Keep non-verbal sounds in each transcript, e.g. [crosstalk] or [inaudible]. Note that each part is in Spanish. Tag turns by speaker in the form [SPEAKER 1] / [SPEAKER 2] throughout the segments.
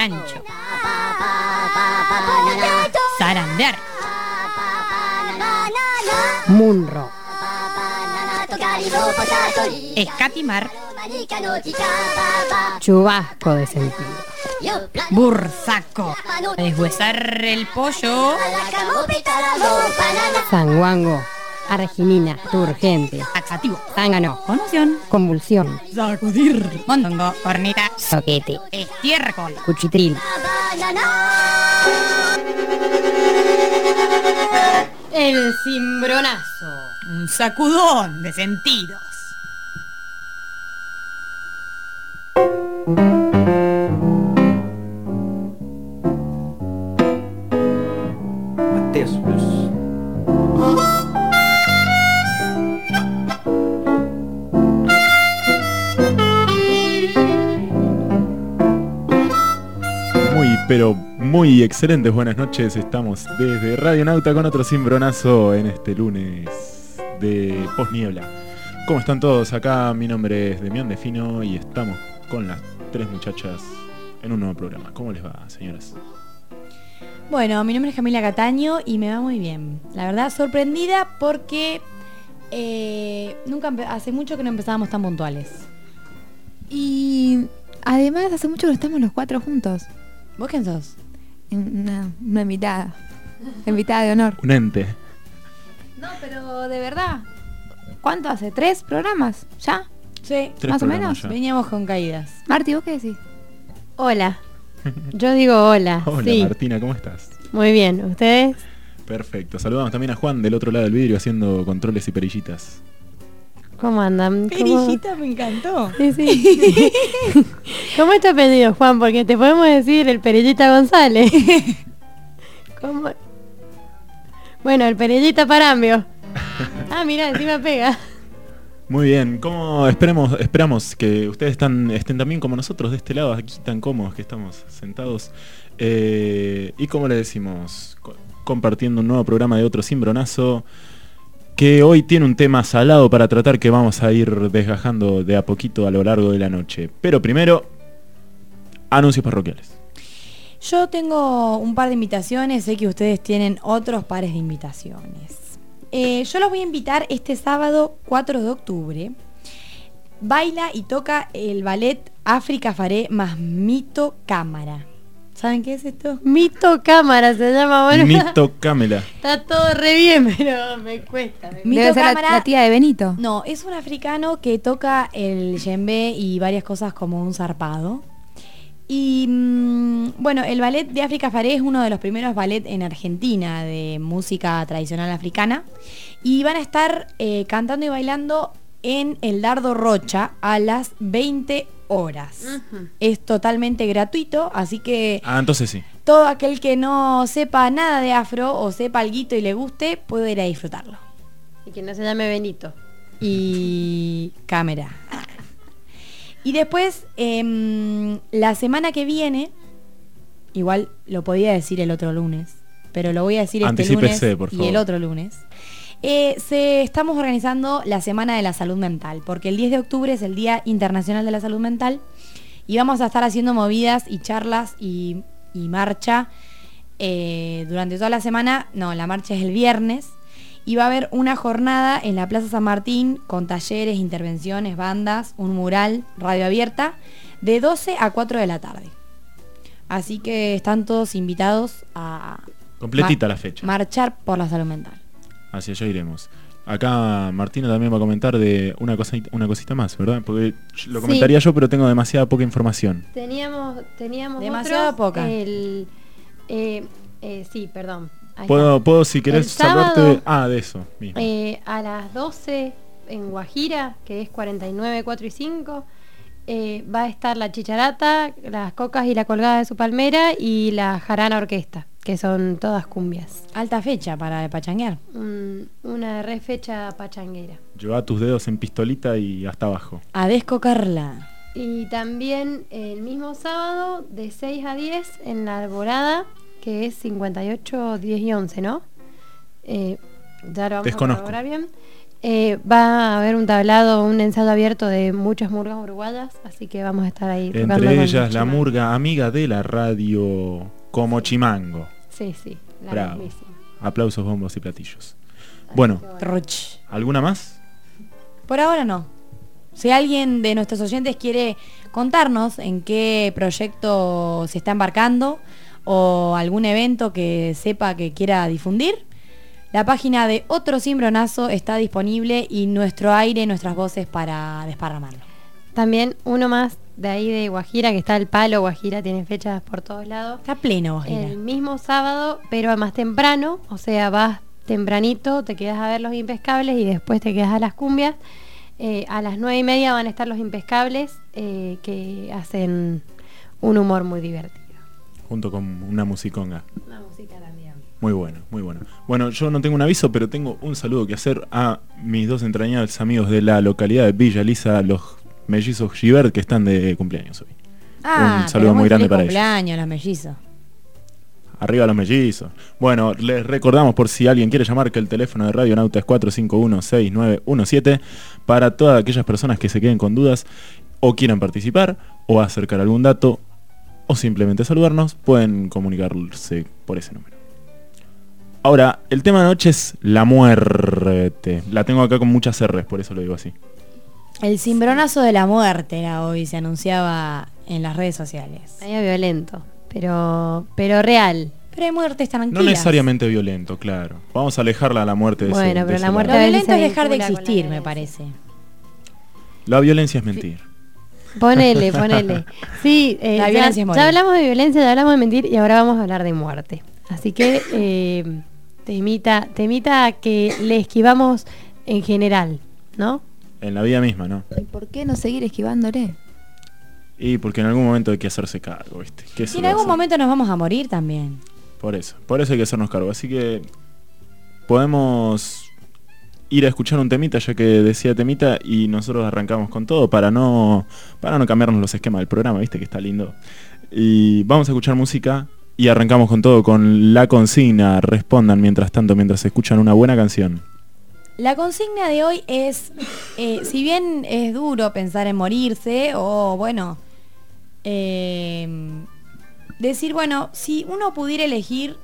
[SPEAKER 1] Zarancho. Zarandear.
[SPEAKER 2] Munro.
[SPEAKER 1] Escatimar.
[SPEAKER 2] Chubasco de sentido.
[SPEAKER 1] Bursaco. Deshuesar el pollo.
[SPEAKER 2] Sanguango. Arginina. Turgente.
[SPEAKER 1] Activo.
[SPEAKER 2] Zángano.
[SPEAKER 1] Conmoción.
[SPEAKER 2] Convulsión.
[SPEAKER 1] Sacudir. Mondongo. Corneta.
[SPEAKER 2] Soquete.
[SPEAKER 1] Estiércol.
[SPEAKER 2] Cuchitril. El cimbronazo.
[SPEAKER 1] Un sacudón de sentidos.
[SPEAKER 3] Mateus
[SPEAKER 4] pero muy excelentes buenas noches. Estamos desde Radio Nauta con otro cimbronazo en este lunes de posniebla. ¿Cómo están todos? Acá mi nombre es Demián Defino y estamos con las tres muchachas en un nuevo programa. ¿Cómo les va, señoras?
[SPEAKER 5] Bueno, mi nombre es Camila Cataño y me va muy bien. La verdad, sorprendida porque eh, nunca hace mucho que no empezábamos tan puntuales.
[SPEAKER 6] Y además hace mucho que no estamos los cuatro juntos.
[SPEAKER 5] ¿Vos quién sos?
[SPEAKER 6] En Una, una invitada. Invitada de honor.
[SPEAKER 4] Un ente.
[SPEAKER 6] No, pero de verdad. ¿Cuánto hace? ¿Tres programas? ¿Ya?
[SPEAKER 5] Sí,
[SPEAKER 4] Tres
[SPEAKER 6] Más o menos.
[SPEAKER 4] ya.
[SPEAKER 5] veníamos con caídas.
[SPEAKER 6] Marti, ¿vos qué decís?
[SPEAKER 2] Hola. [laughs] Yo digo hola.
[SPEAKER 4] Hola
[SPEAKER 2] sí.
[SPEAKER 4] Martina, ¿cómo estás?
[SPEAKER 2] Muy bien. ¿Ustedes?
[SPEAKER 4] Perfecto. Saludamos también a Juan del otro lado del vidrio haciendo controles y perillitas.
[SPEAKER 2] ¿Cómo andan? ¿Cómo-
[SPEAKER 5] Perillita me encantó.
[SPEAKER 2] Sí, sí. [laughs] ¿Cómo está pedido, Juan? Porque te podemos decir el Perellita González. [laughs] ¿Cómo? Bueno, el Perellita Parambio. Ah, mira, encima pega.
[SPEAKER 4] Muy bien, ¿cómo esperemos, esperamos que ustedes están, estén también como nosotros de este lado, aquí tan cómodos que estamos sentados? Eh, y como le decimos, co- compartiendo un nuevo programa de otro cimbronazo, que hoy tiene un tema salado para tratar que vamos a ir desgajando de a poquito a lo largo de la noche. Pero primero, anuncios parroquiales.
[SPEAKER 5] Yo tengo un par de invitaciones, sé que ustedes tienen otros pares de invitaciones. Eh, yo los voy a invitar este sábado 4 de octubre. Baila y toca el ballet África Faré más Mito Cámara. ¿Saben qué es esto?
[SPEAKER 2] Mito Cámara se llama, bueno.
[SPEAKER 4] Mito Camela.
[SPEAKER 2] Está todo re bien, pero me cuesta. me
[SPEAKER 5] Mito
[SPEAKER 6] Debe ser la,
[SPEAKER 5] Cámara-
[SPEAKER 6] la tía de Benito.
[SPEAKER 5] No, es un africano que toca el djembe y varias cosas como un zarpado. Y mm, bueno, el ballet de África Faré es uno de los primeros ballet en Argentina de música tradicional africana. Y van a estar eh, cantando y bailando en el Dardo Rocha a las 20 horas. Es totalmente gratuito, así que
[SPEAKER 4] Ah, entonces sí.
[SPEAKER 5] todo aquel que no sepa nada de afro o sepa alguito y le guste puede ir a disfrutarlo.
[SPEAKER 2] Y que no se llame Benito.
[SPEAKER 5] y cámara. Y después, em, la semana que viene, igual lo podía decir el otro lunes, pero lo voy a decir este lunes
[SPEAKER 4] por
[SPEAKER 5] y el otro lunes. Eh, se, estamos organizando la Semana de la Salud Mental, porque el 10 de octubre es el Día Internacional de la Salud Mental y vamos a estar haciendo movidas y charlas y, y marcha eh, durante toda la semana. No, la marcha es el viernes y va a haber una jornada en la Plaza San Martín con talleres, intervenciones, bandas, un mural, radio abierta, de 12 a 4 de la tarde. Así que están todos invitados a
[SPEAKER 4] Completita la fecha.
[SPEAKER 5] marchar por la salud mental.
[SPEAKER 4] Hacia allá iremos. Acá Martina también va a comentar de una cosita, una cosita más, ¿verdad? Porque lo
[SPEAKER 2] Sí.
[SPEAKER 4] comentaría yo, pero tengo demasiada poca información.
[SPEAKER 2] Teníamos, teníamos
[SPEAKER 5] Demasiado
[SPEAKER 2] otros,
[SPEAKER 5] poca.
[SPEAKER 2] El, eh, eh, sí, perdón.
[SPEAKER 4] Puedo, puedo si querés salvarte
[SPEAKER 2] sábado-
[SPEAKER 4] de- Ah, de eso mismo.
[SPEAKER 2] Eh, a las 12 en Guajira, que es 49, 4 y 5, eh, va a estar la chicharata, las cocas y la colgada de su palmera y la jarana orquesta, que son todas cumbias.
[SPEAKER 5] Alta fecha para pachanguear.
[SPEAKER 2] Un- una re fecha pachanguera.
[SPEAKER 4] Lleva tus dedos en pistolita y hasta abajo.
[SPEAKER 5] A descocarla.
[SPEAKER 2] Y también el mismo sábado de 6 a 10 en la Alborada, que es 58, 10 y 11, ¿no? Eh, ya lo vamos
[SPEAKER 4] Desconozco.
[SPEAKER 2] a bien. Eh, va a haber un tablado, un ensayo abierto de muchas murgas uruguayas, así que vamos a estar ahí.
[SPEAKER 4] Entre ellas la murga amiga de la radio como Chimango.
[SPEAKER 2] Sí, sí, la
[SPEAKER 4] Bravo.
[SPEAKER 2] mismísima.
[SPEAKER 4] Aplausos, bombos y platillos. Bueno. ¿alguna más?
[SPEAKER 5] Por ahora no. Si alguien de nuestros oyentes quiere contarnos en qué proyecto se está embarcando o algún evento que sepa que quiera difundir, la página de Otro Cimbronazo está disponible y nuestro aire, nuestras voces para desparramarlo.
[SPEAKER 2] También uno más de ahí de Guajira, que está el palo Guajira, tiene fechas por todos lados.
[SPEAKER 5] Está pleno, Guajira.
[SPEAKER 2] El mismo sábado, pero más temprano, o sea, vas tempranito, te quedas a ver los impescables y después te quedas a las cumbias. Eh, a las nueve y media van a estar los impescables eh, que hacen un humor muy divertido.
[SPEAKER 4] Junto con una musiconga.
[SPEAKER 2] La música también.
[SPEAKER 4] Muy bueno, muy bueno. Bueno, yo no tengo un aviso, pero tengo un saludo que hacer a mis dos entrañables amigos de la localidad de Villa Lisa, los mellizos Givert, que están de cumpleaños hoy.
[SPEAKER 5] Ah,
[SPEAKER 4] un saludo muy grande para ellos.
[SPEAKER 5] cumpleaños, los mellizos.
[SPEAKER 4] Arriba los mellizos. Bueno, les recordamos por si alguien quiere llamar que el teléfono de Radio Nauta es 451-6917 para todas aquellas personas que se queden con dudas o quieran participar o acercar algún dato o simplemente saludarnos, pueden comunicarse por ese número. Ahora, el tema de noche es la muerte. La tengo acá con muchas R's, por eso lo digo así.
[SPEAKER 5] El cimbronazo de la muerte era hoy, se anunciaba en las redes sociales.
[SPEAKER 2] Medio violento, pero, pero real.
[SPEAKER 5] Pero hay muertes tranquilas.
[SPEAKER 4] No necesariamente violento, claro. Vamos a alejarla a la muerte de ese-
[SPEAKER 2] Bueno,
[SPEAKER 4] de
[SPEAKER 2] pero
[SPEAKER 4] ese
[SPEAKER 2] la muerte
[SPEAKER 5] Lo violento es dejar de existir, me parece.
[SPEAKER 4] La violencia es mentir. [laughs]
[SPEAKER 2] Ponele, ponele. Sí, eh,
[SPEAKER 5] La
[SPEAKER 2] ya-
[SPEAKER 5] violencia es
[SPEAKER 2] ya, hablamos de violencia, ya hablamos de mentir y ahora vamos a hablar de muerte. Así que [laughs] eh, temita, temita que le esquivamos en general, ¿no?
[SPEAKER 4] En la vida misma, ¿no?
[SPEAKER 6] ¿Y por qué no seguir esquivándole?
[SPEAKER 4] Y porque en algún momento hay que hacerse cargo, ¿viste? ¿Qué se
[SPEAKER 5] Y en algún momento nos vamos a morir también.
[SPEAKER 4] Por eso, por eso hay que hacernos cargo. Así que podemos ir a escuchar un temita, ya que decía temita, y nosotros arrancamos con todo para no, para no cambiarnos los esquemas del programa, ¿viste? Que está lindo. Y vamos a escuchar música y arrancamos con todo, con la consigna. Respondan mientras tanto, mientras escuchan una buena canción.
[SPEAKER 5] La consigna de hoy es, eh, si bien es duro pensar en morirse, o bueno, eh, decir, bueno, si uno pudiera elegir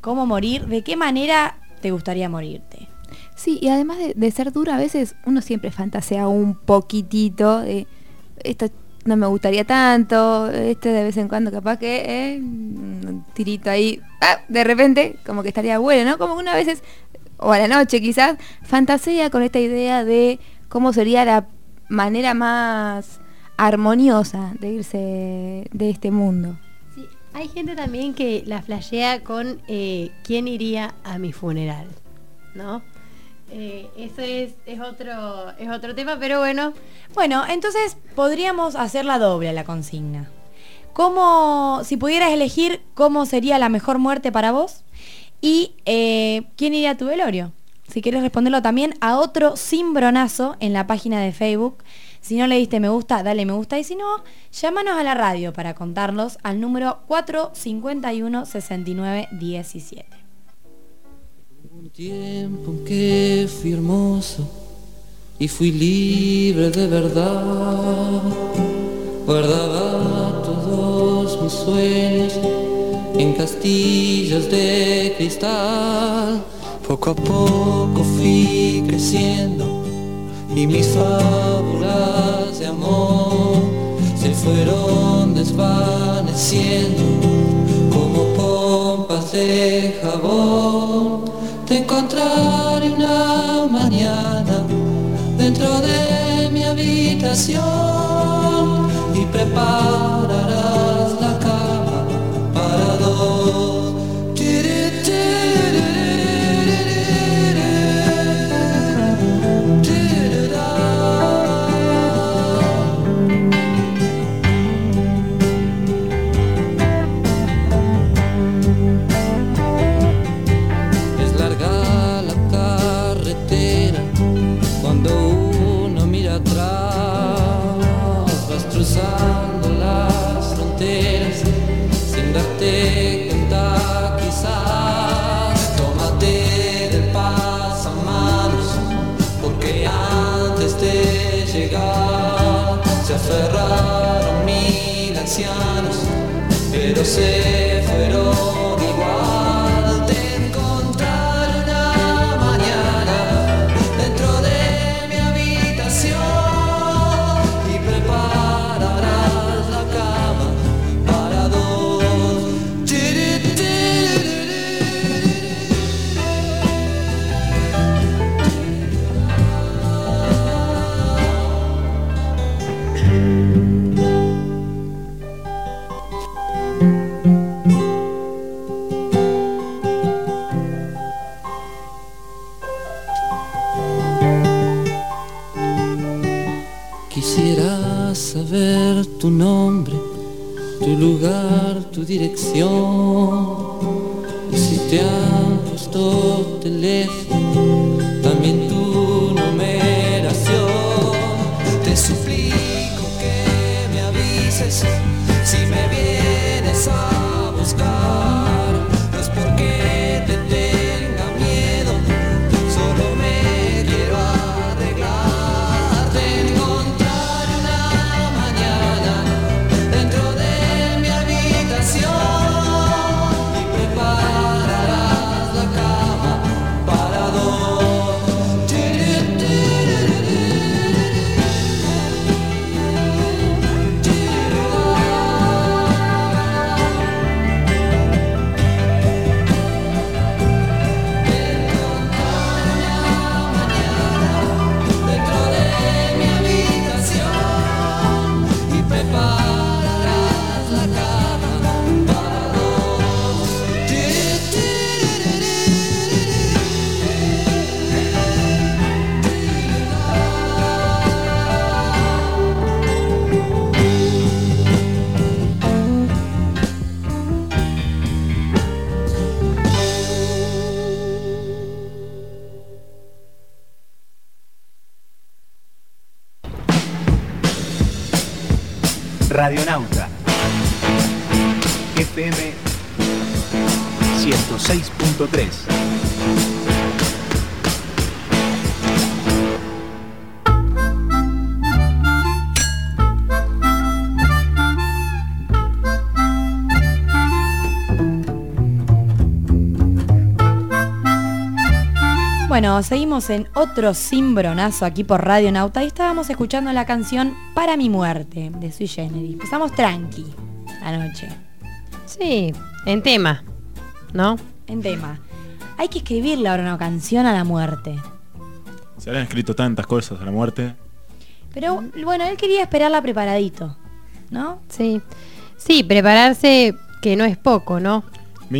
[SPEAKER 5] cómo morir, ¿de qué manera te gustaría morirte?
[SPEAKER 6] Sí, y además de, ser duro, a veces uno siempre fantasea un poquitito de esto no me gustaría tanto, este de vez en cuando capaz que eh, un tirito ahí, ¡ah! de repente, como que estaría bueno, ¿no? Como que una veces, o a la noche quizás, fantasea con esta idea de cómo sería la manera más armoniosa de irse de este mundo.
[SPEAKER 2] Sí, hay gente también que la flashea con eh, quién iría a mi funeral, ¿no? Eh, eso es, es, otro, es otro tema, pero bueno,
[SPEAKER 5] Bueno, entonces podríamos hacer la doble a la consigna. ¿Cómo, si pudieras elegir cómo sería la mejor muerte para vos? Y eh, quién iría a tu velorio. Si quieres responderlo también a otro cimbronazo en la página de Facebook. Si no le diste me gusta, dale me gusta. Y si no, llámanos a la radio para contarlos al número 451 69 17.
[SPEAKER 3] Un tiempo que y fui libre de verdad. Guardaba todos mis sueños en castillos de cristal. Poco a poco fui creciendo y mis fábulas de amor se fueron desvaneciendo como pompas de jabón. Te encontraré una mañana dentro de mi habitación y prepararás pero tu nombre, tu lugar, tu dirección. Y si te han puesto teléfono, también
[SPEAKER 7] Radionauta. FM 106.3.
[SPEAKER 5] Bueno, seguimos en otro cimbronazo aquí por Radio Nauta y estábamos escuchando la canción Para mi muerte de Sui Generis. Empezamos tranqui anoche,
[SPEAKER 2] Sí, en tema, ¿no?
[SPEAKER 5] en tema. Hay que escribirle ahora una canción a la muerte.
[SPEAKER 4] Se habían escrito tantas cosas a la muerte.
[SPEAKER 5] Pero bueno, él quería esperarla preparadito, ¿no?
[SPEAKER 2] Sí. Sí, prepararse que no es poco, ¿no?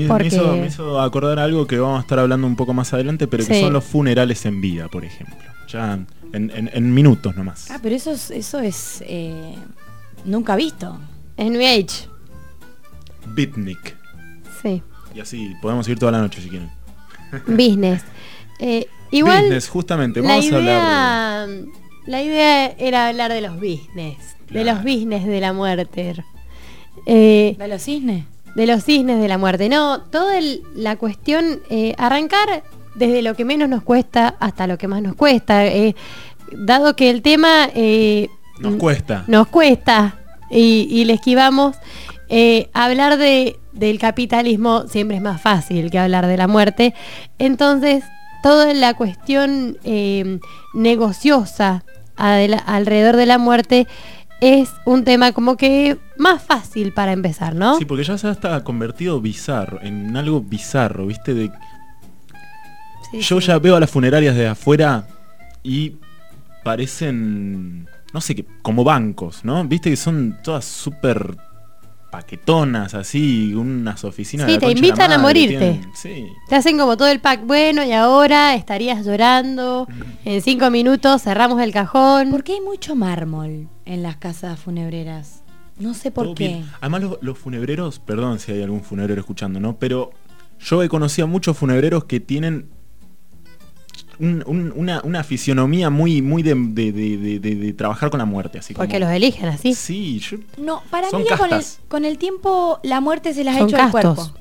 [SPEAKER 4] Me, hizo, me hizo acordar algo que vamos a estar hablando un poco más adelante, pero que
[SPEAKER 2] Sí.
[SPEAKER 4] son los funerales en vida, por ejemplo. Ya en, en- en minutos nomás.
[SPEAKER 5] Ah, pero eso es, eso es eh, nunca visto.
[SPEAKER 2] Es New Age.
[SPEAKER 4] Bitnik.
[SPEAKER 2] Sí.
[SPEAKER 4] Y así podemos ir toda la noche si quieren. [laughs]
[SPEAKER 2] Business. Eh, igual
[SPEAKER 4] Business, justamente.
[SPEAKER 2] la
[SPEAKER 4] Vamos a hablar
[SPEAKER 2] idea, la idea era hablar de los business, de los business de la muerte. Eh,
[SPEAKER 5] ¿De los cisnes?
[SPEAKER 2] De los cisnes de la muerte. No, toda el- la cuestión, eh, arrancar desde lo que menos nos cuesta hasta lo que más nos cuesta. eh, dado que el tema eh.
[SPEAKER 4] Nos cuesta.
[SPEAKER 2] nos cuesta y, y le esquivamos, hablar de, del capitalismo siempre es más fácil que hablar de la muerte. Entonces, toda la cuestión negociosa alrededor de la muerte es un tema como que más fácil para empezar, ¿no?
[SPEAKER 4] Sí, porque ya se está convertido bizarro, en algo bizarro, ¿viste? De,
[SPEAKER 2] Sí,
[SPEAKER 4] yo
[SPEAKER 2] sí.
[SPEAKER 4] ya veo a las funerarias de afuera y parecen, no sé, como bancos, ¿no? Viste que son todas súper paquetonas, así, unas oficinas.
[SPEAKER 2] Sí,
[SPEAKER 4] de la
[SPEAKER 2] te
[SPEAKER 4] concha de la
[SPEAKER 2] invitan a morirte.
[SPEAKER 4] tienen- sí.
[SPEAKER 2] Te hacen como todo el pack, bueno, y ahora estarías llorando. En cinco minutos cerramos el cajón.
[SPEAKER 5] Porque hay mucho mármol en las casas funebreras. No sé por
[SPEAKER 4] Todo
[SPEAKER 5] qué.
[SPEAKER 4] bien. Además, los, los funebreros, perdón si hay algún funebrero escuchando, ¿no? Pero yo he conocido a muchos funebreros que tienen un- un- una, una fisionomía muy, muy de, de- de- de- de- de trabajar con la muerte, así
[SPEAKER 2] Porque
[SPEAKER 4] como-
[SPEAKER 2] los eligen así.
[SPEAKER 4] Sí, yo-
[SPEAKER 5] No, para
[SPEAKER 4] Son
[SPEAKER 5] mí que con el, con el tiempo la muerte se las ha hecho al
[SPEAKER 2] castos.
[SPEAKER 5] cuerpo.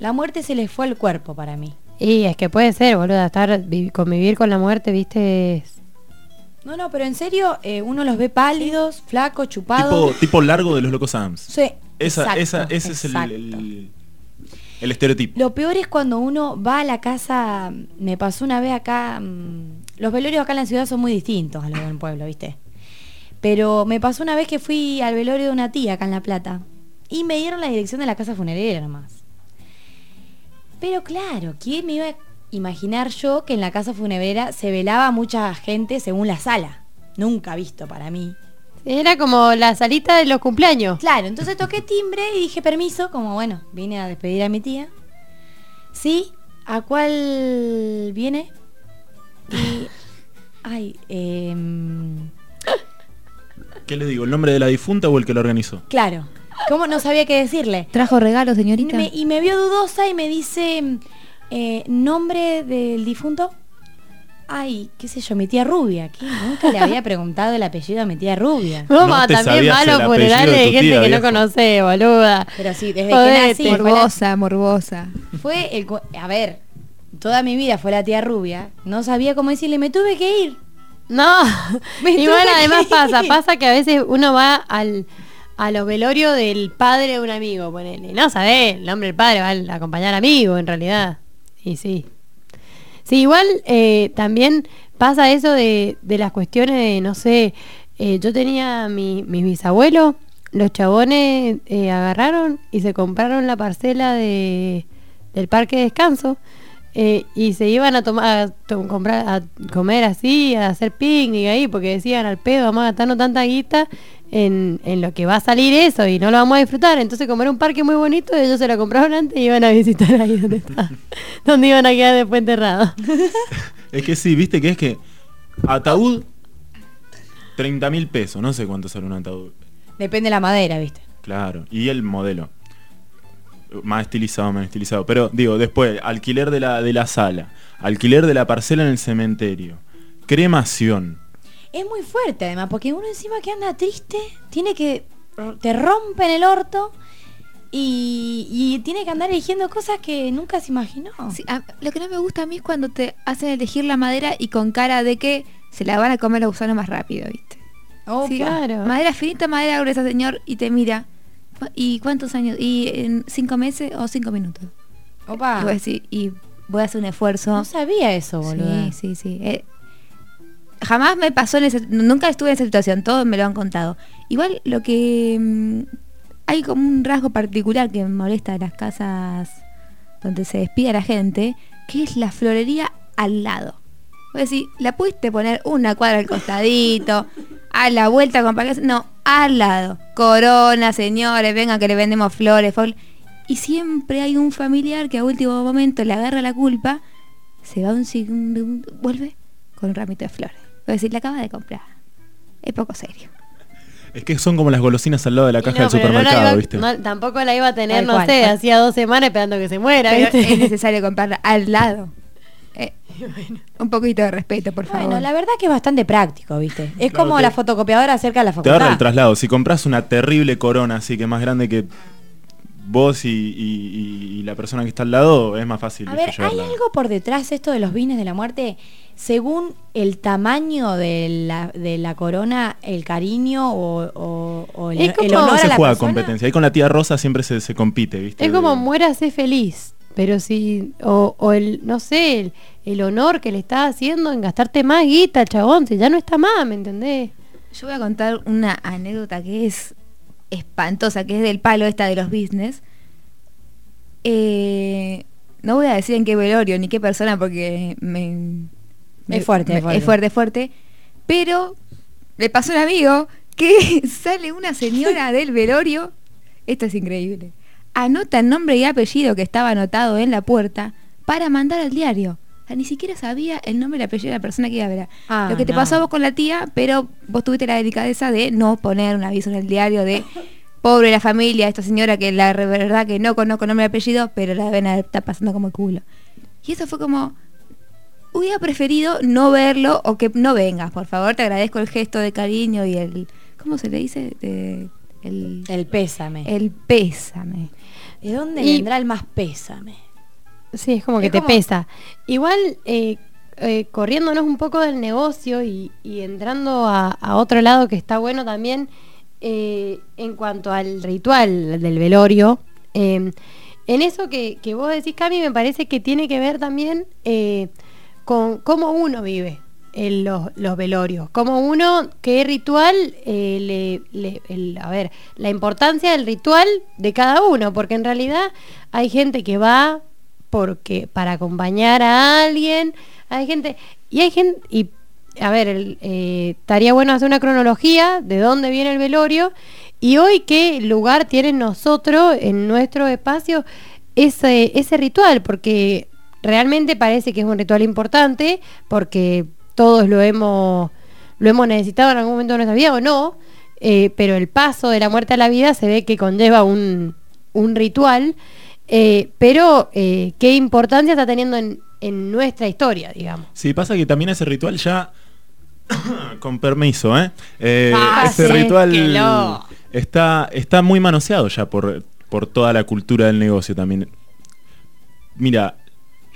[SPEAKER 5] La muerte se les fue al cuerpo para mí.
[SPEAKER 2] Y es que puede ser, boludo, estar vi- convivir con la muerte, viste, es-
[SPEAKER 5] No, no, pero en serio, eh, uno los ve pálidos, flacos,
[SPEAKER 4] Tipo,
[SPEAKER 5] chupados.
[SPEAKER 4] tipo largo de los locos Adams.
[SPEAKER 5] Sí,
[SPEAKER 4] Esa,
[SPEAKER 5] exacto,
[SPEAKER 4] esa, ese es el, el estereotipo.
[SPEAKER 5] Lo peor es cuando uno va a la casa, me pasó una vez acá, mm, los velorios acá en la ciudad son muy distintos a los del pueblo, ¿viste? Pero me pasó una vez que fui al velorio de una tía acá en La Plata y me dieron la dirección de la casa funeraria nomás. Pero claro, ¿quién me iba a imaginar yo que en la casa funeraria se velaba mucha gente según la sala? Nunca visto para mí.
[SPEAKER 2] Era como la salita de los cumpleaños.
[SPEAKER 5] Claro, entonces toqué timbre y dije permiso, como bueno, vine a despedir a mi tía. Sí, ¿a cuál viene? Y. [laughs] Ay, em,
[SPEAKER 4] ¿Qué le digo? ¿El nombre de la difunta o el que lo organizó?
[SPEAKER 5] claro. ¿Cómo no sabía qué decirle?
[SPEAKER 6] ¿Trajo regalos,
[SPEAKER 5] Y
[SPEAKER 6] señorita?
[SPEAKER 5] me, y me vio dudosa y me dice, eh, ¿nombre del difunto? Ay, qué sé yo, mi tía Rubia. que Nunca le había [laughs] preguntado el apellido a mi tía Rubia.
[SPEAKER 2] Roma
[SPEAKER 4] te
[SPEAKER 2] también malos
[SPEAKER 4] apellido
[SPEAKER 2] funerales
[SPEAKER 4] de
[SPEAKER 2] de gente
[SPEAKER 4] tía,
[SPEAKER 2] que no conoce, boluda.
[SPEAKER 5] Pero sí, desde
[SPEAKER 2] Jodete.
[SPEAKER 5] que nací. la-
[SPEAKER 6] morbosa, morbosa.
[SPEAKER 5] Fue el. cu- A ver, toda mi vida fue la tía rubia. No sabía cómo decirle, me tuve que ir.
[SPEAKER 2] No, [laughs]
[SPEAKER 5] Me
[SPEAKER 2] igual además pasa, pasa que a veces uno va al a los velorios del padre de un amigo, ponele. No sabés, el nombre del padre va a acompañar amigo en realidad. Y sí. Sí, igual eh, también pasa eso de, las cuestiones de, no sé, eh, yo tenía mi, mis bisabuelos, los chabones eh, agarraron y se compraron la parcela de, del parque de descanso eh, y se iban a tomar a, to- comprar, a comer así, a hacer picnic ahí, porque decían al pedo, vamos a gastarnos tanta guita en, en lo que va a salir eso y no lo vamos a disfrutar. Entonces, como era un parque muy bonito, ellos se lo compraron antes y iban a visitar ahí donde está, [laughs] donde iban a quedar después enterrados. [laughs]
[SPEAKER 4] Es que sí, viste que es que ataúd 30 mil pesos, no sé cuánto sale un ataúd.
[SPEAKER 5] Depende de la madera, ¿viste?
[SPEAKER 4] Claro, y el modelo. Más estilizado, más estilizado. Pero digo, después, alquiler de la, de la sala, alquiler de la parcela en el cementerio, cremación.
[SPEAKER 5] Es muy fuerte además, porque uno encima que anda triste, tiene que. te rompen el orto y, y tiene que andar eligiendo cosas que nunca se imaginó.
[SPEAKER 6] Sí, a- lo que no me gusta a mí es cuando te hacen elegir la madera y con cara de que se la van a comer los gusanos más rápido, ¿viste? Sí,
[SPEAKER 2] claro.
[SPEAKER 6] Madera finita, madera gruesa, señor, y te mira. "¿Cu- ¿Y cuántos años? ¿Y en cinco meses o cinco minutos?
[SPEAKER 5] Opa.
[SPEAKER 6] Y voy a decir, y voy a hacer un esfuerzo.
[SPEAKER 5] No sabía eso, boludo.
[SPEAKER 6] Sí, sí, sí. Eh, jamás me pasó en ese, nunca estuve en esa situación, todos me lo han contado. Igual lo que mm, hay como un rasgo particular que me molesta de las casas donde se despide a la gente, que es la florería al lado. Es decir, la pudiste poner una cuadra al costadito, a la vuelta con paquetes, no, al lado. Corona, señores, vengan que le vendemos flores, fol- y siempre hay un familiar que a último momento le agarra la culpa, se va un segundo, vuelve con un ramito de flores. Es decir, la acaba de comprar. Es poco serio.
[SPEAKER 4] Es que son como las golosinas al lado de la caja
[SPEAKER 2] no,
[SPEAKER 4] del
[SPEAKER 2] no
[SPEAKER 4] supermercado,
[SPEAKER 2] iba-
[SPEAKER 4] ¿viste?
[SPEAKER 2] no, tampoco la iba a tener,
[SPEAKER 5] Tal
[SPEAKER 2] no
[SPEAKER 5] cual.
[SPEAKER 2] sé, hacía dos semanas esperando que se muera,
[SPEAKER 6] Pero
[SPEAKER 2] ¿viste?
[SPEAKER 6] es necesario comprarla al lado. [laughs] Un poquito de respeto, por favor.
[SPEAKER 5] Bueno, la verdad que es bastante práctico, ¿viste? Es
[SPEAKER 4] Claro,
[SPEAKER 5] como
[SPEAKER 4] te-
[SPEAKER 5] la fotocopiadora cerca de la
[SPEAKER 4] Te
[SPEAKER 5] facultad.
[SPEAKER 4] agarra el traslado. Si compras una terrible corona así que más grande que vos y, y- y- y la persona que está al lado, es más fácil.
[SPEAKER 5] ¿hay algo por detrás de esto de los bienes de la muerte? Según el tamaño de la, de la corona, el cariño o, o- o el,
[SPEAKER 2] Es como-
[SPEAKER 5] el
[SPEAKER 2] No
[SPEAKER 5] honor
[SPEAKER 4] No
[SPEAKER 5] a
[SPEAKER 4] se
[SPEAKER 5] la
[SPEAKER 4] juega
[SPEAKER 5] persona?
[SPEAKER 4] competencia. Ahí con la tía Rosa siempre se, se compite, ¿viste?
[SPEAKER 2] Es como
[SPEAKER 4] De-
[SPEAKER 2] muérase feliz, pero si, o, o el, no sé, el, el honor que le estás haciendo en gastarte más guita, chabón, si ya no está más, ¿me entendés?
[SPEAKER 6] Yo voy a contar una anécdota que es espantosa, que es del palo esta de los business. Eh, no voy a decir en qué velorio ni qué persona porque me, me-
[SPEAKER 5] Es fuerte,
[SPEAKER 6] me-
[SPEAKER 5] es fuerte.
[SPEAKER 6] es fuerte, fuerte. Pero le pasó a un amigo que [laughs] sale una señora del velorio. Esto es increíble. Anota el nombre y apellido que estaba anotado en la puerta para mandar al diario. O sea, ni siquiera sabía el nombre y el apellido de la persona que iba a ver.
[SPEAKER 5] Ah,
[SPEAKER 6] Lo que te
[SPEAKER 5] no.
[SPEAKER 6] pasó a vos con la tía, pero vos tuviste la delicadeza de no poner un aviso en el diario de pobre la familia, esta señora que la verdad que no conozco nombre y apellido, pero la ven está pasando como el culo. Y eso fue como, hubiera preferido no verlo o que no vengas, por favor, te agradezco el gesto de cariño y el, ¿cómo se le dice? De- el,
[SPEAKER 5] El pésame.
[SPEAKER 6] el pésame.
[SPEAKER 5] ¿De dónde
[SPEAKER 2] Y-
[SPEAKER 5] vendrá el más pésame?
[SPEAKER 2] Sí, es como que
[SPEAKER 5] Es
[SPEAKER 2] te
[SPEAKER 5] como-
[SPEAKER 2] pesa. Igual, eh, eh, corriéndonos un poco del negocio y, y entrando a, a otro lado que está bueno también eh, en cuanto al ritual del velorio. eh, en eso que, que vos decís, Cami, me parece que tiene que ver también con cómo uno vive en los, velorios, cómo uno, qué ritual, eh, le, el- a ver, la importancia del ritual de cada uno, porque en realidad hay gente que va porque para acompañar a alguien, hay gente, y hay gente, y a ver, el, eh, estaría bueno hacer una cronología de dónde viene el velorio y hoy qué lugar tiene nosotros en nuestro espacio ese ritual, porque realmente parece que es un ritual importante, porque todos lo hemos, lo hemos necesitado en algún momento de nuestra vida o no, eh, pero el paso de la muerte a la vida se ve que conlleva un, un ritual, eh, pero eh, qué importancia está teniendo en, en nuestra historia, digamos.
[SPEAKER 4] Sí, pasa que también ese ritual ya. [coughs] con permiso, ¿eh? Eh,
[SPEAKER 1] Ah,
[SPEAKER 4] ese
[SPEAKER 1] sí,
[SPEAKER 4] ritual
[SPEAKER 1] que lo-
[SPEAKER 4] está, está muy manoseado ya por, por toda la cultura del negocio también. Mira,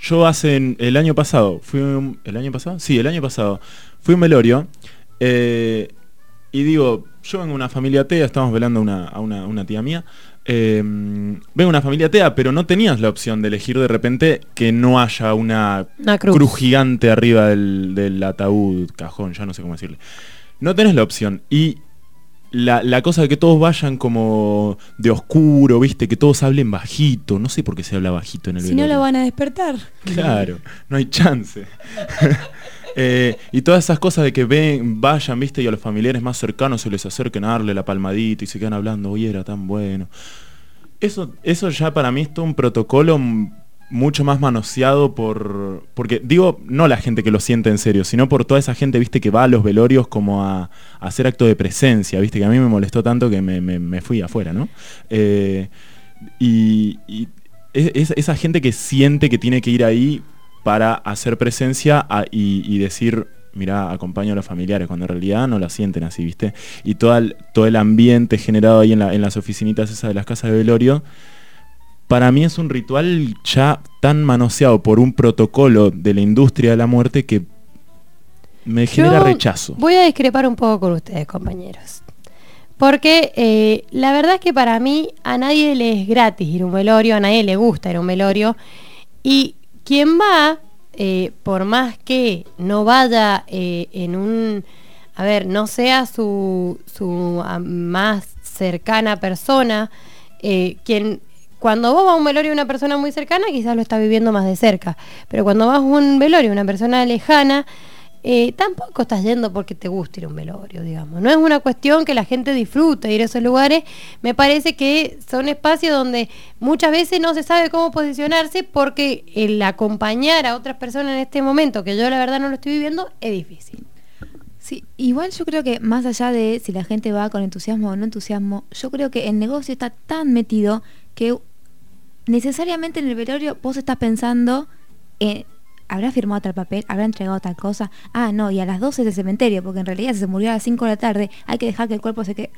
[SPEAKER 4] yo hace el año pasado, fui un- ¿El año pasado? Sí, el año pasado. Fui un velorio. eh, y digo, yo vengo de una familia atea, estamos velando una- a una, una tía mía. eh, vengo de una familia atea, pero no tenías la opción de elegir de repente que no haya una,
[SPEAKER 2] Una cruz.
[SPEAKER 4] gigante arriba del, del ataúd, cajón, ya no sé cómo decirle. No tenés la opción. Y la, la cosa de que todos vayan como de oscuro, viste, que todos hablen bajito. No sé por qué se habla bajito en el
[SPEAKER 5] Si no lo van a despertar.
[SPEAKER 4] Claro, no hay chance. [laughs] Eh, y todas esas cosas de que ven, vayan, viste, y a los familiares más cercanos se les acerquen a darle la palmadita y se quedan hablando, oye, era tan bueno. Eso, eso ya para mí es todo un protocolo mucho más manoseado por. Porque, digo, no la gente que lo siente en serio, sino por toda esa gente, viste, que va a los velorios como a, hacer acto de presencia, viste, que a mí me molestó tanto que me, me- me fui afuera, ¿no? Eh, y, y es- es- esa gente que siente que tiene que ir ahí para hacer presencia y, decir, mira, acompaño a los familiares, cuando en realidad no la sienten así, ¿viste? Y todo el, todo el ambiente generado ahí en, la- en las oficinitas esas de las casas de velorio, para mí es un ritual ya tan manoseado por un protocolo de la industria de la muerte que me genera
[SPEAKER 2] Yo
[SPEAKER 4] rechazo.
[SPEAKER 2] Voy a discrepar un poco con ustedes, compañeros. Porque eh, la verdad es que para mí a nadie le es gratis ir a un velorio, a nadie le gusta ir a un velorio. Y quien va, eh, por más que no vaya eh, en un, a ver, no sea su, su ah, más cercana persona, quien cuando vos vas a un velorio de una persona muy cercana, quizás lo está viviendo más de cerca. Pero cuando vas a un velorio de una persona lejana, eh, tampoco estás yendo porque te gusta ir a un velorio, digamos. No es una cuestión que la gente disfrute ir a esos lugares. Me parece que son espacios donde muchas veces no se sabe cómo posicionarse porque el acompañar a otras personas en este momento, que yo la verdad no lo estoy viviendo, es difícil.
[SPEAKER 6] Sí, igual yo creo que más allá de si la gente va con entusiasmo o no entusiasmo, yo creo que el negocio está tan metido que necesariamente en el velorio vos estás pensando, eh, ¿habrá firmado tal papel? ¿Habrá entregado tal cosa? Ah, no, y a las 12 es el cementerio, porque en realidad se murió a las 5 de la tarde, hay que dejar que el cuerpo se quede...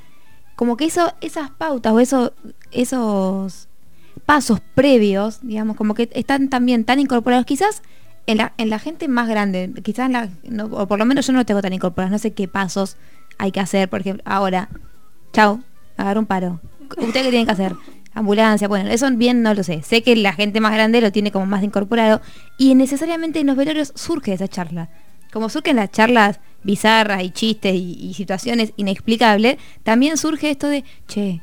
[SPEAKER 6] Como que eso, esas pautas o eso, esos pasos previos, digamos, como que están también tan incorporados, quizás en la, en la gente más grande, quizás en la, no, o por lo menos yo no lo tengo tan incorporados, no sé qué pasos hay que hacer, por ejemplo, ahora, chau, agarra un paro. ¿Usted qué tiene que hacer? Ambulancia, bueno, eso bien no lo sé. Sé que la gente más grande lo tiene como más incorporado y necesariamente en los velorios surge esa charla. Como surgen las charlas bizarras y chistes y, situaciones inexplicables, también surge esto de, che,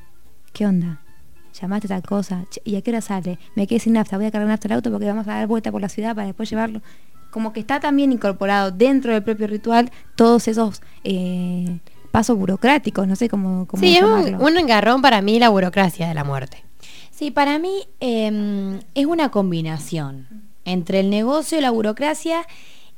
[SPEAKER 6] ¿qué onda? llamaste tal cosa, ¿y a qué hora sale? Me quedé sin nafta, voy a cargar nafta al auto porque vamos a dar vuelta por la ciudad para después llevarlo. Como que está también incorporado dentro del propio ritual todos esos eh, pasos burocráticos, no sé cómo, cómo
[SPEAKER 2] Sí, es un, un engarrón para mí la burocracia de la muerte.
[SPEAKER 5] Sí, para mí eh, es una combinación entre el negocio, la burocracia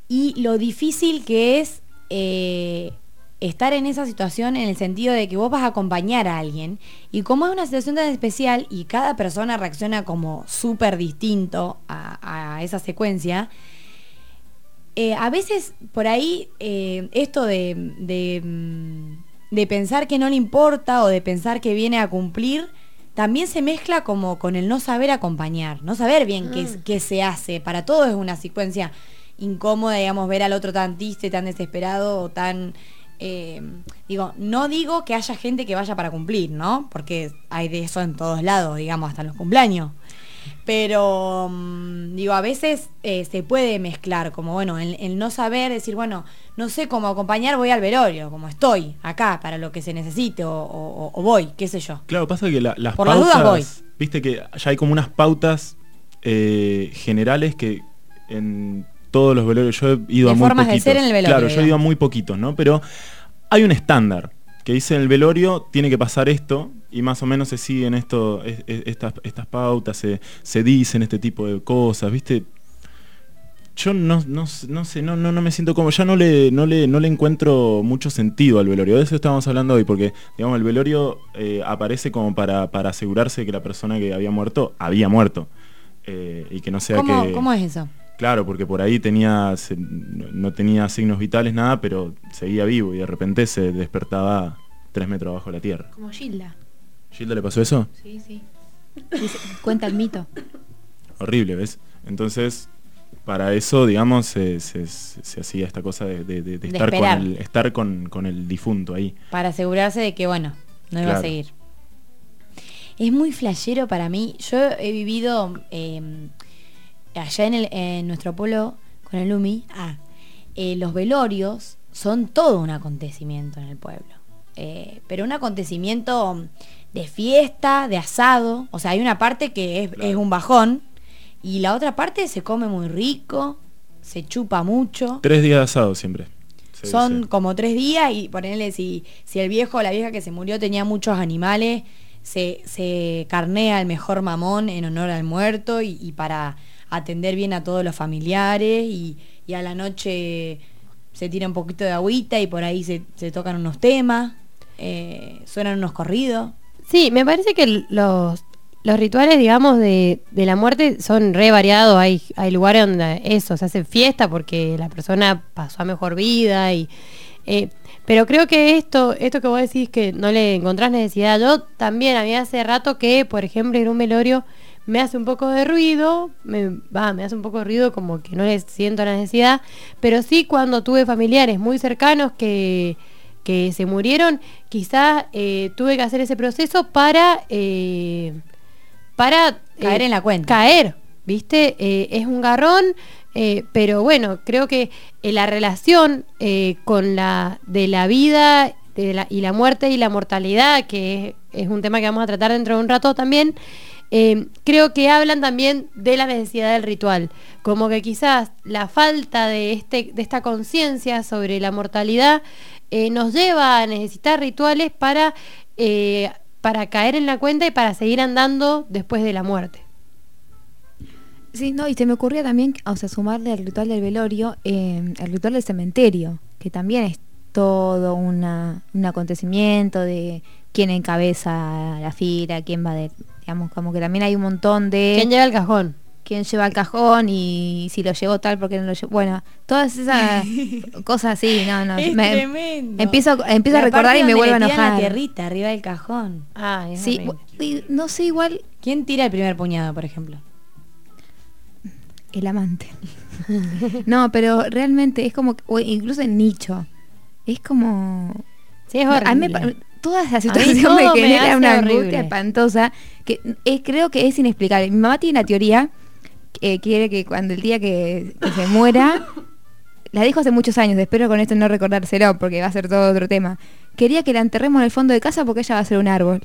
[SPEAKER 5] y lo difícil que es eh, estar en esa situación en el sentido de que vos vas a acompañar a alguien y como es una situación tan especial y cada persona reacciona como súper distinto a, a esa secuencia, eh, a veces por ahí eh, esto de, de, mm, de pensar que no le importa o de pensar que viene a cumplir, también se mezcla como con el no saber acompañar, no saber bien qué, es- qué se hace. Para todo es una secuencia incómoda, digamos, ver al otro tan triste, tan desesperado o tan... eh, digo, no digo que haya gente que vaya para cumplir, ¿no? Porque hay de eso en todos lados, digamos, hasta en los cumpleaños. Pero, mm, digo, a veces eh, se puede mezclar, como bueno, el, el no saber, decir, bueno, no sé cómo acompañar, voy al velorio, como estoy acá para lo que se necesite o, o- o voy, qué sé yo.
[SPEAKER 4] Claro, pasa que la- las
[SPEAKER 5] Por las dudas voy.
[SPEAKER 4] viste que ya hay como unas pautas eh, generales que en todos los velorios, yo he ido
[SPEAKER 5] De
[SPEAKER 4] a muy
[SPEAKER 5] formas de
[SPEAKER 4] poquitos.
[SPEAKER 5] ser en el velorio,
[SPEAKER 4] Claro, yo he ido a muy poquitos, ¿no? Pero hay un estándar que dice en el velorio tiene que pasar esto y más o menos se siguen esto, es- es- estas, estas pautas, se, se dicen este tipo de cosas, ¿viste? Yo no, no, no sé, no, no, no me siento como, ya no le, no, le, no le encuentro mucho sentido al velorio. De eso estábamos hablando hoy, porque digamos, el velorio eh, aparece como para, para asegurarse que la persona que había muerto había muerto. Eh, y que no sea
[SPEAKER 5] ¿Cómo,
[SPEAKER 4] que.
[SPEAKER 5] ¿Cómo es eso?
[SPEAKER 4] Claro, porque por ahí tenía, se- no tenía signos vitales, nada, pero seguía vivo y de repente se despertaba tres metros abajo de la tierra.
[SPEAKER 6] Como Gilda.
[SPEAKER 4] ¿Gilda le pasó eso?
[SPEAKER 6] Sí, sí. Dice- cuenta el mito.
[SPEAKER 4] Horrible, ¿ves? Entonces, para eso, digamos, se, se- se hacía esta cosa de, de- de- de
[SPEAKER 5] De
[SPEAKER 4] estar, con el, estar con, con el difunto ahí.
[SPEAKER 5] Para asegurarse de que, bueno, no iba a seguir. Es muy flashero para mí. Yo he vivido eh, allá en, el- en nuestro pueblo con el Lumi. Ah, eh, los velorios son todo un acontecimiento en el pueblo. Eh, pero un acontecimiento de fiesta, de asado. O sea, hay una parte que es,
[SPEAKER 4] Claro.
[SPEAKER 5] es un bajón y la otra parte se come muy rico, se chupa mucho.
[SPEAKER 4] Tres días de asado siempre. se
[SPEAKER 5] Son
[SPEAKER 4] dice.
[SPEAKER 5] como tres días y ponerle si, si el viejo o la vieja que se murió tenía muchos animales, se, se carnea el mejor mamón en honor al muerto y, y para atender bien a todos los familiares y, y a la noche se tira un poquito de agüita y por ahí se, se tocan unos temas, eh, suenan unos corridos.
[SPEAKER 2] Sí, me parece que los, los rituales, digamos, de, de la muerte son re variados. Hay, hay lugares donde eso, se hace fiesta porque la persona pasó a mejor vida. y eh, Pero creo que esto, esto que vos decís que no le encontrás necesidad, yo también había hace rato que, por ejemplo, en un velorio me hace un poco de ruido, me, va, me hace un poco de ruido como que no le siento la necesidad, pero sí cuando tuve familiares muy cercanos que, que se murieron, quizás eh, tuve que hacer ese proceso para eh, para
[SPEAKER 5] Caer
[SPEAKER 2] eh,
[SPEAKER 5] en la cuenta.
[SPEAKER 2] Caer, ¿viste? Eh, es un garrón, eh, pero bueno, creo que la relación eh, con la de la vida de la- y la muerte y la mortalidad, que es, es un tema que vamos a tratar dentro de un rato también, eh, creo que hablan también de la necesidad del ritual, como que quizás la falta de, este, de esta conciencia sobre la mortalidad eh, nos lleva a necesitar rituales para, eh, para caer en la cuenta y para seguir andando después de la muerte.
[SPEAKER 6] Sí, no, y se me ocurría también, o sea, sumarle al ritual del velorio, el ritual del cementerio, que también es todo una, un acontecimiento de quién encabeza la fila, quién va de, digamos, como que también hay un montón de
[SPEAKER 2] ¿Quién lleva el cajón?
[SPEAKER 6] quién lleva el cajón y si lo llevó tal, porque no lo llevó. Bueno, todas esas [laughs] cosas así, no, no.
[SPEAKER 5] Es
[SPEAKER 6] me-
[SPEAKER 5] tremendo.
[SPEAKER 6] Empiezo, empiezo a recordar y me vuelvo a
[SPEAKER 5] tiran la
[SPEAKER 6] enojar.
[SPEAKER 5] tierrita arriba del cajón.
[SPEAKER 2] Ah, es
[SPEAKER 6] Sí, y no sé, igual
[SPEAKER 5] ¿Quién tira el primer puñado, por ejemplo?
[SPEAKER 6] el amante. [laughs] no, pero realmente es como, que- o incluso el nicho. Es como
[SPEAKER 2] Sí, es
[SPEAKER 6] A mí me toda esa situación me
[SPEAKER 2] me
[SPEAKER 6] genera
[SPEAKER 2] hace
[SPEAKER 6] una
[SPEAKER 2] horrible.
[SPEAKER 6] angustia espantosa que es, creo que es inexplicable. Mi mamá tiene una teoría que quiere que cuando el día que, que se muera, la dijo hace muchos años, espero con esto no recordárselo porque va a ser todo otro tema. Quería que la enterremos en el fondo de casa porque ella va a ser un árbol.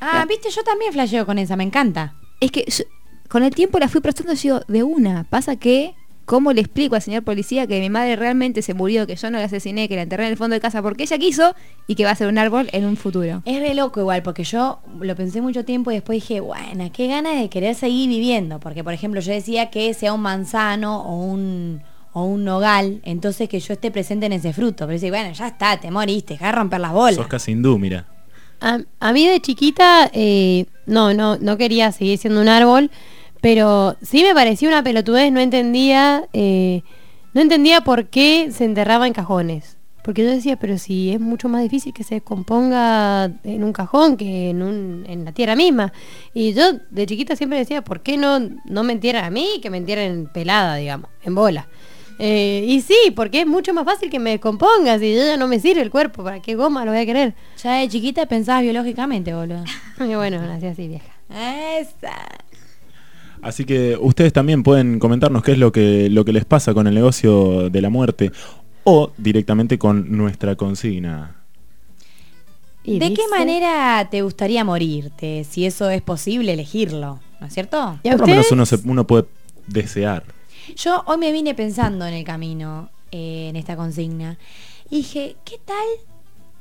[SPEAKER 5] Ah, viste, yo también flasheo con esa, me encanta.
[SPEAKER 6] Es que yo- con el tiempo la fui prestando yo de una. Pasa que, ¿cómo le explico al señor policía que mi madre realmente se murió, que yo no la asesiné, que la enterré en el fondo de casa porque ella quiso y que va a ser un árbol en un futuro?
[SPEAKER 5] Es re loco igual, porque yo lo pensé mucho tiempo y después dije, bueno, qué ganas de querer seguir viviendo. Porque, por ejemplo, yo decía que sea un manzano o un, o un nogal, entonces que yo esté presente en ese fruto. Pero dice, bueno, ya está, te moriste, deja de romper las bolas.
[SPEAKER 4] Sos casi hindú, mira.
[SPEAKER 2] A, a mí de chiquita, eh, no, no, no quería seguir siendo un árbol, pero sí me parecía una pelotudez, no entendía, eh, no entendía por qué se enterraba en cajones. Porque yo decía, pero si es mucho más difícil que se descomponga en un cajón que en, un, en la tierra misma. Y yo de chiquita siempre decía, ¿por qué no, no me entierran a mí que me entierren pelada, digamos, en bola? Eh, y sí, porque es mucho más fácil que me descomponga. Si yo ya no me sirve el cuerpo, ¿para qué goma lo voy a querer?
[SPEAKER 5] Ya de chiquita pensabas biológicamente, boludo. [laughs]
[SPEAKER 2] Y bueno, nací así, vieja.
[SPEAKER 5] Esa.
[SPEAKER 4] Así que ustedes también pueden comentarnos qué es lo que, lo que les pasa con el negocio de la muerte o directamente con nuestra consigna.
[SPEAKER 2] Y
[SPEAKER 5] ¿De qué manera te gustaría morirte? Si eso es posible elegirlo, ¿no es cierto?
[SPEAKER 2] ¿Y a
[SPEAKER 4] Por lo menos
[SPEAKER 2] ustedes?
[SPEAKER 4] uno, se- uno puede desear.
[SPEAKER 5] Yo hoy me vine pensando en el camino, eh, en esta consigna. Y dije, ¿qué tal?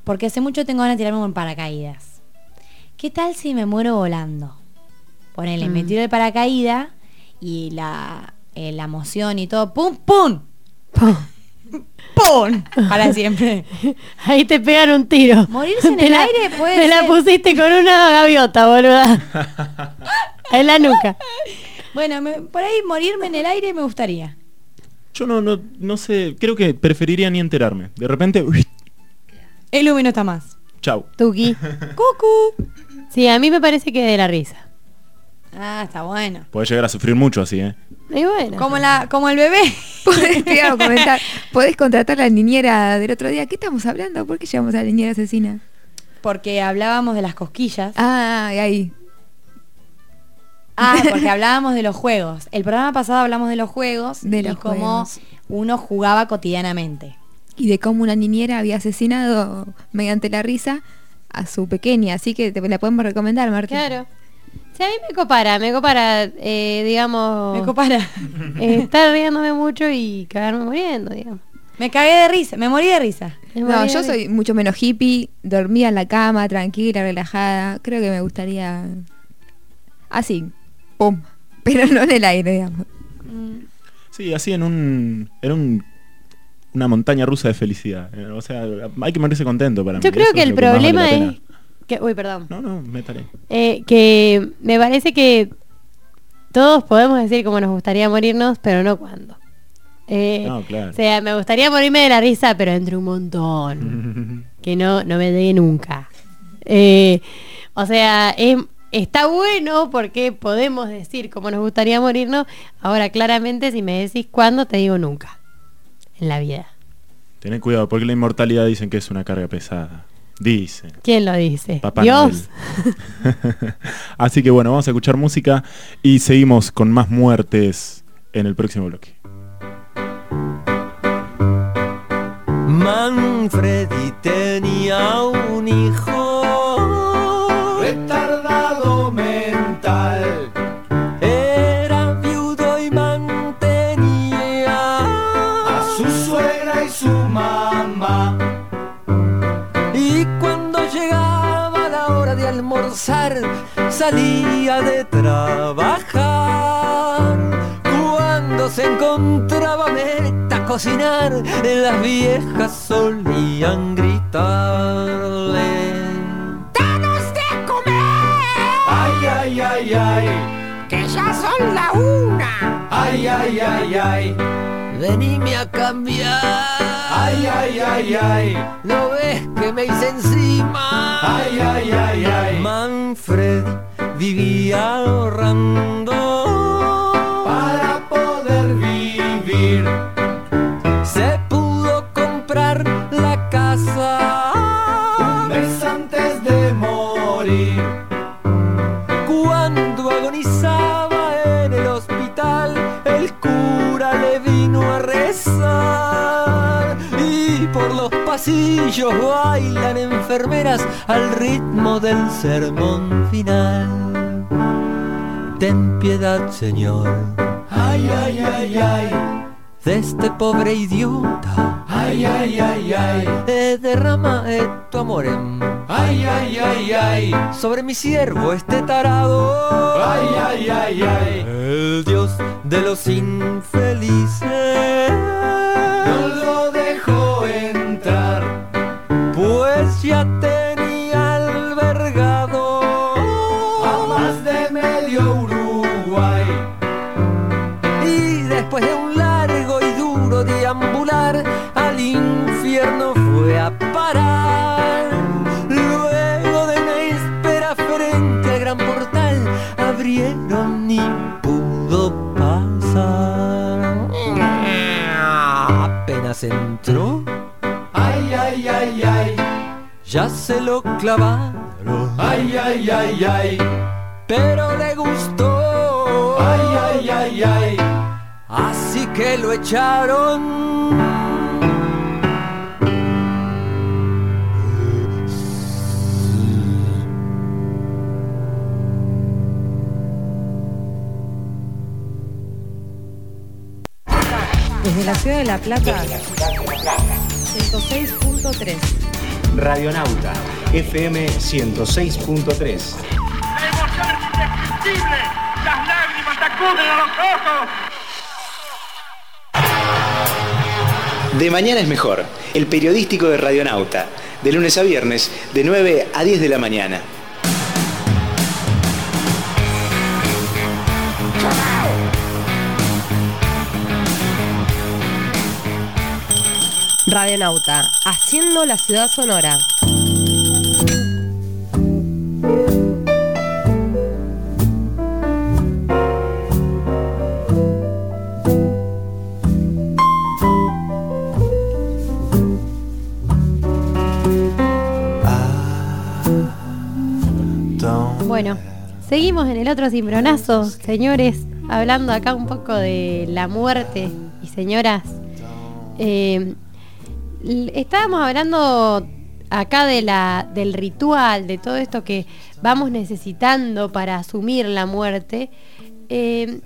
[SPEAKER 5] Porque hace mucho tengo ganas de tirarme con paracaídas. ¿Qué tal si me muero volando? Ponele, me
[SPEAKER 2] Mm.
[SPEAKER 5] tiro el paracaídas y la, eh, la emoción y todo, ¡pum, pum! ¡Pum! [laughs] Para siempre.
[SPEAKER 2] Ahí te pegan un tiro.
[SPEAKER 5] Morirse en
[SPEAKER 2] Te
[SPEAKER 5] el
[SPEAKER 2] la-
[SPEAKER 5] aire puede
[SPEAKER 2] Te la
[SPEAKER 5] ser.
[SPEAKER 2] pusiste con una gaviota, boluda. [laughs] en la nuca.
[SPEAKER 5] Bueno, me- por ahí morirme en el aire me gustaría.
[SPEAKER 4] Yo no, no, no sé, creo que preferiría ni enterarme. De repente, uy,
[SPEAKER 5] El Lumi no está más.
[SPEAKER 4] chau.
[SPEAKER 2] Tuki. [laughs]
[SPEAKER 5] ¡Cucu!
[SPEAKER 2] Sí, a mí me parece que de la risa.
[SPEAKER 5] Ah, está bueno.
[SPEAKER 4] Podés llegar a sufrir mucho así, ¿eh?
[SPEAKER 2] Y bueno.
[SPEAKER 5] Como, la, como el bebé. [laughs]
[SPEAKER 6] Podés, comentar, podés contratar a la niñera del otro día. ¿Qué estamos hablando? ¿Por qué llamamos a la niñera asesina?
[SPEAKER 5] Porque hablábamos de las cosquillas.
[SPEAKER 6] Ah, y ahí.
[SPEAKER 5] Ah, porque [laughs] hablábamos de los juegos. El programa pasado hablamos de los juegos
[SPEAKER 6] De
[SPEAKER 5] y
[SPEAKER 6] los
[SPEAKER 5] cómo
[SPEAKER 6] juegos.
[SPEAKER 5] uno jugaba cotidianamente.
[SPEAKER 6] Y de cómo una niñera había asesinado mediante la risa a su pequeña. Así que te la podemos recomendar, Martín.
[SPEAKER 2] Claro. Sí, a mí me copara, me copara, eh, digamos...
[SPEAKER 5] Me copara.
[SPEAKER 2] eh, estar riéndome mucho y cagarme muriendo, digamos.
[SPEAKER 5] Me cagué de risa, me morí de risa.
[SPEAKER 2] Me
[SPEAKER 6] No, yo soy mucho menos hippie, dormía en la cama, tranquila, relajada. Creo que me gustaría así, pum, [laughs] pero no en el aire, digamos.
[SPEAKER 4] Sí, así en un, en un una montaña rusa de felicidad. O sea, hay que morirse contento para mí.
[SPEAKER 2] Yo creo
[SPEAKER 4] Eso
[SPEAKER 2] que el problema es... Que, uy, perdón.
[SPEAKER 4] No, no, métale.
[SPEAKER 2] Eh, que me parece que todos podemos decir cómo nos gustaría morirnos, pero no cuándo. Eh,
[SPEAKER 4] No, claro.
[SPEAKER 2] O sea, me gustaría morirme de la risa, pero entre un montón. [laughs] que no, no me dé nunca. Eh, o sea, es- está bueno porque podemos decir cómo nos gustaría morirnos. Ahora, claramente, si me decís cuándo, te digo nunca. En la vida.
[SPEAKER 4] Tened cuidado, porque la inmortalidad dicen que es una carga pesada. Dicen.
[SPEAKER 2] ¿Quién lo dice?
[SPEAKER 4] Papá
[SPEAKER 2] Dios. [laughs]
[SPEAKER 4] Así que bueno, vamos a escuchar música y seguimos con más muertes en el próximo bloque.
[SPEAKER 3] Manfredi tenía un hijo salía de trabajar. Cuando se encontraba meta a cocinar, las viejas solían gritarle. ¡Danos de comer! ¡Ay, ay, ay, ay! ¡Que ya son la una! ¡Ay, ay, ay, ay! Venime a cambiar. Ay, ay, ay, ay. ¿No ves que me hice encima? Ay, ay, ay, ay. Manfred vivía ahorrando para poder vivir. Se pudo comprar la casa un mes antes de morir. Cuando agonizaba en el hospital, el cura le vino a rezar. Y por los pasillos bailan enfermeras al ritmo del sermón final. Piedad, Señor. Ay, ay, ay, ay. De este pobre idiota. Ay, ay, ay, ay. Eh, derrama eh, tu amor en. Ay, ay, ay, ay. Sobre mi siervo este tarado. Ay, ay, ay, ay. El Dios de los infelices. Ya se lo clavaron. Ay, ay, ay, ay. Pero le gustó. Ay, ay, ay, ay. Así que lo echaron.
[SPEAKER 5] Desde la ciudad de La Plata, 106.3.
[SPEAKER 7] Radionauta, FM 106.3.
[SPEAKER 8] La emoción es indescriptible. Las lágrimas acuden a los ojos.
[SPEAKER 7] De mañana es mejor, el periodístico de Radionauta, de lunes a viernes, de 9 a 10 de la mañana.
[SPEAKER 9] Radionauta, haciendo la ciudad sonora.
[SPEAKER 2] Bueno, seguimos en el otro cimbronazo, señores, hablando acá un poco de la muerte y señoras. Eh, estábamos hablando acá del ritual, de todo esto que vamos necesitando para asumir la muerte. Eh,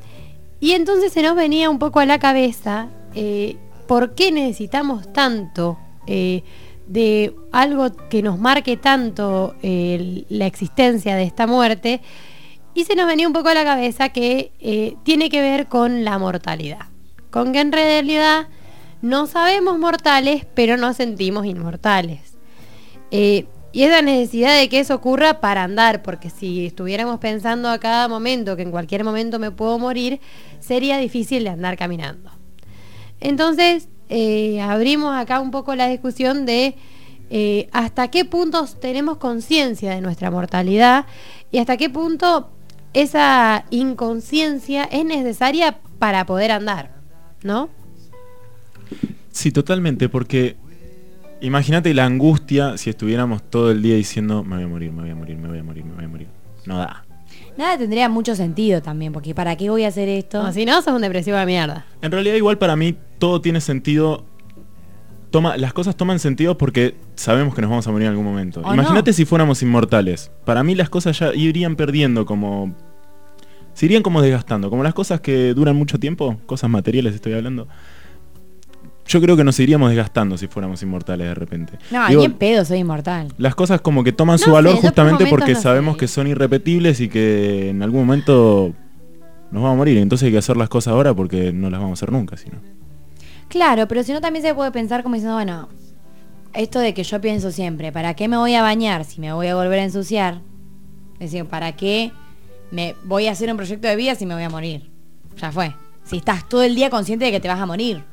[SPEAKER 2] y entonces se nos venía un poco a la cabeza eh, por qué necesitamos tanto eh, de algo que nos marque tanto la existencia de esta muerte. Y se nos venía un poco a la cabeza que tiene que ver con la mortalidad. Con que en realidad no sabemos mortales, pero nos sentimos inmortales. Eh, y esa necesidad de que eso ocurra para andar, porque si estuviéramos pensando a cada momento que en cualquier momento me puedo morir, sería difícil de andar caminando. Entonces, eh, abrimos acá un poco la discusión de eh, hasta qué puntos tenemos conciencia de nuestra mortalidad y hasta qué punto esa inconsciencia es necesaria para poder andar, ¿no?
[SPEAKER 4] Sí, totalmente, porque imagínate la angustia si estuviéramos todo el día diciendo me voy a morir, me voy a morir, me voy a morir, me voy a morir. No da.
[SPEAKER 5] Nada tendría mucho sentido también, porque ¿para qué voy a hacer esto?
[SPEAKER 2] No, si no, sos un depresivo de mierda.
[SPEAKER 4] En realidad igual para mí todo tiene sentido. Toma, las cosas toman sentido porque sabemos que nos vamos a morir en algún momento.
[SPEAKER 5] ¿O
[SPEAKER 4] Imagínate
[SPEAKER 5] no?
[SPEAKER 4] si fuéramos inmortales. Para mí las cosas ya irían perdiendo como... Se irían como desgastando. Como las cosas que duran mucho tiempo, cosas materiales estoy hablando. Yo creo que nos iríamos desgastando si fuéramos inmortales de repente.
[SPEAKER 5] No,
[SPEAKER 4] Digo,
[SPEAKER 5] ni en pedo soy inmortal.
[SPEAKER 4] las cosas como que toman
[SPEAKER 2] No
[SPEAKER 4] su valor
[SPEAKER 2] por
[SPEAKER 4] justamente porque
[SPEAKER 2] no
[SPEAKER 4] sabemos
[SPEAKER 2] sé.
[SPEAKER 4] que son irrepetibles y que en algún momento nos vamos a morir. Entonces hay que hacer las cosas ahora porque no las vamos a hacer nunca, si no.
[SPEAKER 5] Claro, pero si no también se puede pensar como diciendo, bueno, esto de que yo pienso siempre, ¿para qué me voy a bañar si me voy a volver a ensuciar? Es decir, ¿para qué me voy a hacer un proyecto de vida si me voy a morir? Ya fue. Si estás todo el día consciente de que te vas a morir.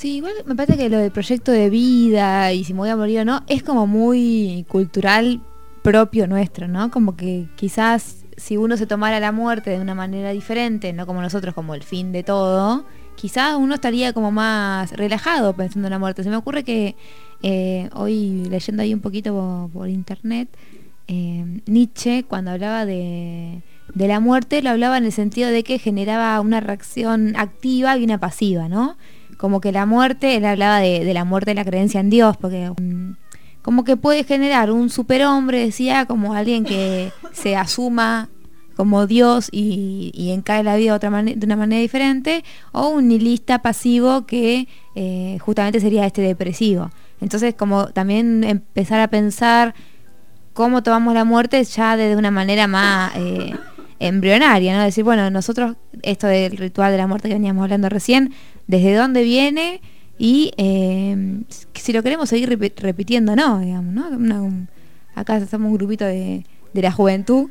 [SPEAKER 6] Sí, igual me parece que lo del proyecto de vida y si me voy a morir o no es como muy cultural propio nuestro, ¿no? Como que quizás si uno se tomara la muerte de una manera diferente, no como nosotros, como el fin de todo, quizás uno estaría como más relajado pensando en la muerte. Se me ocurre que eh, hoy leyendo ahí un poquito por, internet, eh, Nietzsche cuando hablaba de, de la muerte lo hablaba en el sentido de que generaba una reacción activa y una pasiva, ¿no? Como que la muerte, él hablaba de, la muerte de la creencia en Dios, porque mm, como que puede generar un superhombre, decía, como alguien que se asuma como Dios y, y encae la vida de, otra de una manera diferente, o un nihilista pasivo que eh, justamente sería este depresivo. Entonces, como también empezar a pensar cómo tomamos la muerte ya de una manera más eh, embrionaria, ¿no? Decir, bueno, nosotros, esto del ritual de la muerte que veníamos hablando recién, desde dónde viene y eh, si lo queremos seguir repi- repitiendo, no, digamos, ¿no? Acá somos un grupito de, de la juventud,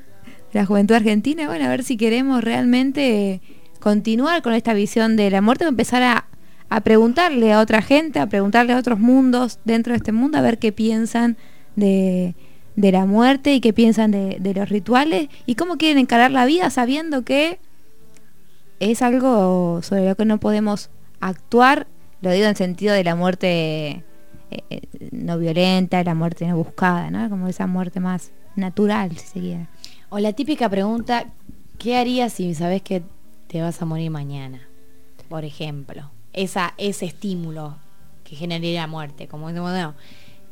[SPEAKER 6] de la juventud argentina, bueno, a ver si queremos realmente continuar con esta visión de la muerte empezar a, a preguntarle a otra gente, a preguntarle a otros mundos dentro de este mundo, a ver qué piensan de, de la muerte y qué piensan de, de los rituales y cómo quieren encarar la vida sabiendo que es algo sobre lo que no podemos actuar Lo digo en sentido de la muerte eh, eh, no violenta, la muerte no buscada, ¿no? Como esa muerte más natural, si se quiere.
[SPEAKER 5] O la típica pregunta, ¿qué harías si sabes que te vas a morir mañana? Por ejemplo, esa, ese estímulo que generaría la muerte. Como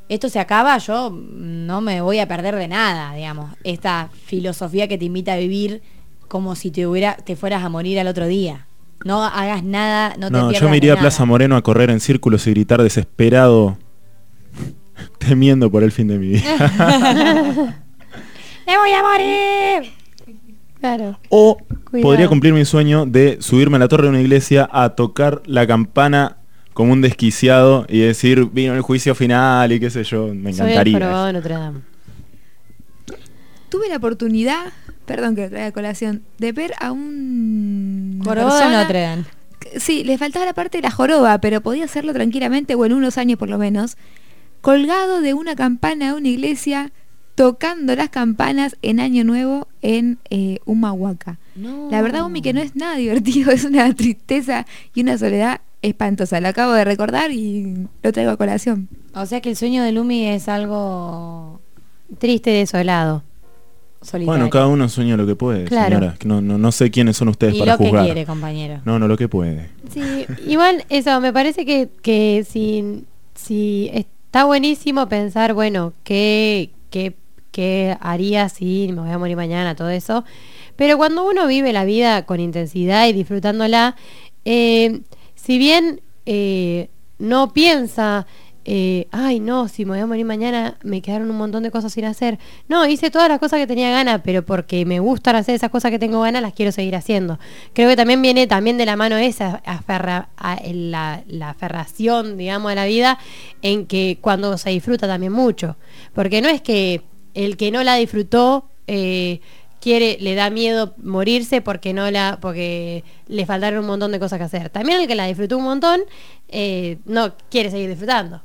[SPEAKER 5] esto se acaba, yo no me voy a perder de nada, digamos. Esta filosofía que te invita a vivir como si te hubiera, te fueras a morir al otro día. No hagas nada, no, te
[SPEAKER 4] No,
[SPEAKER 5] pierdas
[SPEAKER 4] yo me iría a. Plaza Moreno a correr en círculos y gritar desesperado, [laughs] temiendo por el fin de mi vida. [laughs]
[SPEAKER 5] ¡Me voy a morir!
[SPEAKER 2] Claro.
[SPEAKER 4] o
[SPEAKER 2] Cuidado.
[SPEAKER 4] podría cumplir mi sueño de subirme a la torre de una iglesia a tocar la campana como un desquiciado y decir, vino el juicio final y qué sé yo, me
[SPEAKER 2] Soy el
[SPEAKER 4] encantaría.
[SPEAKER 2] jorobado de Notre Dame.
[SPEAKER 6] Tuve la oportunidad, perdón que lo traiga a colación, de ver a un... una
[SPEAKER 5] Jorobado de Notre Dame.
[SPEAKER 6] Sí, le faltaba la parte de la joroba, pero podía hacerlo tranquilamente, o en unos años por lo menos, colgado de una campana de una iglesia, tocando las campanas en Año Nuevo en eh, Humahuaca.
[SPEAKER 5] No.
[SPEAKER 6] La verdad, Umi, que no es nada divertido, [laughs] es una tristeza y una soledad espantosa. Lo acabo de recordar y lo traigo a colación.
[SPEAKER 5] O sea que el sueño de Lumi es algo
[SPEAKER 2] Triste y desolado.
[SPEAKER 5] Solitario.
[SPEAKER 4] Bueno, cada uno sueña lo que puede,
[SPEAKER 2] Claro.
[SPEAKER 4] señora. No, no, no sé quiénes son ustedes
[SPEAKER 5] Y
[SPEAKER 4] para
[SPEAKER 5] lo que quiere, compañero.
[SPEAKER 4] No, no, lo que puede.
[SPEAKER 2] Sí, igual eso, me parece que, que si, si está buenísimo pensar, bueno, ¿qué, qué, qué haría si me voy a morir mañana, todo eso. Pero cuando uno vive la vida con intensidad y disfrutándola, eh, si bien eh, no piensa, eh, ay no, si me voy a morir mañana me quedaron un montón de cosas sin hacer. No, hice todas las cosas que tenía ganas, pero porque me gustan hacer esas cosas que tengo ganas, las quiero seguir haciendo. Creo que también viene también de la mano esa aferra, a- la, la aferración, digamos, de la vida, en que cuando se disfruta también mucho. Porque no es que el que no la disfrutó eh, quiere, le da miedo morirse porque no la, porque le faltaron un montón de cosas que hacer. También el que la disfrutó un montón, eh, no quiere seguir disfrutando.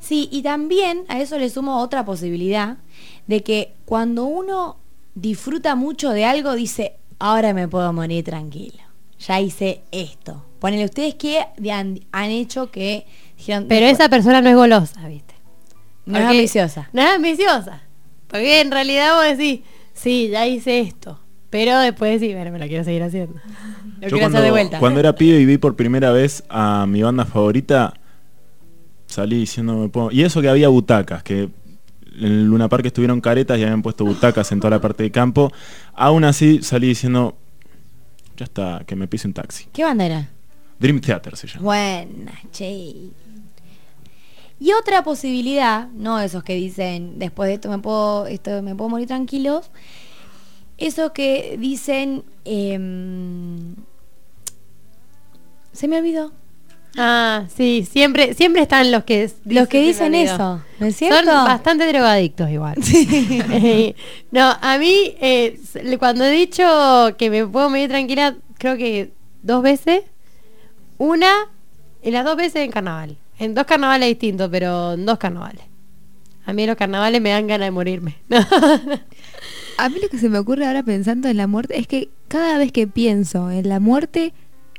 [SPEAKER 5] Sí, y también a eso le sumo otra posibilidad de que cuando uno disfruta mucho de algo, dice, ahora me puedo morir tranquilo. Ya hice esto. Ponele ustedes que han, han hecho que dijeron,
[SPEAKER 2] Pero esa persona no es golosa, ¿viste?
[SPEAKER 5] no es ambiciosa.
[SPEAKER 2] No es ambiciosa. Porque en realidad vos decís, sí, ya hice esto. Pero después decís, bueno, me la quiero seguir haciendo.
[SPEAKER 5] Lo
[SPEAKER 4] Yo
[SPEAKER 5] quiero hacer
[SPEAKER 4] cuando,
[SPEAKER 5] de vuelta.
[SPEAKER 4] cuando era pibe y vi por primera vez a mi banda favorita, salí diciendo, me puedo... Y eso que había butacas, que en el Luna Park estuvieron caretas y habían puesto butacas en toda la parte de campo. Aún así salí diciendo, ya está, que me pise un taxi.
[SPEAKER 5] ¿Qué banda era?
[SPEAKER 4] Dream Theater se llama.
[SPEAKER 5] Buena, che. Y otra posibilidad, no esos que dicen después de esto me puedo, esto me puedo morir tranquilos, esos que dicen em, se me olvidó.
[SPEAKER 2] Ah, sí, siempre, siempre están los que
[SPEAKER 5] Los que
[SPEAKER 2] "Se me
[SPEAKER 5] dicen
[SPEAKER 2] olvidó".
[SPEAKER 5] eso, ¿no es cierto?
[SPEAKER 2] Son bastante drogadictos igual. Eh, [laughs] no, a mí, eh, cuando he dicho que me puedo medir tranquila, creo que dos veces. Una, en las dos veces en carnaval. En dos carnavales distintos, pero en dos carnavales. A mí los carnavales me dan ganas de morirme. [laughs]
[SPEAKER 6] A mí lo que se me ocurre ahora pensando en la muerte es que cada vez que pienso en la muerte,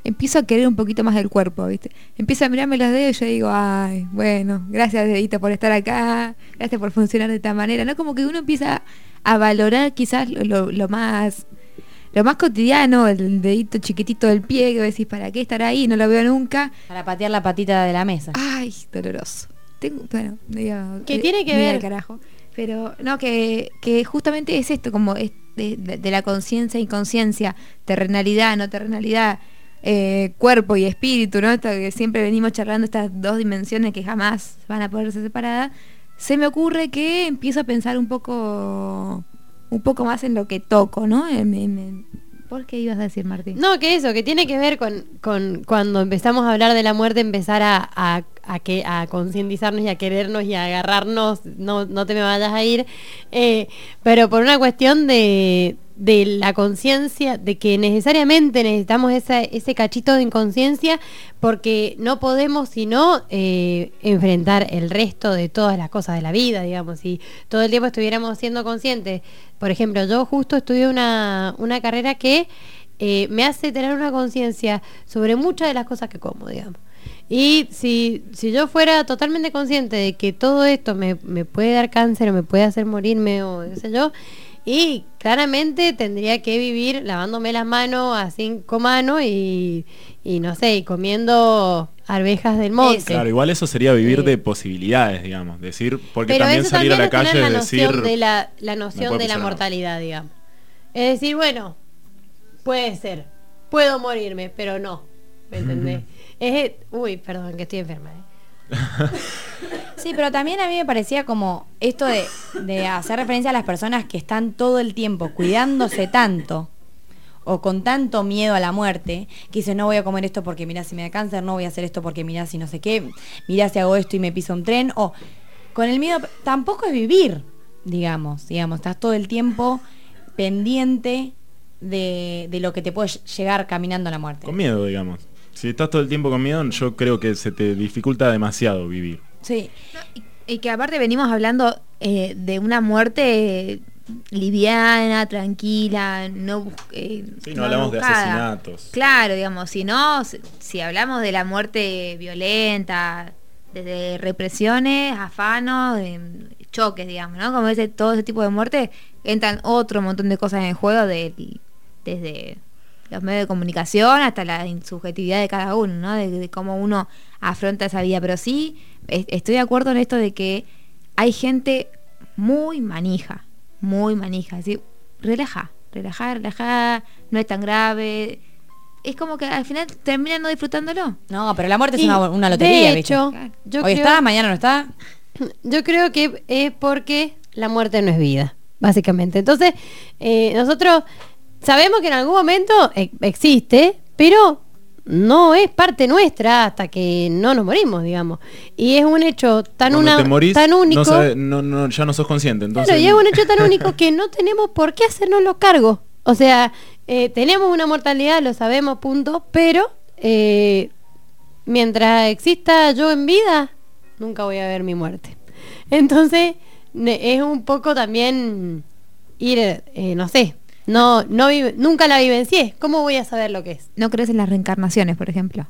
[SPEAKER 6] empiezo a querer un poquito más del cuerpo, ¿viste? Empiezo a mirarme los dedos y yo digo, ay, bueno, gracias dedito por estar acá, gracias por funcionar de esta manera, ¿no? Como que uno empieza a valorar quizás lo, lo- lo más lo más cotidiano, el dedito chiquitito del pie, que decís, ¿para qué estar ahí? No lo veo nunca.
[SPEAKER 5] Para patear la patita de la mesa.
[SPEAKER 6] Ay, doloroso. Tengo, bueno, digo,
[SPEAKER 2] ¿Qué
[SPEAKER 6] eh,
[SPEAKER 2] tiene que ver?
[SPEAKER 6] carajo. Pero no, que, que justamente es esto, como es de, de- de la conciencia e inconsciencia, terrenalidad, no terrenalidad, eh, cuerpo y espíritu, ¿no? Esto que siempre venimos charlando, estas dos dimensiones que jamás van a poder ser separadas. Se me ocurre que empiezo a pensar un poco un poco más en lo que toco, ¿no? ¿Por qué ibas a decir, Martín?
[SPEAKER 2] No, que eso, que tiene que ver con, con cuando empezamos a hablar de la muerte, empezar a, a que, a concientizarnos y a querernos y a agarrarnos, no, no te me vayas a ir, eh, pero por una cuestión de, de la conciencia, de que necesariamente necesitamos esa, ese cachito de inconsciencia, porque no podemos sino eh, enfrentar el resto de todas las cosas de la vida, digamos, si todo el tiempo estuviéramos siendo conscientes. Por ejemplo, yo justo estudié una, una carrera que eh, me hace tener una conciencia sobre muchas de las cosas que como, digamos. Y si, si yo fuera totalmente consciente de que todo esto me, me puede dar cáncer o me puede hacer morirme o qué sé yo, y claramente tendría que vivir lavándome las manos a cinco manos y, y no sé, y comiendo arvejas del monte.
[SPEAKER 4] Claro, igual eso sería vivir
[SPEAKER 2] Sí.
[SPEAKER 4] de posibilidades, digamos. Decir, porque
[SPEAKER 2] Pero
[SPEAKER 4] también salir a la
[SPEAKER 2] es
[SPEAKER 4] calle
[SPEAKER 2] la
[SPEAKER 4] decir.
[SPEAKER 2] de la, la
[SPEAKER 4] "Me
[SPEAKER 2] noción de la
[SPEAKER 4] pasar algo".
[SPEAKER 2] mortalidad, digamos. Es decir, bueno, puede ser, puedo morirme, pero no, ¿me entendés? Es, uy, perdón, que estoy enferma. ¿eh? [laughs]
[SPEAKER 5] Sí, pero también a mí me parecía como esto de, de hacer referencia a las personas que están todo el tiempo cuidándose tanto o con tanto miedo a la muerte, que dicen no voy a comer esto porque mirá si me da cáncer, no voy a hacer esto porque mirá si no sé qué, mirá si hago esto y me piso un tren, o con el miedo, tampoco es vivir, digamos, digamos, estás todo el tiempo pendiente de, de lo que te puede llegar caminando a la muerte.
[SPEAKER 4] Con miedo, digamos. Si estás todo el tiempo con miedo, yo creo que se te dificulta demasiado vivir.
[SPEAKER 5] Sí.
[SPEAKER 6] Y que aparte venimos hablando eh, de una muerte liviana, tranquila, no, eh,
[SPEAKER 4] Sí, no hablamos de asesinatos.
[SPEAKER 6] Claro, digamos, si no, si- hablamos de la muerte violenta, desde represiones, afanos, eh, choques, digamos, ¿no? Como ese, todo ese tipo de muerte, entran otro montón de cosas en juego de, desde los medios de comunicación hasta la subjetividad de cada uno, ¿no? De, de cómo uno afronta esa vida. Pero sí, es- estoy de acuerdo en esto de que hay gente muy manija, muy manija. Así, relaja, relaja, relaja, no es tan grave. Es como que al final terminan no disfrutándolo.
[SPEAKER 5] No, pero la muerte es una, una lotería,
[SPEAKER 2] de yo
[SPEAKER 5] Hoy
[SPEAKER 2] creo-
[SPEAKER 5] está, mañana no está. [coughs]
[SPEAKER 2] Yo creo que es porque la muerte no es vida, básicamente. Entonces, eh, nosotros sabemos que en algún momento e- existe, pero no es parte nuestra hasta que no nos morimos, digamos. Y es un hecho tan,
[SPEAKER 4] Cuando
[SPEAKER 2] una,
[SPEAKER 4] te morís,
[SPEAKER 2] tan único.
[SPEAKER 4] no sabe- no- no- ya no sos consciente. Entonces,
[SPEAKER 2] Claro, y es un hecho tan único que no tenemos por qué hacernoslo cargo. O sea, eh, tenemos una mortalidad, lo sabemos, punto, pero eh, mientras exista yo en vida, nunca voy a ver mi muerte. Entonces, es un poco también ir, eh, no sé, no, no vive- nunca la vivencié. ¿Cómo voy a saber lo que es?
[SPEAKER 6] ¿No crees en las reencarnaciones, por ejemplo?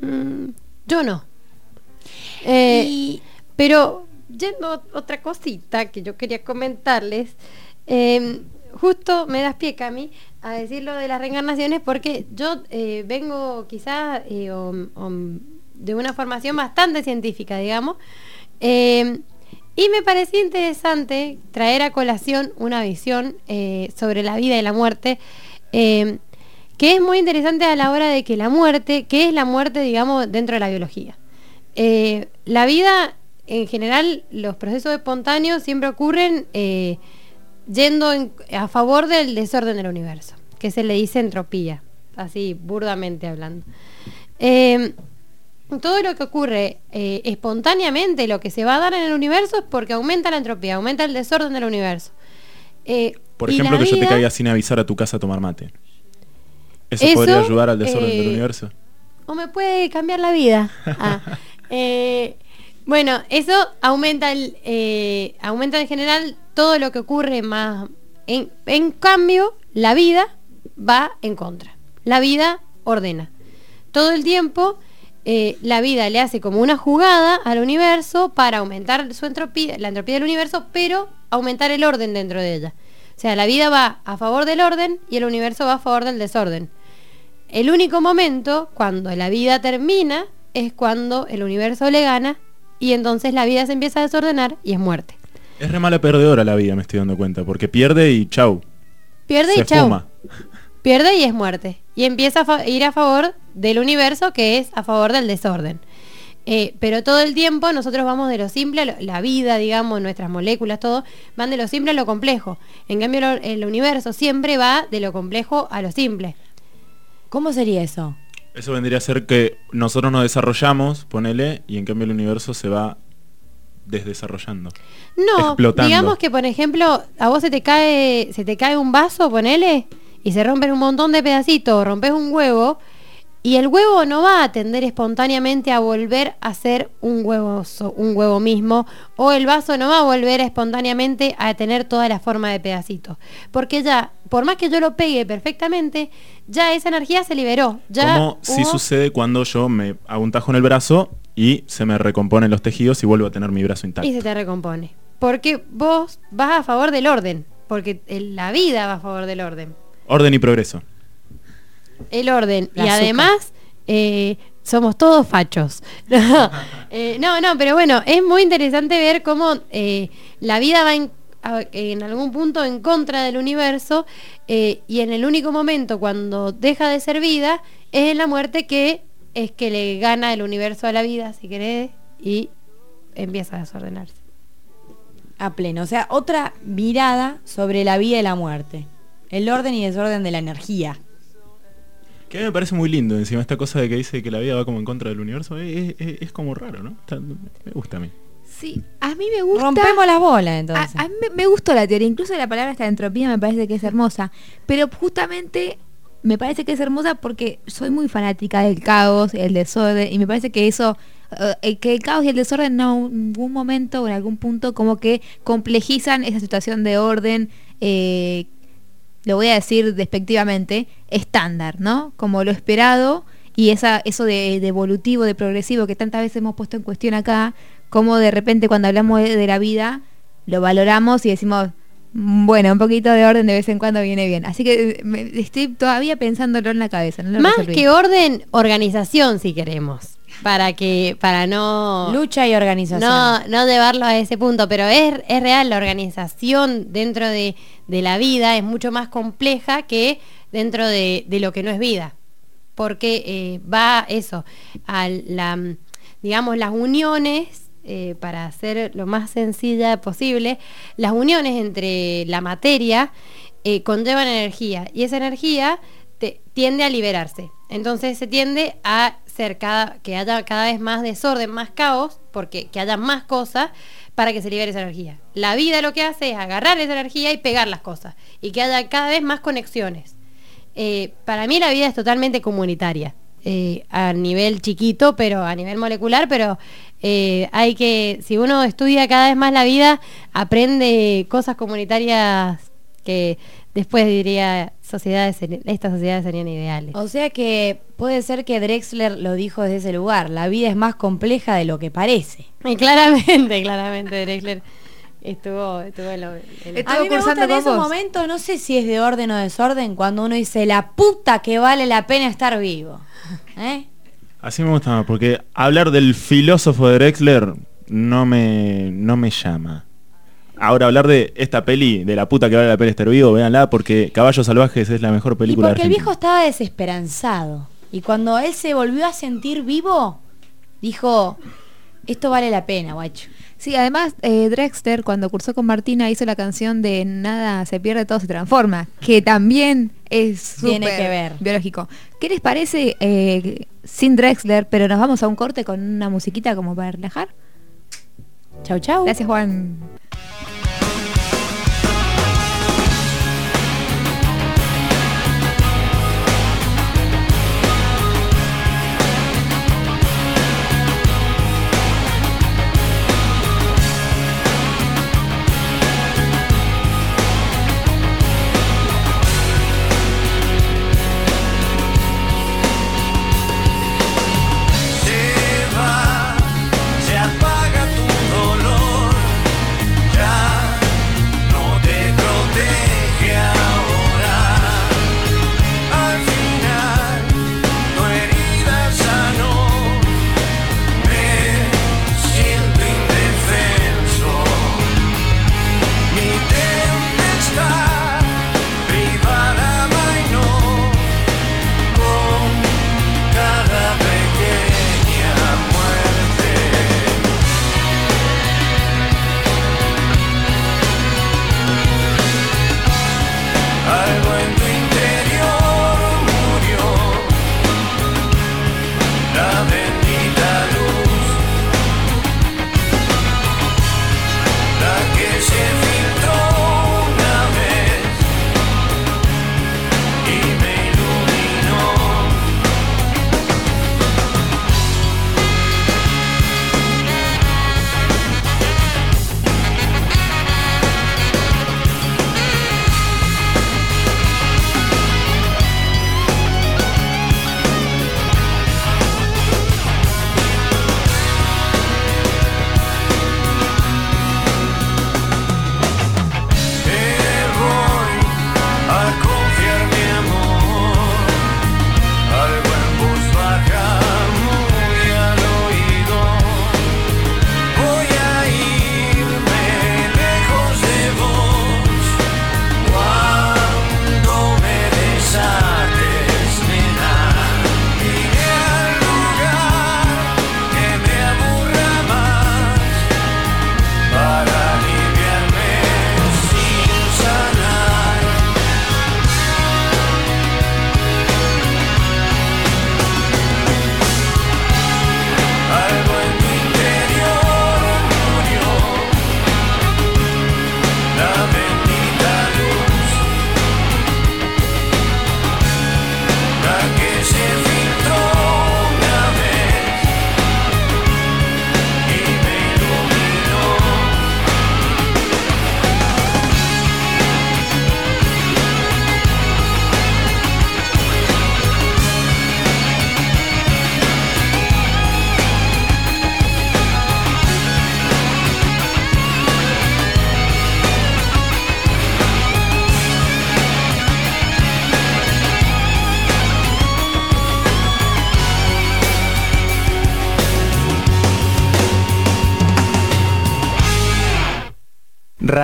[SPEAKER 2] Mm, yo no. Eh, Pero yendo a otra cosita que yo quería comentarles, eh, justo me das pie, Cami, a decir lo de las reencarnaciones porque yo eh, vengo quizás eh, de una formación bastante científica, digamos, eh, y me parecía interesante traer a colación una visión eh, sobre la vida y la muerte, eh, que es muy interesante a la hora de que la muerte, ¿qué es la muerte, digamos, dentro de la biología? Eh, la vida, en general, los procesos espontáneos siempre ocurren yendo en- a favor del desorden del universo, que se le dice entropía, así burdamente hablando. Eh, todo lo que ocurre eh, espontáneamente, lo que se va a dar en el universo es porque aumenta la entropía, aumenta el desorden del universo. Eh,
[SPEAKER 4] por ejemplo, que yo te caiga sin avisar a tu casa a tomar mate. ¿Eso,
[SPEAKER 2] Eso,
[SPEAKER 4] podría ayudar al desorden
[SPEAKER 2] eh,
[SPEAKER 4] del universo?
[SPEAKER 2] o me puede cambiar la vida. Ah, [laughs] eh, bueno, eso aumenta el, eh, aumenta en general todo lo que ocurre más. En, en cambio, la vida va en contra. La vida ordena. Todo el tiempo, eh, la vida le hace como una jugada al universo para aumentar su entropía, la entropía del universo, pero aumentar el orden dentro de ella. O sea, la vida va a favor del orden y el universo va a favor del desorden. El único momento cuando la vida termina es cuando el universo le gana y entonces la vida se empieza a desordenar y es muerte.
[SPEAKER 4] Es re mala perdedora la vida, me estoy dando cuenta. Porque pierde y chau.
[SPEAKER 2] Pierde
[SPEAKER 4] Se
[SPEAKER 2] y chau.
[SPEAKER 4] fuma.
[SPEAKER 2] Pierde y es muerte. Y empieza a ir a favor del universo que es a favor del desorden. Eh, pero todo el tiempo nosotros vamos de lo simple, a lo- la vida, digamos, nuestras moléculas, todo, van de lo simple a lo complejo. En cambio, lo- el universo siempre va de lo complejo a lo simple.
[SPEAKER 5] ¿Cómo sería eso?
[SPEAKER 4] Eso vendría a ser que nosotros nos desarrollamos, ponele, y en cambio el universo se va desdesarrollando.
[SPEAKER 2] No,
[SPEAKER 4] Explotando.
[SPEAKER 2] digamos que por ejemplo, a vos se te cae, se te cae un vaso, ponele, y se rompen un montón de pedacitos, rompes un huevo, Y el huevo no va a tender espontáneamente a volver a ser un huevo, un huevo mismo, o el vaso no va a volver espontáneamente a tener toda la forma de pedacitos. Porque ya, por más que yo lo pegue perfectamente, ya esa energía se liberó. Ya
[SPEAKER 4] Como si
[SPEAKER 2] hubo-
[SPEAKER 4] sucede cuando yo me hago un tajo en el brazo y se me recomponen los tejidos y vuelvo a tener mi brazo intacto.
[SPEAKER 2] y se te recompone. Porque vos vas a favor del orden, porque la vida va a favor del orden.
[SPEAKER 4] Orden y progreso.
[SPEAKER 2] El orden.
[SPEAKER 5] La
[SPEAKER 2] y
[SPEAKER 5] azúcar.
[SPEAKER 2] además, eh, somos todos fachos. [laughs] Eh, no, no, pero bueno, es muy interesante ver cómo eh, la vida va en, en algún punto en contra del universo eh, y en el único momento cuando deja de ser vida es en la muerte que es que le gana el universo a la vida, si querés, y empieza a desordenarse.
[SPEAKER 5] A pleno. O sea, otra mirada sobre la vida y la muerte. El orden y desorden de la energía.
[SPEAKER 4] Que a mí me parece muy lindo encima esta cosa de que dice que la vida va como en contra del universo. Es, es- es como raro, ¿no? Está- me gusta a mí.
[SPEAKER 6] Sí, a mí me gusta.
[SPEAKER 5] Rompemos las bolas
[SPEAKER 6] A,
[SPEAKER 5] entonces.
[SPEAKER 6] a mí me, me gustó la teoría, incluso la palabra esta entropía me parece que es hermosa, pero justamente me parece que es hermosa porque soy muy fanática del caos, el desorden, y me parece que eso, eh, eh, que el caos y el desorden en algún momento o en algún punto como que complejizan esa situación de orden, eh, lo voy a decir despectivamente, estándar, ¿no? Como lo esperado y esa, eso de, de evolutivo, de progresivo que tantas veces hemos puesto en cuestión acá, como de repente cuando hablamos de, de la vida, lo valoramos y decimos, "Mm, bueno, un poquito de orden de vez en cuando viene bien. Así que eh, me- estoy todavía pensándolo en la cabeza. no lo
[SPEAKER 2] Más
[SPEAKER 6] resolví.
[SPEAKER 2] que orden, organización, si queremos. Para que, para no.
[SPEAKER 5] Lucha y organización.
[SPEAKER 2] No, no llevarlo a ese punto, pero es, es real, la organización dentro de, de la vida es mucho más compleja que dentro de, de lo que no es vida. Porque eh, va eso, a la, digamos, las uniones, eh, para hacer lo más sencilla posible, las uniones entre la materia eh, conllevan energía y esa energía te- tiende a liberarse. Entonces se tiende a ser cada, que haya cada vez más desorden, más caos, porque que haya más cosas para que se libere esa energía. La vida lo que hace es agarrar esa energía y pegar las cosas y que haya cada vez más conexiones. Eh, para mí la vida es totalmente comunitaria. eh, a nivel chiquito, pero a nivel molecular, pero eh, hay que, si uno estudia cada vez más la vida, aprende cosas comunitarias que después diría sociedades, estas sociedades serían ideales.
[SPEAKER 5] O sea que puede ser que Drexler lo dijo desde ese lugar. La vida es más compleja de lo que parece.
[SPEAKER 2] Y claramente, claramente Drexler estuvo, estuvo en lo- en
[SPEAKER 6] Estuvo
[SPEAKER 5] A mí me gusta en esos momentos, no sé si es de orden o desorden, cuando uno dice la puta que vale la pena estar vivo. ¿Eh?
[SPEAKER 4] Así me gusta más, porque hablar del filósofo de Drexler no me, no me llama. Ahora, hablar de esta peli, de la puta que vale la pena estar vivo, véanla, porque Caballos Salvajes es la mejor
[SPEAKER 5] Y
[SPEAKER 4] película
[SPEAKER 5] porque el viejo estaba desesperanzado. Y cuando él se volvió a sentir vivo, dijo, esto vale la pena, guacho.
[SPEAKER 6] Sí, además eh, Drexler cuando cursó con Martina hizo la canción de Nada se pierde, todo se transforma, que también es
[SPEAKER 5] Tiene que ver.
[SPEAKER 6] biológico. ¿Qué les parece eh, sin Drexler, pero nos vamos a un corte con una musiquita como para relajar?
[SPEAKER 5] Chau, chau.
[SPEAKER 6] Gracias Juan.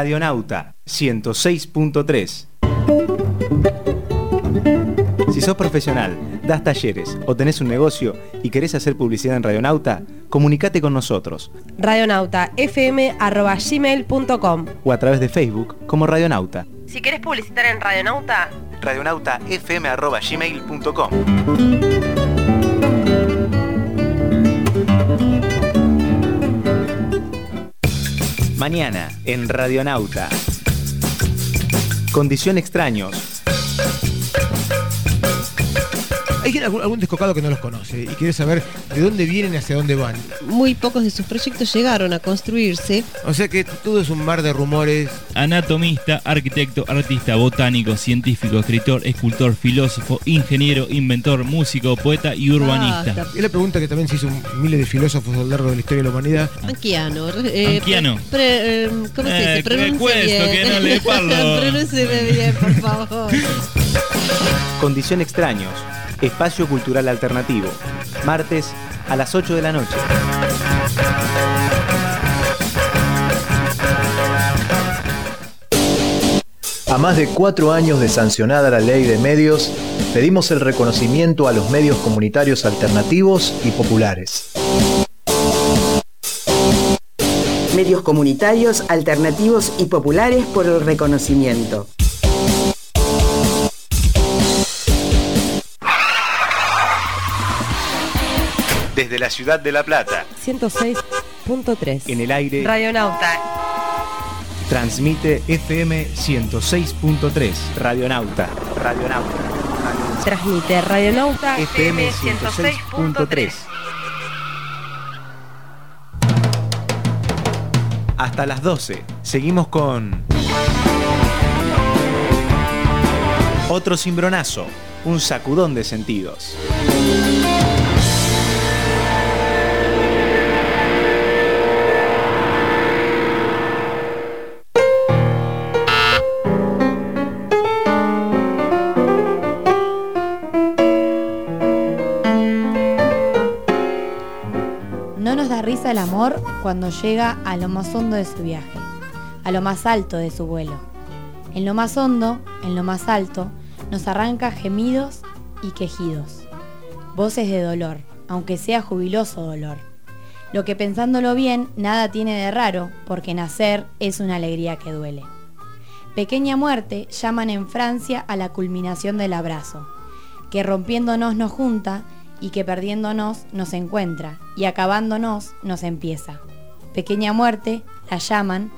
[SPEAKER 7] Radionauta 106.3. Si sos profesional, das talleres o tenés un negocio y querés hacer publicidad en Radionauta, comunicate con nosotros
[SPEAKER 9] radionautafm.gmail.com
[SPEAKER 7] o a través de Facebook como Radionauta.
[SPEAKER 9] Si querés publicitar en Radionauta,
[SPEAKER 7] radionautafm.gmail.com Mañana en Radionauta. Condición extraños.
[SPEAKER 10] Hay algún, algún descocado que no los conoce y quiere saber de dónde vienen y hacia dónde van.
[SPEAKER 11] Muy pocos de sus proyectos llegaron a construirse.
[SPEAKER 10] O sea que todo es un mar de rumores.
[SPEAKER 12] Anatomista, arquitecto, artista, botánico, científico, escritor, escultor, filósofo, ingeniero, inventor, músico, poeta y urbanista.
[SPEAKER 11] Basta.
[SPEAKER 10] Es la pregunta que también se hizo miles de filósofos a lo largo de la historia de la humanidad.
[SPEAKER 11] Anquiano. eh,
[SPEAKER 12] Anquiano.
[SPEAKER 11] pre- pre- eh, ¿Cómo se dice?
[SPEAKER 12] Eh,
[SPEAKER 11] Pronuncie
[SPEAKER 12] questo,
[SPEAKER 11] bien.
[SPEAKER 12] que no le parlo. [laughs]
[SPEAKER 11] Bien, por favor. [laughs]
[SPEAKER 7] Condición extraños. Espacio Cultural Alternativo. Martes a las 8 de la noche.
[SPEAKER 13] A más de cuatro años de sancionada la ley de medios, pedimos el reconocimiento a los medios comunitarios alternativos y populares.
[SPEAKER 14] Medios comunitarios, alternativos y populares por el reconocimiento.
[SPEAKER 7] Desde la ciudad de La Plata,
[SPEAKER 9] 106.3.
[SPEAKER 7] en el aire,
[SPEAKER 9] Radionauta.
[SPEAKER 7] transmite FM 106.3. Radionauta. Radionauta.
[SPEAKER 9] Transmite Radionauta
[SPEAKER 7] FM 106.3. Hasta las 12. Seguimos con. Otro cimbronazo. Un sacudón de sentidos.
[SPEAKER 5] El amor cuando llega a lo más hondo de su viaje, a lo más alto de su vuelo. En lo más hondo, en lo más alto, nos arranca gemidos y quejidos, voces de dolor, aunque sea jubiloso dolor. Lo que pensándolo bien, nada tiene de raro, porque nacer es una alegría que duele. Pequeña muerte llaman en Francia a la culminación del abrazo, que rompiéndonos nos junta y que perdiéndonos nos encuentra y acabándonos nos empieza. Pequeña muerte la llaman,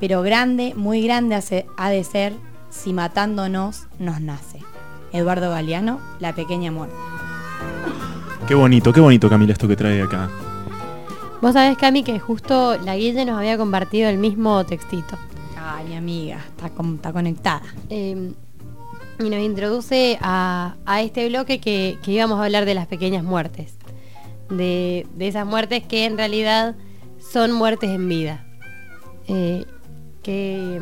[SPEAKER 5] pero grande, muy grande hace- ha de ser si matándonos nos nace. Eduardo Galeano, La pequeña muerte.
[SPEAKER 4] Qué bonito, qué bonito Camila esto que trae acá.
[SPEAKER 2] Vos sabés, Cami, que justo la Guille nos había compartido el mismo textito.
[SPEAKER 5] Ay, mi amiga, está, con- está conectada.
[SPEAKER 2] Eh, y nos introduce a, a este bloque que, que íbamos a hablar de las pequeñas muertes. De, de esas muertes que en realidad son muertes en vida. Eh, que,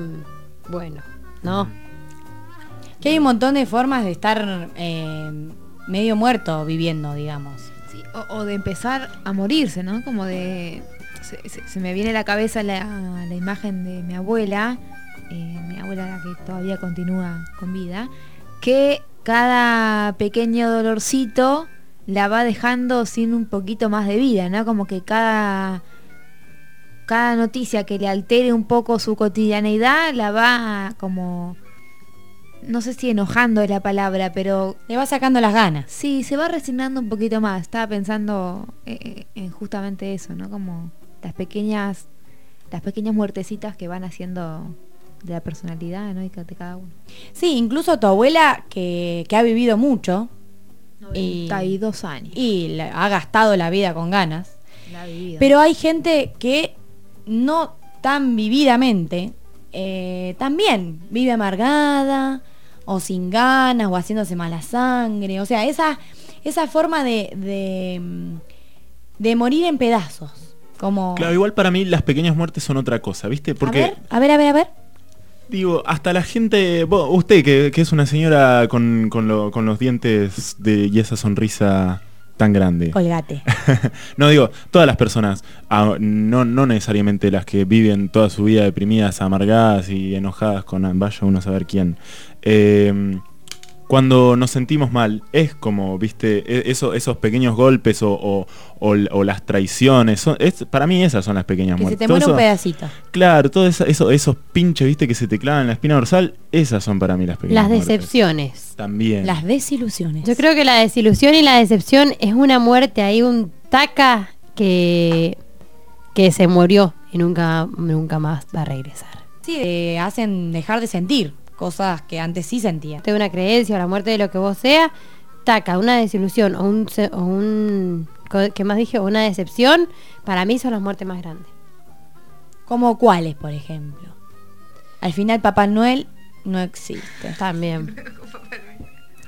[SPEAKER 2] bueno, ¿no?
[SPEAKER 5] Que hay un montón de formas de estar eh, medio muerto viviendo, digamos.
[SPEAKER 6] Sí, o, o de empezar a morirse, ¿no? Como de... Se, se- se me viene a la cabeza la, la imagen de mi abuela, eh, mi abuela la que todavía continúa con vida, que cada pequeño dolorcito la va dejando sin un poquito más de vida, ¿no? Como que cada cada noticia que le altere un poco su cotidianeidad la va como no sé si enojando es la palabra, pero
[SPEAKER 5] Le va sacando las ganas.
[SPEAKER 6] Sí, se va resignando un poquito más. Estaba pensando eh, en justamente eso, ¿no? Como las pequeñas, las pequeñas muertecitas que van haciendo de la personalidad, ¿no? Y de cada uno.
[SPEAKER 5] Sí, incluso tu abuela que, que ha vivido mucho.
[SPEAKER 6] 92 años.
[SPEAKER 5] Y la- ha gastado la vida con ganas.
[SPEAKER 6] La vivido.
[SPEAKER 5] Pero hay gente que no tan vividamente eh, también vive amargada o sin ganas o haciéndose mala sangre. O sea, esa, esa forma de, de, mm, de morir en pedazos. Como...
[SPEAKER 4] Claro, igual para mí las pequeñas muertes son otra cosa, ¿viste? Porque
[SPEAKER 5] A ver, a ver, a ver, a ver.
[SPEAKER 4] Digo, hasta la gente, vos- usted que, que es una señora con, con lo- con los dientes de, y esa sonrisa tan grande.
[SPEAKER 5] Colgate. [laughs]
[SPEAKER 4] no digo, todas las personas, ah, no, no necesariamente las que viven toda su vida deprimidas, amargadas y enojadas con vaya uno a saber quién. Eh, cuando nos sentimos mal, es como, viste, e- eso, esos pequeños golpes o, o- o- o las traiciones. son- es, para mí esas son las pequeñas
[SPEAKER 5] Que se
[SPEAKER 4] muertes.
[SPEAKER 5] te
[SPEAKER 4] Todo
[SPEAKER 5] muere un
[SPEAKER 4] eso-
[SPEAKER 5] pedacito.
[SPEAKER 4] Claro, todos eso, eso- esos pinches, viste, que se te clavan en la espina dorsal, esas son para mí las pequeñas
[SPEAKER 2] Las
[SPEAKER 4] muertes.
[SPEAKER 2] decepciones.
[SPEAKER 4] También.
[SPEAKER 5] Las desilusiones.
[SPEAKER 2] Yo creo que la desilusión y la decepción es una muerte ahí, un taca que, que se murió y nunca, nunca más va a regresar.
[SPEAKER 5] Sí, te hacen dejar de sentir cosas que antes sí sentía.
[SPEAKER 2] De una creencia o la muerte de lo que vos sea, taca, una desilusión o un, se- o un ¿qué más dije? O una decepción, para mí son las muertes más grandes.
[SPEAKER 5] ¿Como cuáles, por ejemplo? Al final Papá Noel no existe.
[SPEAKER 2] También. [laughs]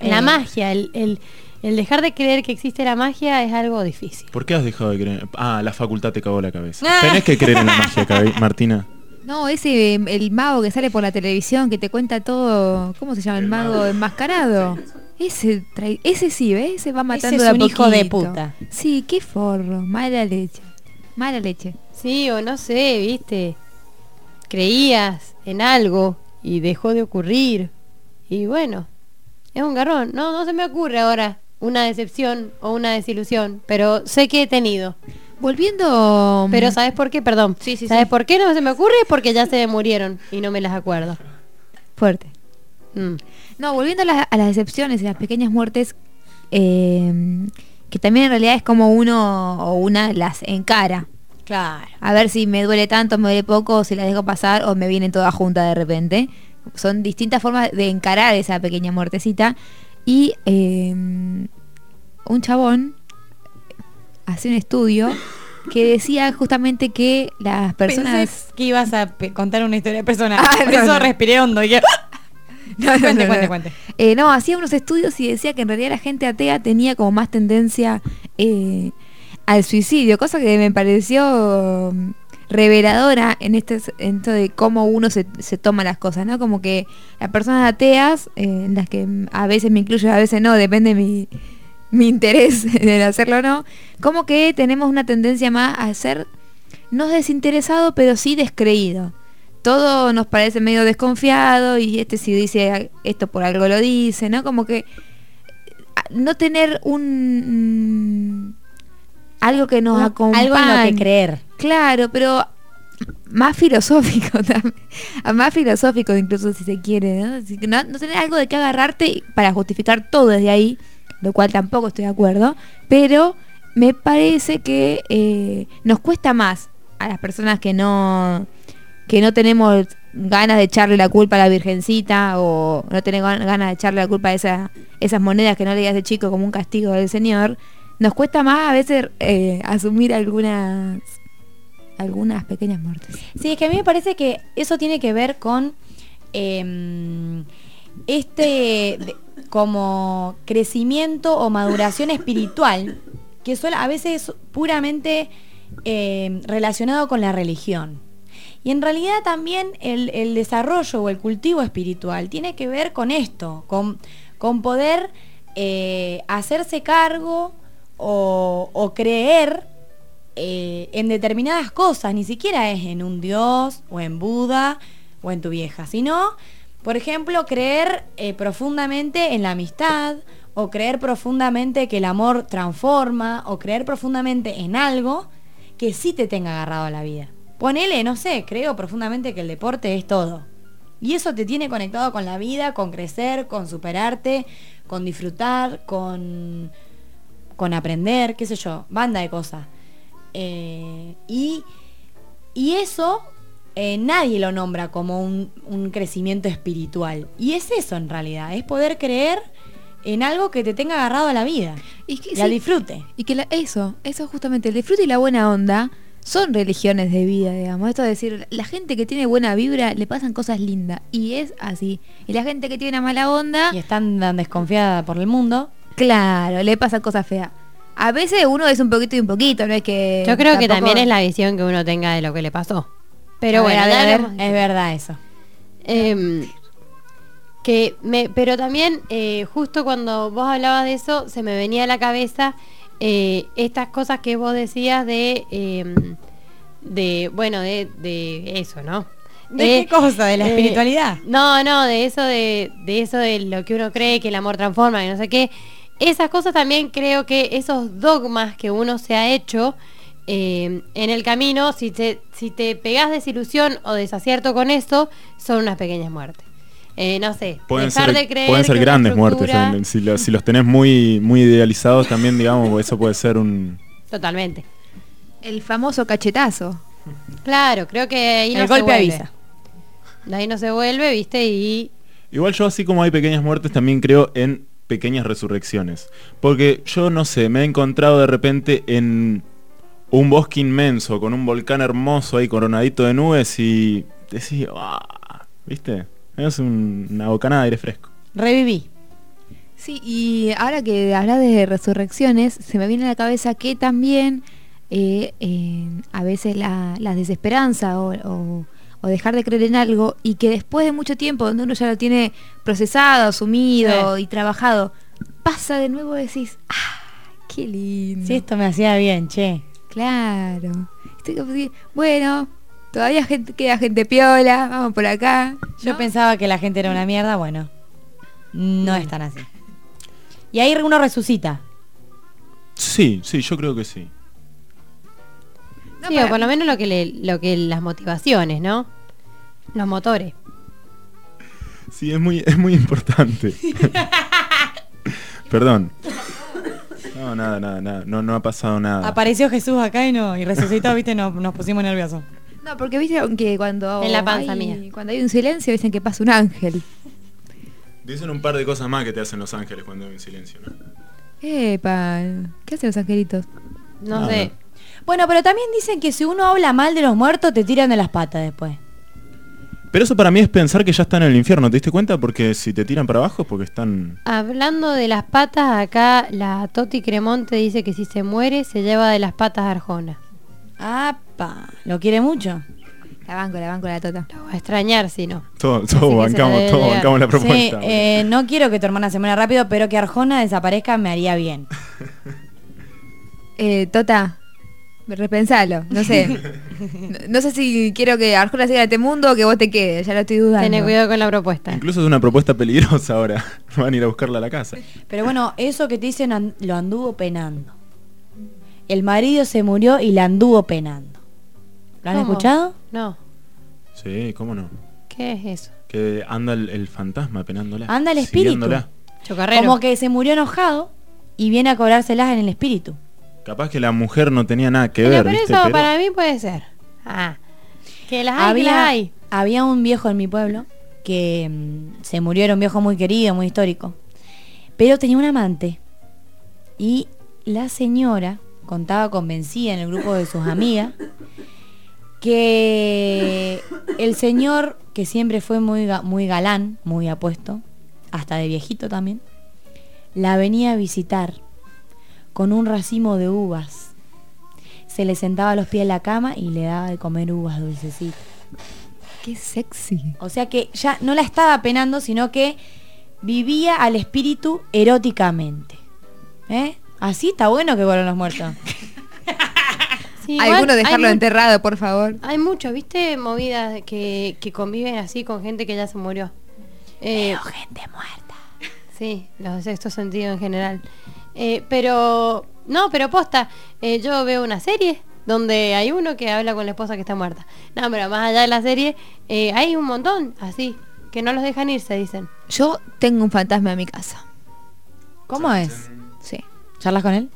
[SPEAKER 5] Eh,
[SPEAKER 2] La magia, el, el- el dejar de creer que existe la magia es algo difícil.
[SPEAKER 4] ¿Por qué has dejado de creer? Ah, la facultad te cagó la cabeza. Tenés que creer en la magia, Martina.
[SPEAKER 6] No, ese, eh, el mago que sale por la televisión, que te cuenta todo, ¿cómo se llama? El, mago, enmascarado. Ese, ese sí, ¿ves? Ese va matando
[SPEAKER 5] es
[SPEAKER 6] de a
[SPEAKER 5] un hijo de puta.
[SPEAKER 6] Sí, qué forro, mala leche. Mala leche.
[SPEAKER 2] Sí, o no sé, viste. Creías en algo y dejó de ocurrir. Y bueno, es un garrón. No, no se me ocurre ahora una decepción o una desilusión, pero sé que he tenido.
[SPEAKER 6] Volviendo.
[SPEAKER 2] Pero ¿sabes por qué? Perdón.
[SPEAKER 6] Sí, sí,
[SPEAKER 2] ¿Sabes
[SPEAKER 6] sí.
[SPEAKER 2] por qué no se me ocurre? Porque ya se murieron y no me las acuerdo.
[SPEAKER 6] Fuerte.
[SPEAKER 2] Mm.
[SPEAKER 6] No, volviendo a, las- a las decepciones y las pequeñas muertes, eh, que también en realidad es como uno o una las encara.
[SPEAKER 5] Claro.
[SPEAKER 6] A ver si me duele tanto, me duele poco, o si la dejo pasar o me vienen todas juntas de repente. Son distintas formas de encarar esa pequeña muertecita. Y eh, un chabón hace un estudio que decía justamente que las personas...
[SPEAKER 5] Pensé que ibas a contar una historia personal. [laughs]
[SPEAKER 6] Ah,
[SPEAKER 5] Por
[SPEAKER 6] no,
[SPEAKER 5] eso
[SPEAKER 6] no.
[SPEAKER 5] respiré hondo. Y que... [laughs]
[SPEAKER 6] No, no,
[SPEAKER 5] cuente, cuente, cuente.
[SPEAKER 6] Eh, no, hacía unos estudios y decía que en realidad la gente atea tenía como más tendencia eh, al suicidio, cosa que me pareció mm, reveladora en este en esto de cómo uno se, se toma las cosas, ¿no? Como que las personas ateas, eh, en las que mm, a veces me incluyo, a veces no, depende mi, mi interés [laughs] en hacerlo o no, como que tenemos una tendencia más a ser no desinteresado, pero sí descreído. Todo nos parece medio desconfiado y este si dice esto por algo lo dice, ¿no? Como que no tener un mm, algo que nos acompañe.
[SPEAKER 5] algo en lo que creer.
[SPEAKER 6] Claro, pero más filosófico [laughs] también. Más filosófico incluso si se quiere, ¿no? No, no tener algo de qué agarrarte para justificar todo desde ahí, lo cual tampoco estoy de acuerdo, pero me parece que eh, nos cuesta más a las personas que no que no tenemos ganas de echarle la culpa a la virgencita o no tenemos gan- ganas de echarle la culpa a esa, esas monedas que no le digas de chico como un castigo del Señor, nos cuesta más a veces eh, asumir algunas algunas pequeñas muertes.
[SPEAKER 5] Sí, es que a mí me parece que eso tiene que ver con em, este como crecimiento o maduración espiritual que suele a veces puramente em, relacionado con la religión. Y en realidad también el, desarrollo o el cultivo espiritual tiene que ver con esto, con, con poder eh, hacerse cargo o, o creer eh, en determinadas cosas, ni siquiera es en un Dios o en Buda o en tu vieja, sino, por ejemplo, creer eh, profundamente en la amistad o creer profundamente que el amor transforma o creer profundamente en algo que sí te tenga agarrado a la vida. Ponele, no sé, creo profundamente que el deporte es todo. Y eso te tiene conectado con la vida, con crecer, con superarte, con disfrutar, con, con aprender, qué sé yo, banda de cosas. Eh, y, y eso eh, nadie lo nombra como un, un crecimiento espiritual. Y es eso en realidad, es poder creer en algo que te tenga agarrado a la vida.
[SPEAKER 6] Y que sí,
[SPEAKER 5] disfrute.
[SPEAKER 6] Y que la- eso, eso justamente, el disfrute y la buena onda son religiones de vida, digamos. Esto es decir, la gente que tiene buena vibra le pasan cosas lindas. Y es así. Y la gente que tiene una mala onda.
[SPEAKER 5] Y están tan desconfiada por el mundo.
[SPEAKER 6] Claro, le pasan cosas feas. A veces uno es un poquito y un poquito, no es que.
[SPEAKER 2] Yo creo que también es la visión que uno tenga de lo que le pasó. Pero
[SPEAKER 5] A
[SPEAKER 2] bueno,
[SPEAKER 5] ver, a
[SPEAKER 2] ya
[SPEAKER 5] ver,
[SPEAKER 2] hablamos-
[SPEAKER 5] es verdad eso.
[SPEAKER 2] Em, que me, pero también, eh, justo cuando vos hablabas de eso, se me venía a la cabeza eh, estas cosas que vos decías de, eh, de bueno, de, de eso, ¿no?
[SPEAKER 5] ¿De qué cosa? ¿De la
[SPEAKER 2] eh,
[SPEAKER 5] espiritualidad?
[SPEAKER 2] No, no, de eso de, de eso de lo que uno cree que el amor transforma y no sé qué. Esas cosas también creo que esos dogmas que uno se ha hecho eh, en el camino, si te, si te pegás desilusión o desacierto con eso, son unas pequeñas muertes. Eh, no sé,
[SPEAKER 4] Pueden
[SPEAKER 2] dejar
[SPEAKER 4] ser,
[SPEAKER 2] de creer
[SPEAKER 4] pueden ser grandes muertes.
[SPEAKER 2] estructura-
[SPEAKER 4] eh, Si, lo- si los tenés muy, muy idealizados también, digamos, eso puede ser un...
[SPEAKER 2] Totalmente.
[SPEAKER 6] El famoso cachetazo.
[SPEAKER 2] Claro, creo que ahí
[SPEAKER 5] El
[SPEAKER 2] no
[SPEAKER 5] golpe
[SPEAKER 2] se vuelve.
[SPEAKER 5] avisa.
[SPEAKER 2] De ahí no se vuelve, viste, y
[SPEAKER 4] Igual yo así como hay pequeñas muertes, también creo en pequeñas resurrecciones. Porque yo no sé, me he encontrado de repente en un bosque inmenso, con un volcán hermoso ahí coronadito de nubes y decís, "Ah", ¿viste? Es un- una bocanada de aire fresco.
[SPEAKER 5] Reviví.
[SPEAKER 6] Sí, y ahora que hablas de resurrecciones, se me viene a la cabeza que también eh, eh, a veces la, la desesperanza o, o- o dejar de creer en algo y que después de mucho tiempo, donde uno ya lo tiene procesado, asumido y trabajado, pasa de nuevo y decís, ¡ah! ¡Qué lindo!
[SPEAKER 5] Sí, esto me hacía bien, che.
[SPEAKER 6] Claro. Estoy como así, bueno, todavía gente, queda gente piola, vamos por acá.
[SPEAKER 5] Yo pensaba que la gente era una mierda, bueno. No es tan así. Y ahí uno resucita.
[SPEAKER 4] Sí, sí, yo creo que sí.
[SPEAKER 2] sí, o por lo menos lo que le- lo que las motivaciones, ¿no? Los motores.
[SPEAKER 4] Sí, es muy, es muy importante. [laughs] Perdón. No, nada, nada, nada. No, no ha pasado nada.
[SPEAKER 5] Apareció Jesús acá y no, y resucitó, viste, nos, nos pusimos nerviosos.
[SPEAKER 6] No, porque viste que cuando
[SPEAKER 2] En la panza
[SPEAKER 6] hay,
[SPEAKER 2] mía.
[SPEAKER 6] cuando hay un silencio dicen que pasa un ángel.
[SPEAKER 4] Dicen un par de cosas más que te hacen los ángeles cuando hay un silencio, ¿no?
[SPEAKER 6] Epa, ¿qué hacen los angelitos?
[SPEAKER 2] No
[SPEAKER 4] Nada.
[SPEAKER 2] sé.
[SPEAKER 5] Bueno, pero también dicen que si uno habla mal de los muertos, te tiran de las patas después.
[SPEAKER 4] Pero eso para mí es pensar que ya están en el infierno, ¿te diste cuenta? Porque si te tiran para abajo es porque están...
[SPEAKER 2] Hablando de las patas, acá la Toti Cremonte dice que si se muere se lleva de las patas a Arjona.
[SPEAKER 5] ¡Apa! ¿Lo quiere mucho?
[SPEAKER 6] La banco, la banco la tota.
[SPEAKER 2] Lo va a extrañar si no.
[SPEAKER 4] Todo
[SPEAKER 2] la
[SPEAKER 4] bancamos,
[SPEAKER 2] llevar.
[SPEAKER 4] bancamos la
[SPEAKER 5] Sí,
[SPEAKER 4] propuesta.
[SPEAKER 5] eh, no quiero que tu hermana se muera rápido, pero que Arjona desaparezca me haría bien.
[SPEAKER 6] Eh, Tota, repensalo, no sé. no, [laughs] no sé si quiero que Arjona siga en este mundo o que vos te quedes, ya lo estoy dudando.
[SPEAKER 2] Tené cuidado con la propuesta.
[SPEAKER 4] Incluso es una propuesta peligrosa ahora. [laughs] Van a ir a buscarla a la casa.
[SPEAKER 5] Pero bueno, eso que te dicen lo anduvo penando. El marido se murió y la anduvo penando. ¿Lo han
[SPEAKER 2] ¿Cómo?
[SPEAKER 5] escuchado?
[SPEAKER 2] No.
[SPEAKER 4] Sí, ¿cómo no?
[SPEAKER 2] ¿Qué es eso?
[SPEAKER 4] Que anda el, el fantasma penándola.
[SPEAKER 5] Anda el espíritu. Como que se murió enojado y viene a cobrárselas en el espíritu.
[SPEAKER 4] Capaz que la mujer no tenía nada que ver,
[SPEAKER 2] pero
[SPEAKER 4] ¿viste?
[SPEAKER 2] eso
[SPEAKER 4] Pero-
[SPEAKER 2] para mí puede ser. Ah. Que las hay, que
[SPEAKER 5] había,
[SPEAKER 2] las hay.
[SPEAKER 5] había un viejo en mi pueblo que mm, se murió, era un viejo muy querido, muy histórico. Pero tenía un amante. Y la señora contaba convencida en el grupo de sus amigas que el señor, que siempre fue muy, muy galán, muy apuesto, hasta de viejito también, la venía a visitar con un racimo de uvas. Se le sentaba a los pies de la cama y le daba de comer uvas dulcecitas.
[SPEAKER 6] Qué sexy.
[SPEAKER 5] O sea que ya no la estaba penando, sino que vivía al espíritu eróticamente. ¿Eh? Así está bueno que vuelvan los muertos. [laughs]
[SPEAKER 2] Sí, igual
[SPEAKER 6] Alguno dejarlo enterrado, por favor.
[SPEAKER 2] Hay mucho, ¿viste? Movidas que, que conviven así con gente que ya se murió. Eh,
[SPEAKER 5] gente muerta.
[SPEAKER 2] Sí, los sexto sentido en general. Eh, pero, no, pero posta, eh, yo veo una serie donde hay uno que habla con la esposa que está muerta. No, pero más allá de la serie, eh, hay un montón así, que no los dejan irse, dicen.
[SPEAKER 6] Yo tengo un fantasma en mi casa.
[SPEAKER 5] ¿Cómo es?
[SPEAKER 6] Sí.
[SPEAKER 5] ¿Charlas con él?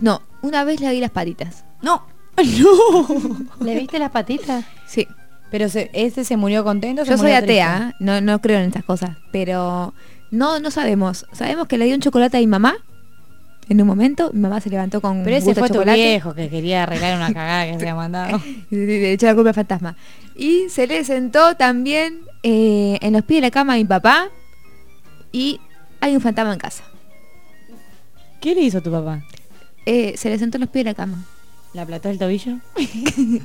[SPEAKER 6] No, una vez le di las patitas.
[SPEAKER 5] No. [laughs] No.
[SPEAKER 2] ¿Le viste las patitas?
[SPEAKER 6] Sí.
[SPEAKER 5] Pero se, ese se murió contento. se
[SPEAKER 6] Yo soy
[SPEAKER 5] murió
[SPEAKER 6] atea? ¿eh? no, no creo en estas cosas, pero no, no sabemos. Sabemos que le di un chocolate a mi mamá. En un momento, mi mamá se levantó con
[SPEAKER 5] Pero ese
[SPEAKER 6] gusto a
[SPEAKER 5] fue tu viejo que quería arreglar una [laughs] cagada que se había mandado.
[SPEAKER 6] Y Le echó la culpa al fantasma. Y se le sentó también eh, en los pies de la cama a mi papá. Y hay un fantasma en casa.
[SPEAKER 5] ¿Qué le hizo tu papá?
[SPEAKER 6] Eh, se le sentó en los pies de la cama.
[SPEAKER 5] ¿La aplató el tobillo? [laughs]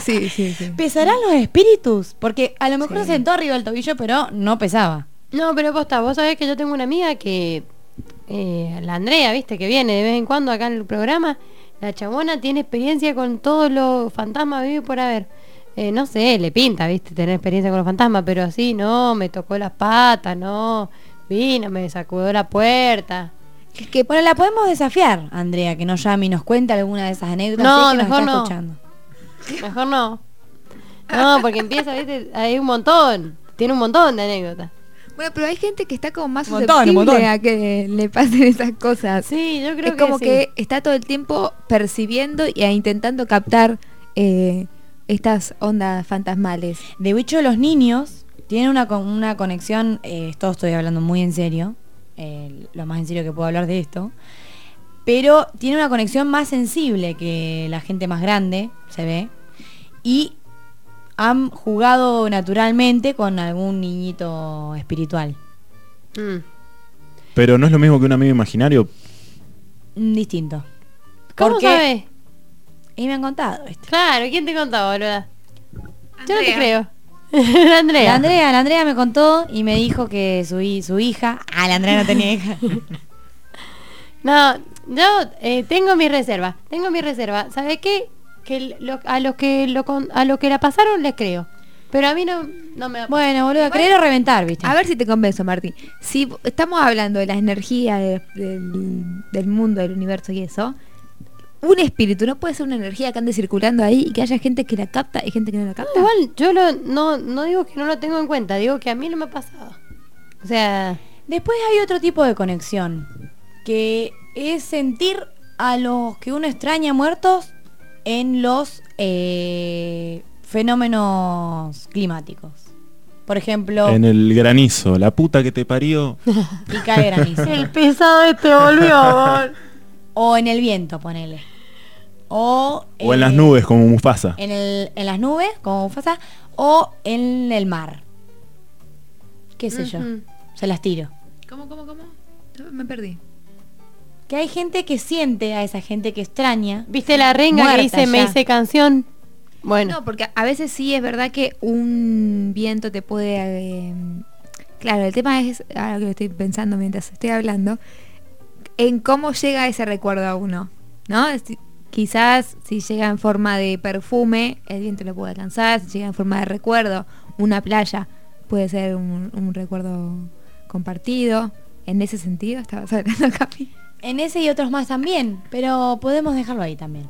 [SPEAKER 6] Sí, sí, sí.
[SPEAKER 5] ¿Pesarán los espíritus? Porque a lo mejor se sentó arriba del tobillo, pero no pesaba.
[SPEAKER 2] No, pero posta, vos sabés que yo tengo una amiga que eh, la Andrea, viste, que viene de vez en cuando acá en el programa, la chabona tiene experiencia con todos los fantasmas vive por haber. Eh, no sé, le pinta, viste, tener experiencia con los fantasmas, pero así, no, me tocó las patas, no, vino, me sacudió la puerta.
[SPEAKER 5] Que, bueno, la podemos desafiar, Andrea, que nos llame y nos cuente alguna de esas anécdotas.
[SPEAKER 2] No,
[SPEAKER 5] que nos
[SPEAKER 2] mejor
[SPEAKER 5] está
[SPEAKER 2] no.
[SPEAKER 5] escuchando.
[SPEAKER 2] Mejor no. No, porque empieza, viste, hay un montón, tiene un montón de anécdotas.
[SPEAKER 6] Bueno, pero hay gente que está como más
[SPEAKER 2] montón,
[SPEAKER 6] susceptible a que le pasen esas cosas.
[SPEAKER 2] Sí, yo creo
[SPEAKER 6] es
[SPEAKER 2] que
[SPEAKER 6] como
[SPEAKER 2] sí.
[SPEAKER 6] que está todo el tiempo percibiendo y a- intentando captar eh, estas ondas fantasmales.
[SPEAKER 5] De hecho, los niños tienen una, con- una conexión, eh, esto estoy hablando muy en serio, eh, lo más en serio que puedo hablar de esto, pero tiene una conexión más sensible que la gente más grande, se ve, y han jugado naturalmente con algún niñito espiritual.
[SPEAKER 2] Mm.
[SPEAKER 4] Pero no es lo mismo que un amigo imaginario.
[SPEAKER 5] Mm, Distinto.
[SPEAKER 2] ¿Cómo
[SPEAKER 5] Porque-
[SPEAKER 2] sabes?
[SPEAKER 5] Y me han contado, ¿viste?
[SPEAKER 2] Claro, ¿quién te contaba, boluda? Yo no te creo. [laughs] la Andrea.
[SPEAKER 5] La Andrea, la Andrea me contó y me dijo que su, su hija, ah, la Andrea no tenía [laughs] hija.
[SPEAKER 2] No, yo eh, tengo mi reserva, tengo mi reserva. ¿Sabe qué? Que lo- a los que lo con- a los que la pasaron les creo. Pero a mí no, no me
[SPEAKER 5] Bueno, boludo,
[SPEAKER 6] Igual-
[SPEAKER 5] querer o reventar, ¿viste?
[SPEAKER 6] A ver si te convenzo, Martín. Si estamos hablando de la energía de- del, del mundo, del universo y eso, un espíritu no puede ser una energía que ande circulando ahí y que haya gente que la capta y gente que no la capta.
[SPEAKER 2] Igual yo lo, no, no digo que no lo tengo en cuenta, digo que a mí no me ha pasado. O sea,
[SPEAKER 5] Después hay otro tipo de conexión, que es sentir a los que uno extraña muertos en los eh, fenómenos climáticos. Por ejemplo,
[SPEAKER 4] En el granizo, la puta que te parió. [laughs]
[SPEAKER 5] y cae granizo.
[SPEAKER 2] el pesado este volvió.
[SPEAKER 5] o en el viento, ponele. O,
[SPEAKER 4] O en
[SPEAKER 5] eh,
[SPEAKER 4] las nubes, como Mufasa.
[SPEAKER 5] En, el- en las nubes, como Mufasa, o en el mar. ¿Qué sé yo? Se las tiro.
[SPEAKER 6] ¿Cómo, cómo, cómo? Me perdí.
[SPEAKER 5] Que hay gente que siente a esa gente que extraña.
[SPEAKER 2] ¿Viste la renga que dice me hice canción? Bueno.
[SPEAKER 6] No, porque a veces sí es verdad que un viento te puede... eh, claro, el tema es, ahora que lo estoy pensando mientras estoy hablando, en cómo llega ese recuerdo a uno, ¿no? Si- quizás si llega en forma de perfume, el viento lo puede alcanzar, si llega en forma de recuerdo, una playa puede ser un, un recuerdo compartido. En ese sentido, estabas hablando, Capi.
[SPEAKER 5] En ese y otros más también, pero podemos dejarlo ahí también.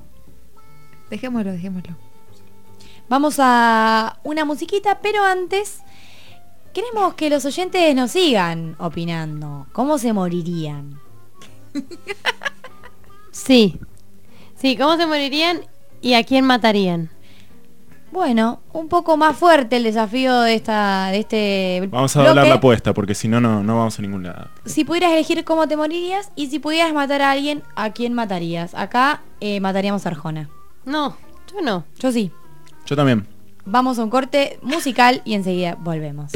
[SPEAKER 6] Dejémoslo, dejémoslo.
[SPEAKER 5] Vamos a una musiquita, pero antes queremos que los oyentes nos sigan opinando. ¿Cómo se morirían? [laughs]
[SPEAKER 2] Sí. Sí, ¿cómo se morirían y a quién matarían?
[SPEAKER 5] Bueno, un poco más fuerte el desafío de esta de este
[SPEAKER 4] Vamos a doblar la apuesta, porque si no, no no vamos a ningún lado.
[SPEAKER 5] Si pudieras elegir cómo te morirías y si pudieras matar a alguien, ¿a quién matarías? Acá eh, mataríamos a Arjona.
[SPEAKER 2] No, yo no.
[SPEAKER 5] Yo sí.
[SPEAKER 4] Yo también.
[SPEAKER 5] Vamos a un corte musical y enseguida volvemos.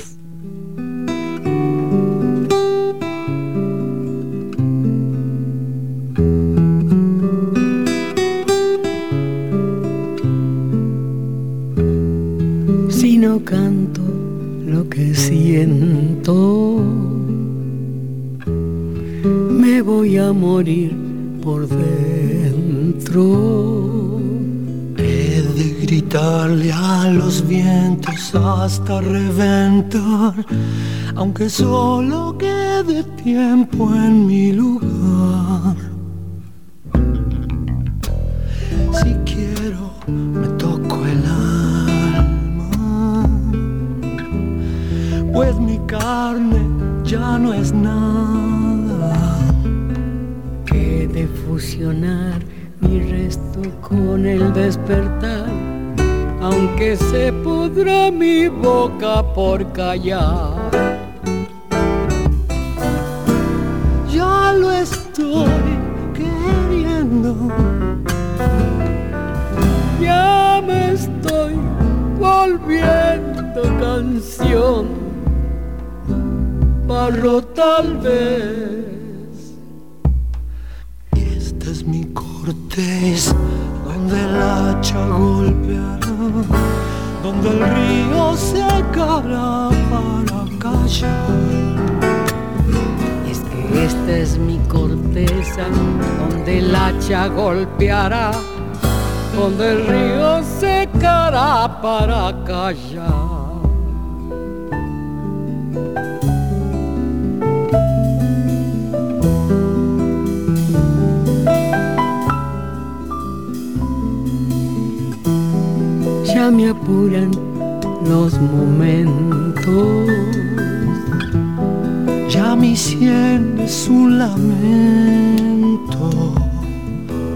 [SPEAKER 15] Canto lo que siento, me voy a morir por dentro. He de gritarle a los vientos hasta reventar, aunque solo quede tiempo en mi lugar. Carne ya no es nada. He de fusionar mi resto con el despertar, aunque se pudra mi boca por callar. Ya lo estoy queriendo. Ya me estoy volviendo canción, barro tal vez. Y este es mi cortés, donde el hacha golpeará, donde el río secará para callar. Y es que esta es
[SPEAKER 16] mi corteza, donde el hacha golpeará, donde el río secará para callar. Ya me apuran los momentos
[SPEAKER 15] Ya mi sien es un lamento.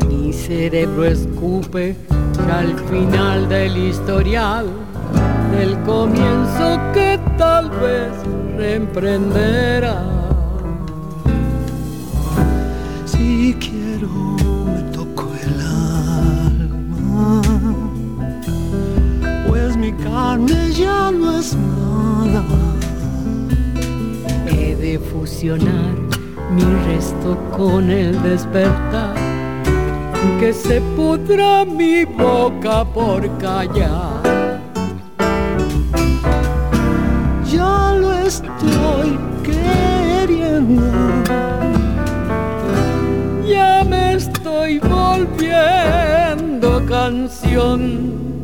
[SPEAKER 16] Mi cerebro escupe al final del historial, del comienzo que tal vez reemprenderá.
[SPEAKER 15] Si quiero carne ya no es nada.
[SPEAKER 16] He de fusionar mi resto con el despertar, que se pudra mi boca por callar.
[SPEAKER 15] Ya lo estoy queriendo.
[SPEAKER 16] Ya me estoy volviendo canción,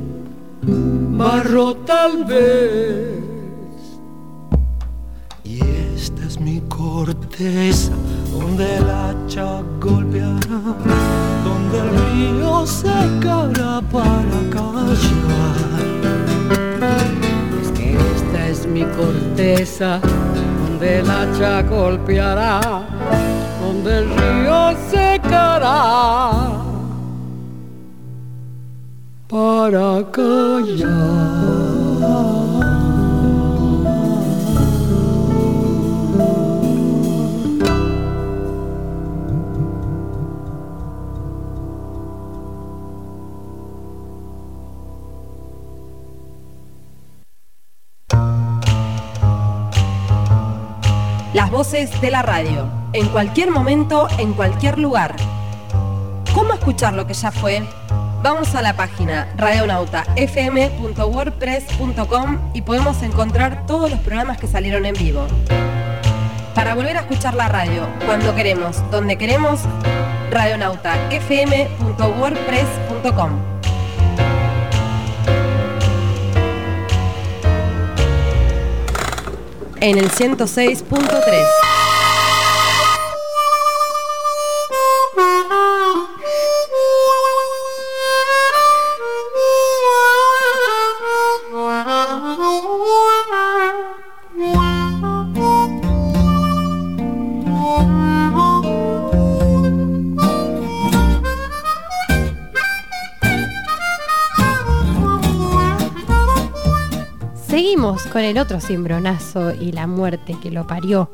[SPEAKER 16] barro tal vez.
[SPEAKER 15] Y esta es mi corteza, donde el hacha golpeará, donde el río secará para callar.
[SPEAKER 16] Es que esta es mi corteza, donde el hacha golpeará, donde el río secará para callar.
[SPEAKER 9] Las voces de la radio, en cualquier momento, en cualquier lugar. ¿Cómo escuchar lo que ya fue? Vamos a la página radionautafm.wordpress.com y podemos encontrar todos los programas que salieron en vivo. Para volver a escuchar la radio cuando queremos, donde queremos, radionautafm.wordpress.com. En el 106.3.
[SPEAKER 2] con el otro cimbronazo y la muerte que lo parió.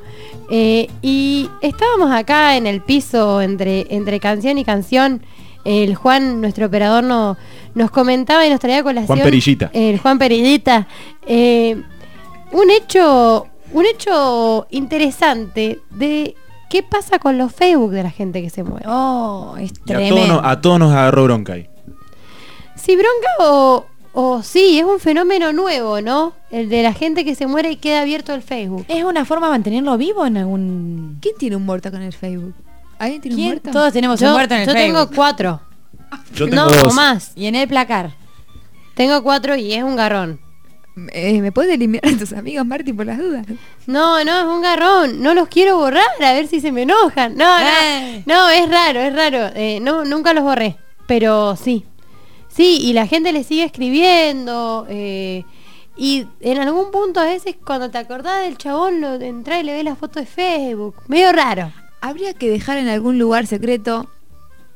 [SPEAKER 2] Eh, y estábamos acá en el piso entre, entre canción y canción. El Juan, nuestro operador, no, nos comentaba y nos traía colación.
[SPEAKER 4] Juan Perillita.
[SPEAKER 2] El Juan Perillita. eh, un hecho, un hecho interesante de qué pasa con los Facebook de la gente que se muere.
[SPEAKER 5] Oh, es
[SPEAKER 4] Y a todos, nos, a todos nos agarró bronca ahí.
[SPEAKER 2] Si bronca o, o sí, es un fenómeno nuevo, ¿no? El de la gente que se muere y queda abierto el Facebook.
[SPEAKER 5] ¿Es una forma de mantenerlo vivo en algún...?
[SPEAKER 6] ¿Quién tiene un muerto con el Facebook? ¿Alguien tiene un
[SPEAKER 5] ¿Quién?
[SPEAKER 6] muerto?
[SPEAKER 5] Todos tenemos
[SPEAKER 2] Yo,
[SPEAKER 5] un muerto en el
[SPEAKER 2] yo
[SPEAKER 5] Facebook.
[SPEAKER 2] tengo cuatro.
[SPEAKER 4] Yo
[SPEAKER 2] no,
[SPEAKER 4] tengo dos.
[SPEAKER 2] más.
[SPEAKER 5] Y en el placar.
[SPEAKER 2] Tengo cuatro y es un garrón.
[SPEAKER 6] Eh, ¿Me puedes eliminar a tus amigos, Marty, por las dudas?
[SPEAKER 2] No, no, es un garrón. No los quiero borrar a ver si se me enojan. No,
[SPEAKER 5] Eh.
[SPEAKER 2] no, no, es raro, es raro. Eh, no, nunca los borré. Pero sí. Sí, y la gente le sigue escribiendo. eh, y en algún punto a veces cuando te acordás del chabón, lo entrás y le ves la foto de Facebook. Medio raro.
[SPEAKER 6] Habría que dejar en algún lugar secreto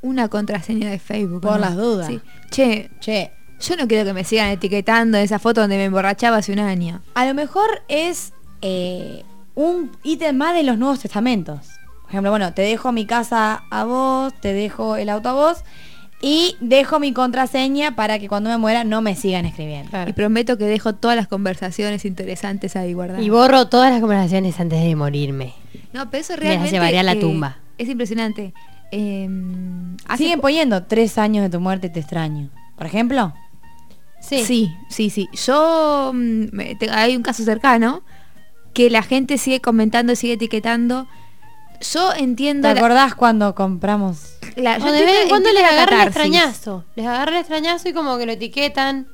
[SPEAKER 6] una contraseña de Facebook.
[SPEAKER 5] Por
[SPEAKER 6] ¿no?
[SPEAKER 5] las dudas.
[SPEAKER 6] Sí. Che,
[SPEAKER 5] Che,
[SPEAKER 6] yo no quiero que me sigan etiquetando en esa foto donde me emborrachaba hace un año.
[SPEAKER 5] a lo mejor es eh, un ítem más de los Nuevos Testamentos. Por ejemplo, bueno, te dejo mi casa a vos, te dejo el auto a vos y dejo mi contraseña para que cuando me muera no me sigan escribiendo.
[SPEAKER 6] Y prometo que dejo todas las conversaciones interesantes ahí guardadas.
[SPEAKER 2] Y borro todas las conversaciones antes de morirme.
[SPEAKER 6] No, pero eso
[SPEAKER 2] Me las
[SPEAKER 6] realmente...
[SPEAKER 2] llevaría a la
[SPEAKER 6] eh,
[SPEAKER 2] tumba.
[SPEAKER 6] Es impresionante. Eh, hace
[SPEAKER 5] Siguen
[SPEAKER 6] po-
[SPEAKER 5] poniendo tres años de tu muerte te extraño. Por ejemplo.
[SPEAKER 2] Sí.
[SPEAKER 6] Sí, sí, sí. Yo mm, me- te- hay un caso cercano que la gente sigue comentando, sigue etiquetando yo entiendo.
[SPEAKER 5] ¿Te
[SPEAKER 6] la-
[SPEAKER 5] acordás cuando compramos?
[SPEAKER 6] la- yo
[SPEAKER 2] O de vez en cuando les agarra el extrañazo. Les agarra el extrañazo y como que lo etiquetan.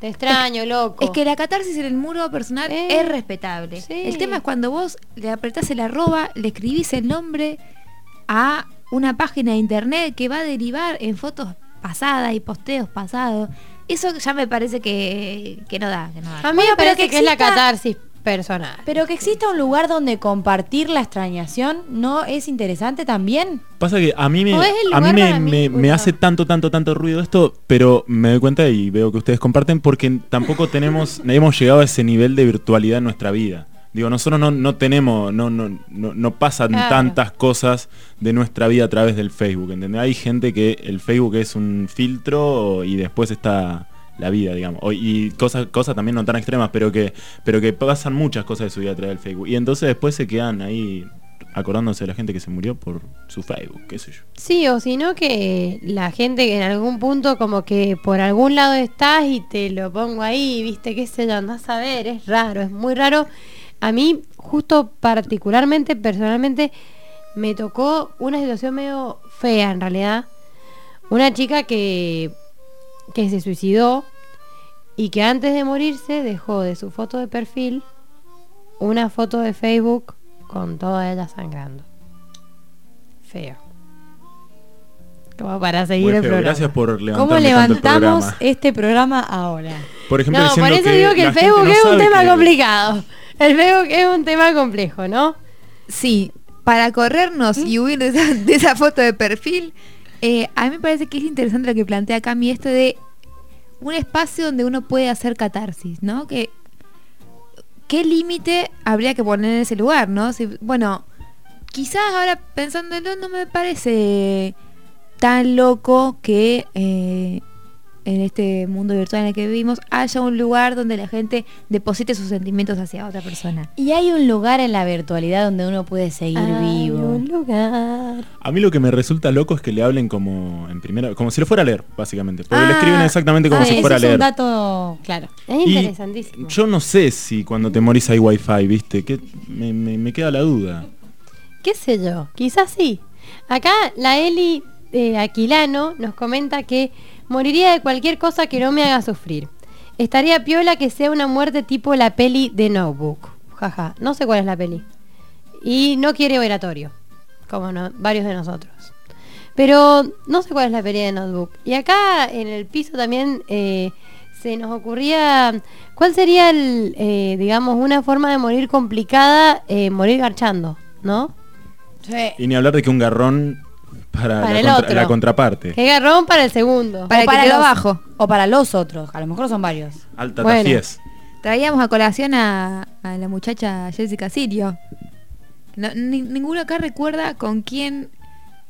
[SPEAKER 2] Te extraño, loco.
[SPEAKER 6] Es que la catarsis en el muro personal
[SPEAKER 2] Eh,
[SPEAKER 6] es respetable.
[SPEAKER 2] sí.
[SPEAKER 6] El tema es cuando vos le apretás el arroba, le escribís el nombre a una página de internet que va a derivar en fotos pasadas y posteos pasados. Eso ya me parece que, que no da, que no da.
[SPEAKER 2] A mí
[SPEAKER 5] Bueno,
[SPEAKER 2] me parece
[SPEAKER 5] que
[SPEAKER 2] que, es la catarsis personal.
[SPEAKER 5] Pero que exista un lugar donde compartir la extrañación no es interesante también.
[SPEAKER 4] Pasa que a mí me, a mí me,
[SPEAKER 2] mí,
[SPEAKER 4] me- hace tanto, tanto, tanto ruido esto, pero me doy cuenta y veo que ustedes comparten porque tampoco tenemos, no [laughs] hemos llegado a ese nivel de virtualidad en nuestra vida. Digo, nosotros no, no tenemos, no, no, no, no pasan
[SPEAKER 2] Claro.
[SPEAKER 4] tantas cosas de nuestra vida a través del Facebook, ¿entendés? Hay gente que el Facebook es un filtro y después está la vida, digamos. Y cosas, cosas también no tan extremas, pero que, pero que pasan muchas cosas de su vida a través del Facebook. Y entonces después se quedan ahí acordándose de la gente que se murió por su Facebook, qué sé yo.
[SPEAKER 2] Sí, o sino que la gente que en algún punto como que por algún lado estás y te lo pongo ahí, viste, qué sé yo, andás a ver, es raro, es muy raro. A mí, justo particularmente, personalmente, me tocó una situación medio fea en realidad. Una chica que, que se suicidó y que antes de morirse dejó de su foto de perfil una foto de Facebook con toda ella sangrando. Feo. Como para seguir el programa.
[SPEAKER 4] Gracias por levantarme
[SPEAKER 5] ¿Cómo levantamos
[SPEAKER 4] programa.
[SPEAKER 5] este programa ahora?
[SPEAKER 4] Por ejemplo,
[SPEAKER 2] No, por eso digo que el Facebook
[SPEAKER 4] no
[SPEAKER 2] es un tema
[SPEAKER 4] que-
[SPEAKER 2] complicado. El Facebook es un tema complejo, ¿no?
[SPEAKER 6] Sí, para corrernos y huir de esa, de esa foto de perfil, eh, a mí me parece que es interesante lo que plantea Cami, esto de un espacio donde uno puede hacer catarsis, ¿no? Que, ¿Qué límite habría que poner en ese lugar, no? Bueno, quizás ahora pensándolo no me parece tan loco que eh, en este mundo virtual en el que vivimos haya un lugar donde la gente deposite sus sentimientos hacia otra persona.
[SPEAKER 5] Y hay un lugar en la virtualidad donde uno puede seguir
[SPEAKER 2] Hay
[SPEAKER 5] vivo.
[SPEAKER 2] un lugar.
[SPEAKER 4] A mí lo que me resulta loco es que le hablen como en primera, como si lo fuera a leer, básicamente. Porque le
[SPEAKER 5] Ah,
[SPEAKER 4] escriben exactamente como
[SPEAKER 5] ah,
[SPEAKER 4] si fuera a
[SPEAKER 5] es un
[SPEAKER 4] leer.
[SPEAKER 5] dato claro.
[SPEAKER 2] Es
[SPEAKER 4] Y
[SPEAKER 2] interesantísimo.
[SPEAKER 4] Yo no sé si cuando te morís hay wifi, ¿viste? Que me, me- me queda la duda.
[SPEAKER 2] ¿Qué sé yo? Quizás sí. Acá la Eli eh, Aquilano nos comenta que moriría de cualquier cosa que no me haga sufrir. Estaría piola que sea una muerte tipo la peli de Notebook. Jaja, no sé cuál es la peli. Y no quiere oratorio, como no- varios de nosotros. Pero no sé cuál es la peli de Notebook. Y acá en el piso también eh, se nos ocurría cuál sería, el, eh, digamos, una forma de morir complicada, eh, morir garchando, ¿no?
[SPEAKER 4] Y ni hablar de que un garrón para,
[SPEAKER 2] Para
[SPEAKER 4] la,
[SPEAKER 2] el
[SPEAKER 4] contra-
[SPEAKER 2] otro.
[SPEAKER 4] la contraparte.
[SPEAKER 2] Qué garrón para el segundo.
[SPEAKER 6] Para
[SPEAKER 5] o
[SPEAKER 6] el que
[SPEAKER 5] para
[SPEAKER 6] quedó
[SPEAKER 5] los,
[SPEAKER 6] abajo.
[SPEAKER 5] O para los otros. A lo mejor son varios.
[SPEAKER 4] Alta
[SPEAKER 6] Bueno.
[SPEAKER 4] tafies.
[SPEAKER 6] Traíamos a colación a, a la muchacha Jessica Sirio. No- ni- ninguno acá recuerda con quién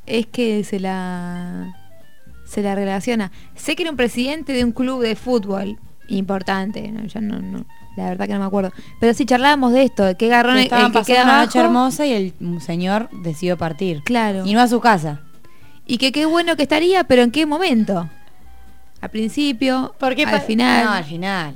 [SPEAKER 6] es que se la se la relaciona. Sé que era un presidente de un club de fútbol importante. no, yo no, no, la verdad que no me acuerdo. Pero sí charlábamos de esto, de qué garrón
[SPEAKER 5] Que
[SPEAKER 6] el,
[SPEAKER 5] estaban
[SPEAKER 6] el que
[SPEAKER 5] pasando
[SPEAKER 6] queda
[SPEAKER 5] una noche hermosa y el señor decidió partir.
[SPEAKER 6] Claro.
[SPEAKER 5] Y no a su casa.
[SPEAKER 6] Y que qué bueno que estaría, pero en qué momento. Al principio,
[SPEAKER 2] Porque
[SPEAKER 6] al final.
[SPEAKER 5] No, al final.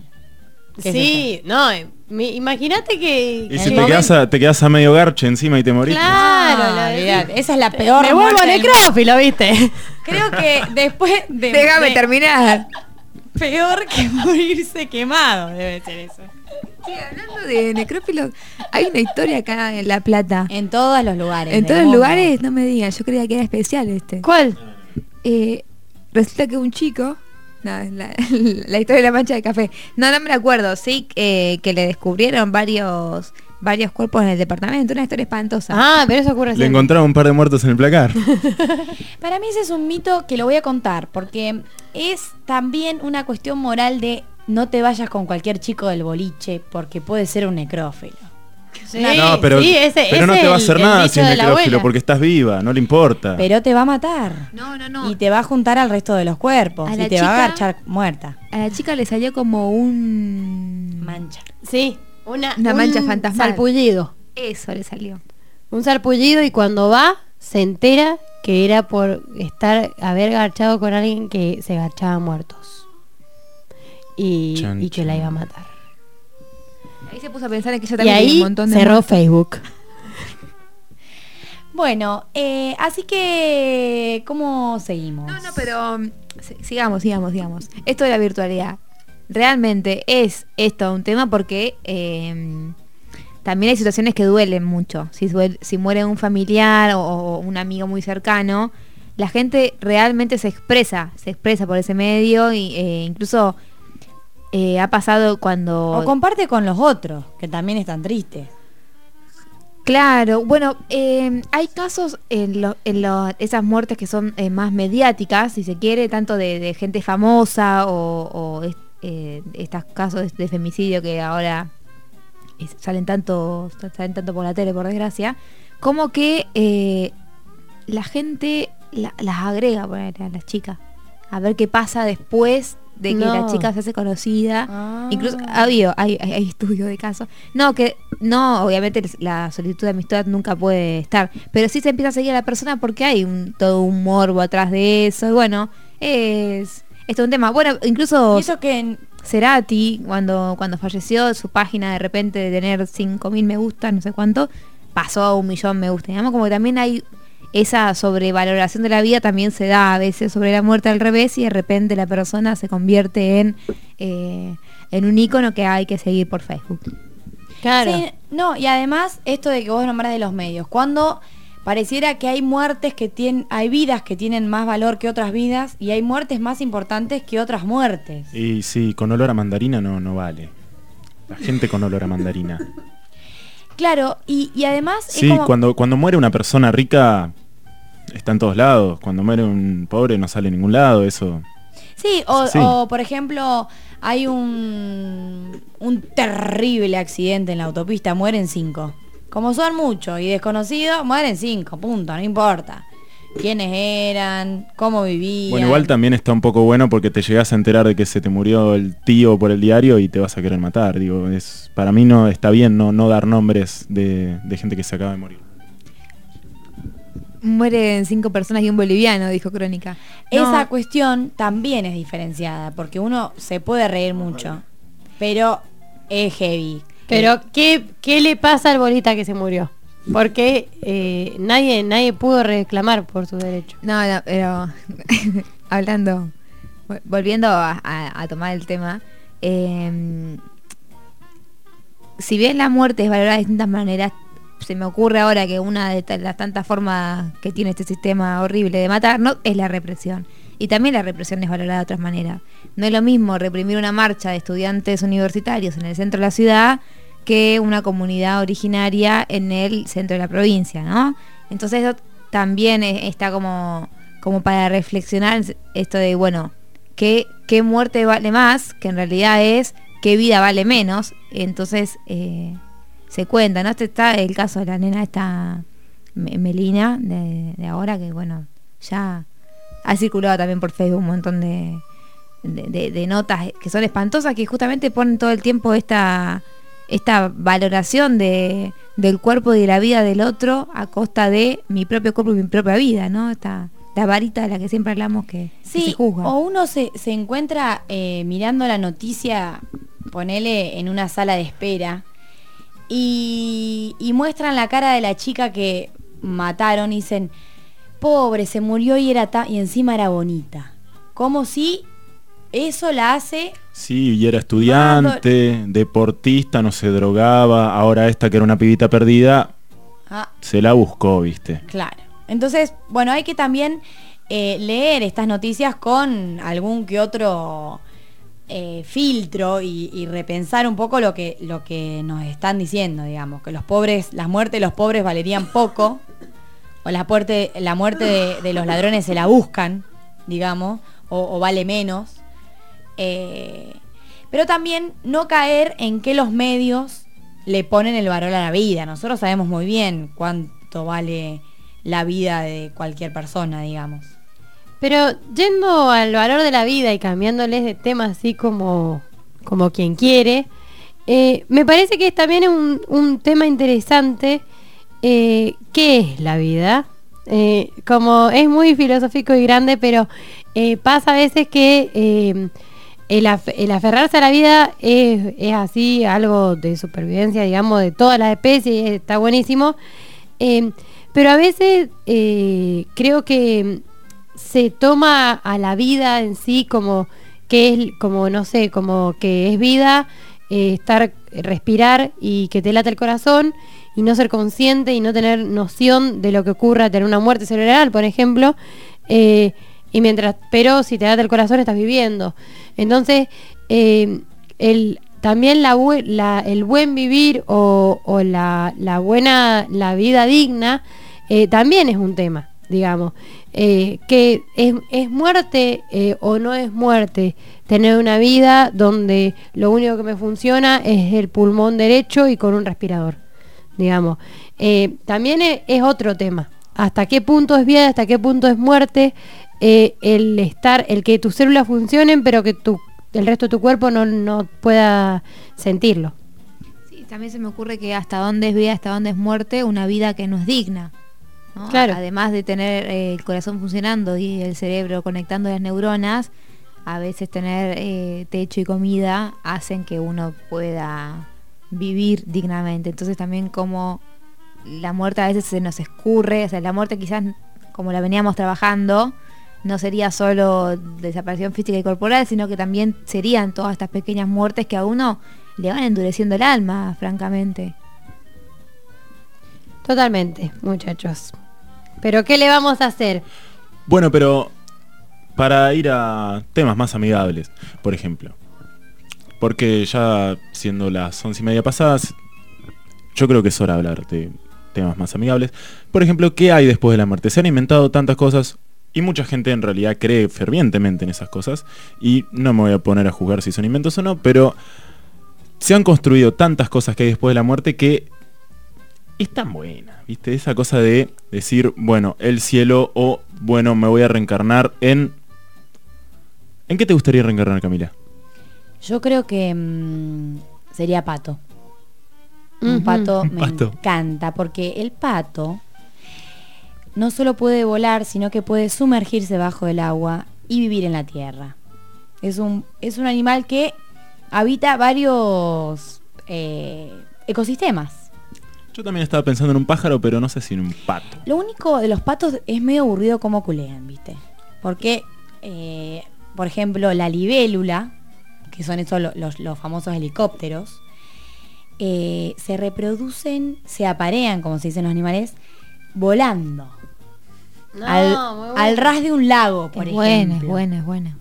[SPEAKER 5] ¿Qué es
[SPEAKER 2] Sí, no, imagínate que...
[SPEAKER 4] Y si te quedas, a, te quedás a medio garche encima y te morís.
[SPEAKER 2] Claro,
[SPEAKER 5] No,
[SPEAKER 2] la-
[SPEAKER 5] esa es la peor
[SPEAKER 2] Me vuelvo necrófilo, ¿viste?
[SPEAKER 5] Creo que después de.
[SPEAKER 6] Déjame
[SPEAKER 5] de-
[SPEAKER 6] terminar.
[SPEAKER 5] Peor que morirse quemado debe ser eso.
[SPEAKER 6] Sí, hablando de necrófilos, hay una historia acá en La Plata.
[SPEAKER 5] En todos los lugares.
[SPEAKER 6] En todos los lugares, no me digan, yo creía que era especial este.
[SPEAKER 2] ¿Cuál?
[SPEAKER 6] Eh, resulta que un chico, no, es la, [laughs] la historia de la mancha de café, no, no me la acuerdo, sí, eh, que le descubrieron varios varios cuerpos en el departamento, una historia espantosa.
[SPEAKER 2] Ah, pero eso ocurre
[SPEAKER 4] Le
[SPEAKER 2] siempre.
[SPEAKER 4] encontraron un par de muertos en el placar. [laughs]
[SPEAKER 5] Para mí ese es un mito que lo voy a contar, porque es también una cuestión moral de no te vayas con cualquier chico del boliche, porque puede ser un necrófilo.
[SPEAKER 2] Sí,
[SPEAKER 4] no, pero,
[SPEAKER 2] sí, ese-
[SPEAKER 4] pero no te va a hacer
[SPEAKER 2] el-
[SPEAKER 4] nada
[SPEAKER 2] el
[SPEAKER 4] si es necrófilo porque estás viva, no le importa.
[SPEAKER 5] Pero te va a matar.
[SPEAKER 6] No, no, no.
[SPEAKER 5] Y te va a juntar al resto de los cuerpos.
[SPEAKER 6] A
[SPEAKER 5] y te va a agachar muerta.
[SPEAKER 6] A la chica le salió como un
[SPEAKER 5] Mancha.
[SPEAKER 2] Sí, una,
[SPEAKER 6] Una
[SPEAKER 2] un
[SPEAKER 6] mancha fantasmal.
[SPEAKER 2] Sarpullido.
[SPEAKER 6] Eso le salió.
[SPEAKER 2] Un sarpullido y cuando va se entera que era por estar haber garchado con alguien que se garchaba muertos. Y,
[SPEAKER 4] Chan,
[SPEAKER 2] y que la iba a matar.
[SPEAKER 6] Ahí se puso a pensar en que ella
[SPEAKER 2] Y
[SPEAKER 6] también
[SPEAKER 2] ahí
[SPEAKER 6] un montón de
[SPEAKER 2] cerró. Facebook. [laughs]
[SPEAKER 5] Bueno, eh, así que, ¿cómo seguimos?
[SPEAKER 6] No, no, pero si- sigamos, sigamos, sigamos. Esto de la virtualidad. Realmente es esto un tema porque eh, también hay situaciones que duelen mucho. Si, muere un familiar o, o un amigo muy cercano, la gente realmente se expresa, se expresa por ese medio y eh, incluso eh, ha pasado cuando...
[SPEAKER 5] O comparte con los otros, que también están tristes.
[SPEAKER 6] Claro, bueno, eh, hay casos en, lo- en lo- esas muertes que son eh, más mediáticas, si se quiere, tanto de, de gente famosa o, o es- eh, estos casos de, de femicidio que ahora es- salen tanto, salen tanto por la tele, por desgracia, como que la gente la- las agrega ponele, a las chicas, a ver qué pasa después de que la
[SPEAKER 2] No.
[SPEAKER 6] chica se hace conocida. Incluso ha habido, hay, hay, hay estudios de casos. No, que no, obviamente la solicitud de amistad nunca puede estar, pero sí se empieza a seguir a la persona porque hay un, todo un morbo atrás de eso. Y bueno, es, es todo un tema. Bueno, incluso
[SPEAKER 5] Y eso que
[SPEAKER 6] Cerati, cuando, cuando falleció, su página de repente de tener 5.000 me gusta, no sé cuánto, pasó a un millón me gusta. Digamos como que también hay esa sobrevaloración de la vida también se da a veces sobre la muerte al revés y de repente la persona se convierte en, eh, en un icono que hay que seguir por Facebook.
[SPEAKER 2] Claro.
[SPEAKER 5] Sí, no, y además esto de que vos nombras de los medios, cuando pareciera que hay muertes que tienen, hay vidas que tienen más valor que otras vidas y hay muertes más importantes que otras muertes.
[SPEAKER 4] Y sí, con olor a mandarina no, no vale. La gente con olor a mandarina.
[SPEAKER 5] Claro, y, y además
[SPEAKER 4] Sí,
[SPEAKER 5] es como...
[SPEAKER 4] cuando, cuando muere una persona rica, está en todos lados. Cuando muere un pobre no sale en ningún lado, eso.
[SPEAKER 5] Sí, o,
[SPEAKER 4] Sí.
[SPEAKER 5] o, por ejemplo, hay un, un terrible accidente en la autopista, mueren cinco. Como son muchos y desconocidos, mueren cinco, punto, no importa. Quiénes eran, cómo vivían.
[SPEAKER 4] Bueno, igual también está un poco bueno porque te llegas a enterar de que se te murió el tío por el diario y te vas a querer matar. Digo, es para mí no está bien no, no dar nombres de, de gente que se acaba de morir.
[SPEAKER 6] Mueren cinco personas y un boliviano, dijo Crónica. No,
[SPEAKER 5] Esa cuestión también es diferenciada, porque uno se puede reír mucho, pero es heavy.
[SPEAKER 2] Pero, ¿qué, ¿qué le pasa al bolita que se murió? Porque eh, nadie, nadie pudo reclamar por su derecho.
[SPEAKER 6] No, no, pero [laughs] hablando, vol- volviendo a, a- a tomar el tema, eh, si bien la muerte es valorada de distintas maneras, se me ocurre ahora que una de las tantas formas que tiene este sistema horrible de matar no es la represión. Y también la represión es valorada de otras maneras. No es lo mismo reprimir una marcha de estudiantes universitarios en el centro de la ciudad que una comunidad originaria en el centro de la provincia, ¿no? Entonces eso también e- está como, como para reflexionar esto de, bueno, ¿qué, qué muerte vale más? Que en realidad es qué vida vale menos. Entonces eh, se cuenta, ¿no? Este está el caso de la nena esta Me- Melina de, de ahora, que bueno, ya ha circulado también por Facebook un montón de, de, notas que son espantosas, que justamente ponen todo el tiempo esta, esta valoración de, del cuerpo y de la vida del otro a costa de mi propio cuerpo y mi propia vida, ¿no? Esta, la varita de la que siempre hablamos que, que se
[SPEAKER 5] Sí,
[SPEAKER 6] juzga.
[SPEAKER 5] o uno se, se encuentra eh, mirando la noticia, ponele en una sala de espera, y, y muestran la cara de la chica que mataron y dicen, pobre, se murió y era ta- y encima era bonita. Como si eso la hace
[SPEAKER 4] Sí, y era estudiante, deportista, no se drogaba. Ahora esta que era una pibita perdida,
[SPEAKER 5] Ah,
[SPEAKER 4] se la buscó, viste.
[SPEAKER 5] Claro. Entonces, bueno, hay que también eh, leer estas noticias con algún que otro eh, filtro y, repensar un poco lo que, lo que nos están diciendo, digamos, que los pobres, las muertes de los pobres valerían poco, o la, muerte, la muerte de, los ladrones se la buscan, digamos, o, o vale menos. Eh, pero también no caer en que los medios le ponen el valor a la vida. Nosotros sabemos muy bien cuánto vale la vida de cualquier persona, digamos.
[SPEAKER 2] Pero yendo al valor de la vida y cambiándoles de tema así como, como quien quiere, eh, me parece que es también un, un tema interesante. eh, ¿Qué es la vida? Eh, como es muy filosófico y grande, pero eh, pasa a veces que el, af- el aferrarse a la vida es, es así, algo de supervivencia, digamos, de todas las especies, está buenísimo. Pero a veces creo que se toma a la vida en sí como que es, como no sé, como que es vida, eh, estar, respirar y que te late el corazón y no ser consciente y no tener noción de lo que ocurra, tener una muerte cerebral, por ejemplo. eh, y mientras, pero si te late el corazón estás viviendo. Entonces, eh, el, también la, el buen vivir o, o la, la buena, la vida digna, también es un tema, digamos. Eh, que es, es muerte eh, o no es muerte tener una vida donde lo único que me funciona es el pulmón derecho y con un respirador, digamos. Eh, también es, es otro tema. Hasta qué punto es vida, hasta qué punto es muerte, el estar, el que tus células funcionen, pero que tu, el resto de tu cuerpo no, no pueda sentirlo.
[SPEAKER 6] Sí, también se me ocurre que hasta dónde es vida, hasta dónde es muerte, una vida que no es digna. ¿No?
[SPEAKER 2] Claro.
[SPEAKER 6] Además de tener eh, el corazón funcionando y el cerebro conectando las neuronas, a veces tener eh, techo y comida hacen que uno pueda vivir dignamente. Entonces también como la muerte a veces se nos escurre, o sea, la muerte quizás como la veníamos trabajando, no sería solo desaparición física y corporal, sino que también serían todas estas pequeñas muertes que a uno le van endureciendo el alma, francamente.
[SPEAKER 2] Totalmente, muchachos. Pero ¿qué le vamos a hacer?
[SPEAKER 4] Bueno, pero para ir a temas más amigables, por ejemplo. Porque ya siendo las once y media pasadas, yo creo que es hora de hablar de temas más amigables. Por ejemplo, ¿qué hay después de la muerte? Se han inventado tantas cosas y mucha gente en realidad cree fervientemente en esas cosas. Y no me voy a poner a juzgar si son inventos o no, pero se han construido tantas cosas que hay después de la muerte que están buenas, ¿viste? Esa cosa de decir, bueno, el cielo o, bueno, me voy a reencarnar en... ¿En qué te gustaría reencarnar, Camila?
[SPEAKER 5] Yo creo que mm, sería pato. Un pato
[SPEAKER 4] Un
[SPEAKER 5] me
[SPEAKER 4] pato.
[SPEAKER 5] encanta porque el pato no solo puede volar, sino que puede sumergirse bajo el agua y vivir en la tierra. Es un, es un animal que habita varios eh, ecosistemas.
[SPEAKER 4] Yo también estaba pensando en un pájaro, pero no sé si en un pato.
[SPEAKER 5] Lo único de los patos es medio aburrido cómo culean, ¿viste? Porque, eh, por ejemplo, la libélula, que son esos lo- los, los famosos helicópteros, eh, se reproducen, se aparean, como se dicen los animales, volando.
[SPEAKER 2] No,
[SPEAKER 5] al,
[SPEAKER 2] muy bueno.
[SPEAKER 5] al ras de un lago, por
[SPEAKER 6] es buena, es
[SPEAKER 5] ejemplo.
[SPEAKER 6] buena, es buena.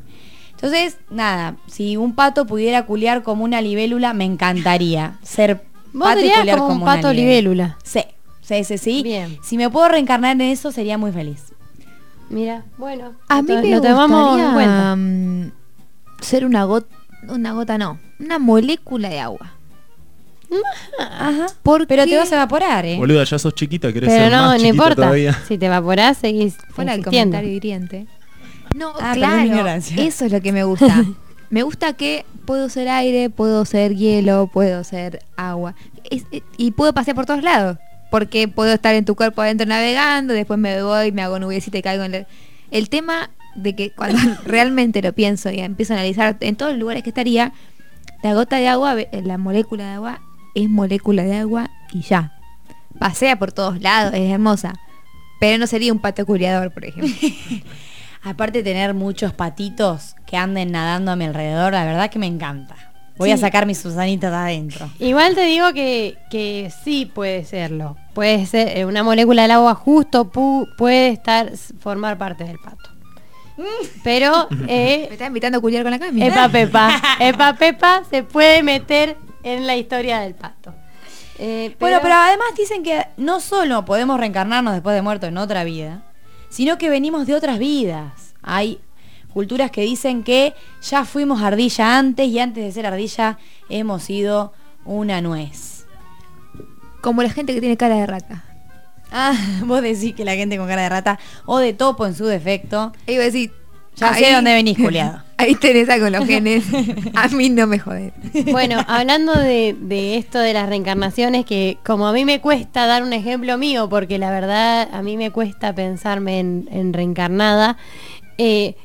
[SPEAKER 5] Entonces, nada, si un pato pudiera culear como una libélula, me encantaría ser
[SPEAKER 2] Vos serías como un
[SPEAKER 5] una
[SPEAKER 2] pato libélula.
[SPEAKER 5] Sí, sí, sí, sí.
[SPEAKER 2] Bien.
[SPEAKER 5] Si me puedo reencarnar en eso, sería muy feliz.
[SPEAKER 2] Mira, bueno.
[SPEAKER 6] A mí me
[SPEAKER 2] lo tomamos en cuenta.
[SPEAKER 6] gustaría mm, ser una gota, una gota no, una molécula de agua.
[SPEAKER 5] Ajá.
[SPEAKER 6] Porque
[SPEAKER 5] Pero te vas a evaporar, ¿eh?
[SPEAKER 4] Boluda, ya sos chiquita, querés
[SPEAKER 2] Pero
[SPEAKER 4] ser
[SPEAKER 2] no,
[SPEAKER 4] más
[SPEAKER 2] no importa.
[SPEAKER 4] todavía.
[SPEAKER 2] Si te evaporás, seguís
[SPEAKER 6] fuera el comentario hiriente. No,
[SPEAKER 5] Ah,
[SPEAKER 6] claro, eso es lo que me gusta. [laughs] me gusta que puedo ser aire, puedo ser hielo, puedo ser agua. Es- eh, y puedo pasear por todos lados. Porque puedo estar en tu cuerpo adentro navegando, después me voy, me hago nubecita y caigo en el... El tema de que cuando [laughs] realmente lo pienso y empiezo a analizar en todos los lugares que estaría, la gota de agua, ve- la molécula de agua es molécula de agua y ya. Pasea por todos lados, es hermosa. Pero no sería un pato culiador, por ejemplo. [laughs]
[SPEAKER 5] Aparte de tener muchos patitos que anden nadando a mi alrededor, la verdad que me encanta. Voy a sacar mis susanitas de adentro.
[SPEAKER 2] Igual te digo que, que sí puede serlo. Puede ser eh, una molécula del agua justo pu- puede estar formar parte del pato. [laughs] Pero eh,
[SPEAKER 6] Me está invitando a culiar con la Cami.
[SPEAKER 2] Epa Pepa, [laughs] Epa Pepa se puede meter en la historia del pato. Eh,
[SPEAKER 5] Bueno, pero además dicen que no solo podemos reencarnarnos después de muerto en otra vida, sino que venimos de otras vidas. Hay culturas que dicen que ya fuimos ardilla antes y antes de ser ardilla hemos sido una nuez.
[SPEAKER 6] Como la gente que tiene cara de rata.
[SPEAKER 5] Ah, [laughs] vos decís que la gente con cara de rata o de topo en su defecto.
[SPEAKER 6] Iba a decir,
[SPEAKER 5] Ya sé dónde venís, [laughs] culiado.
[SPEAKER 6] Ahí tenés algo con los [laughs] genes. A mí no me joder.
[SPEAKER 2] Bueno, hablando de, de esto de las reencarnaciones, que como a mí me cuesta dar un ejemplo mío, porque la verdad a mí me cuesta pensarme en, en reencarnada, eh,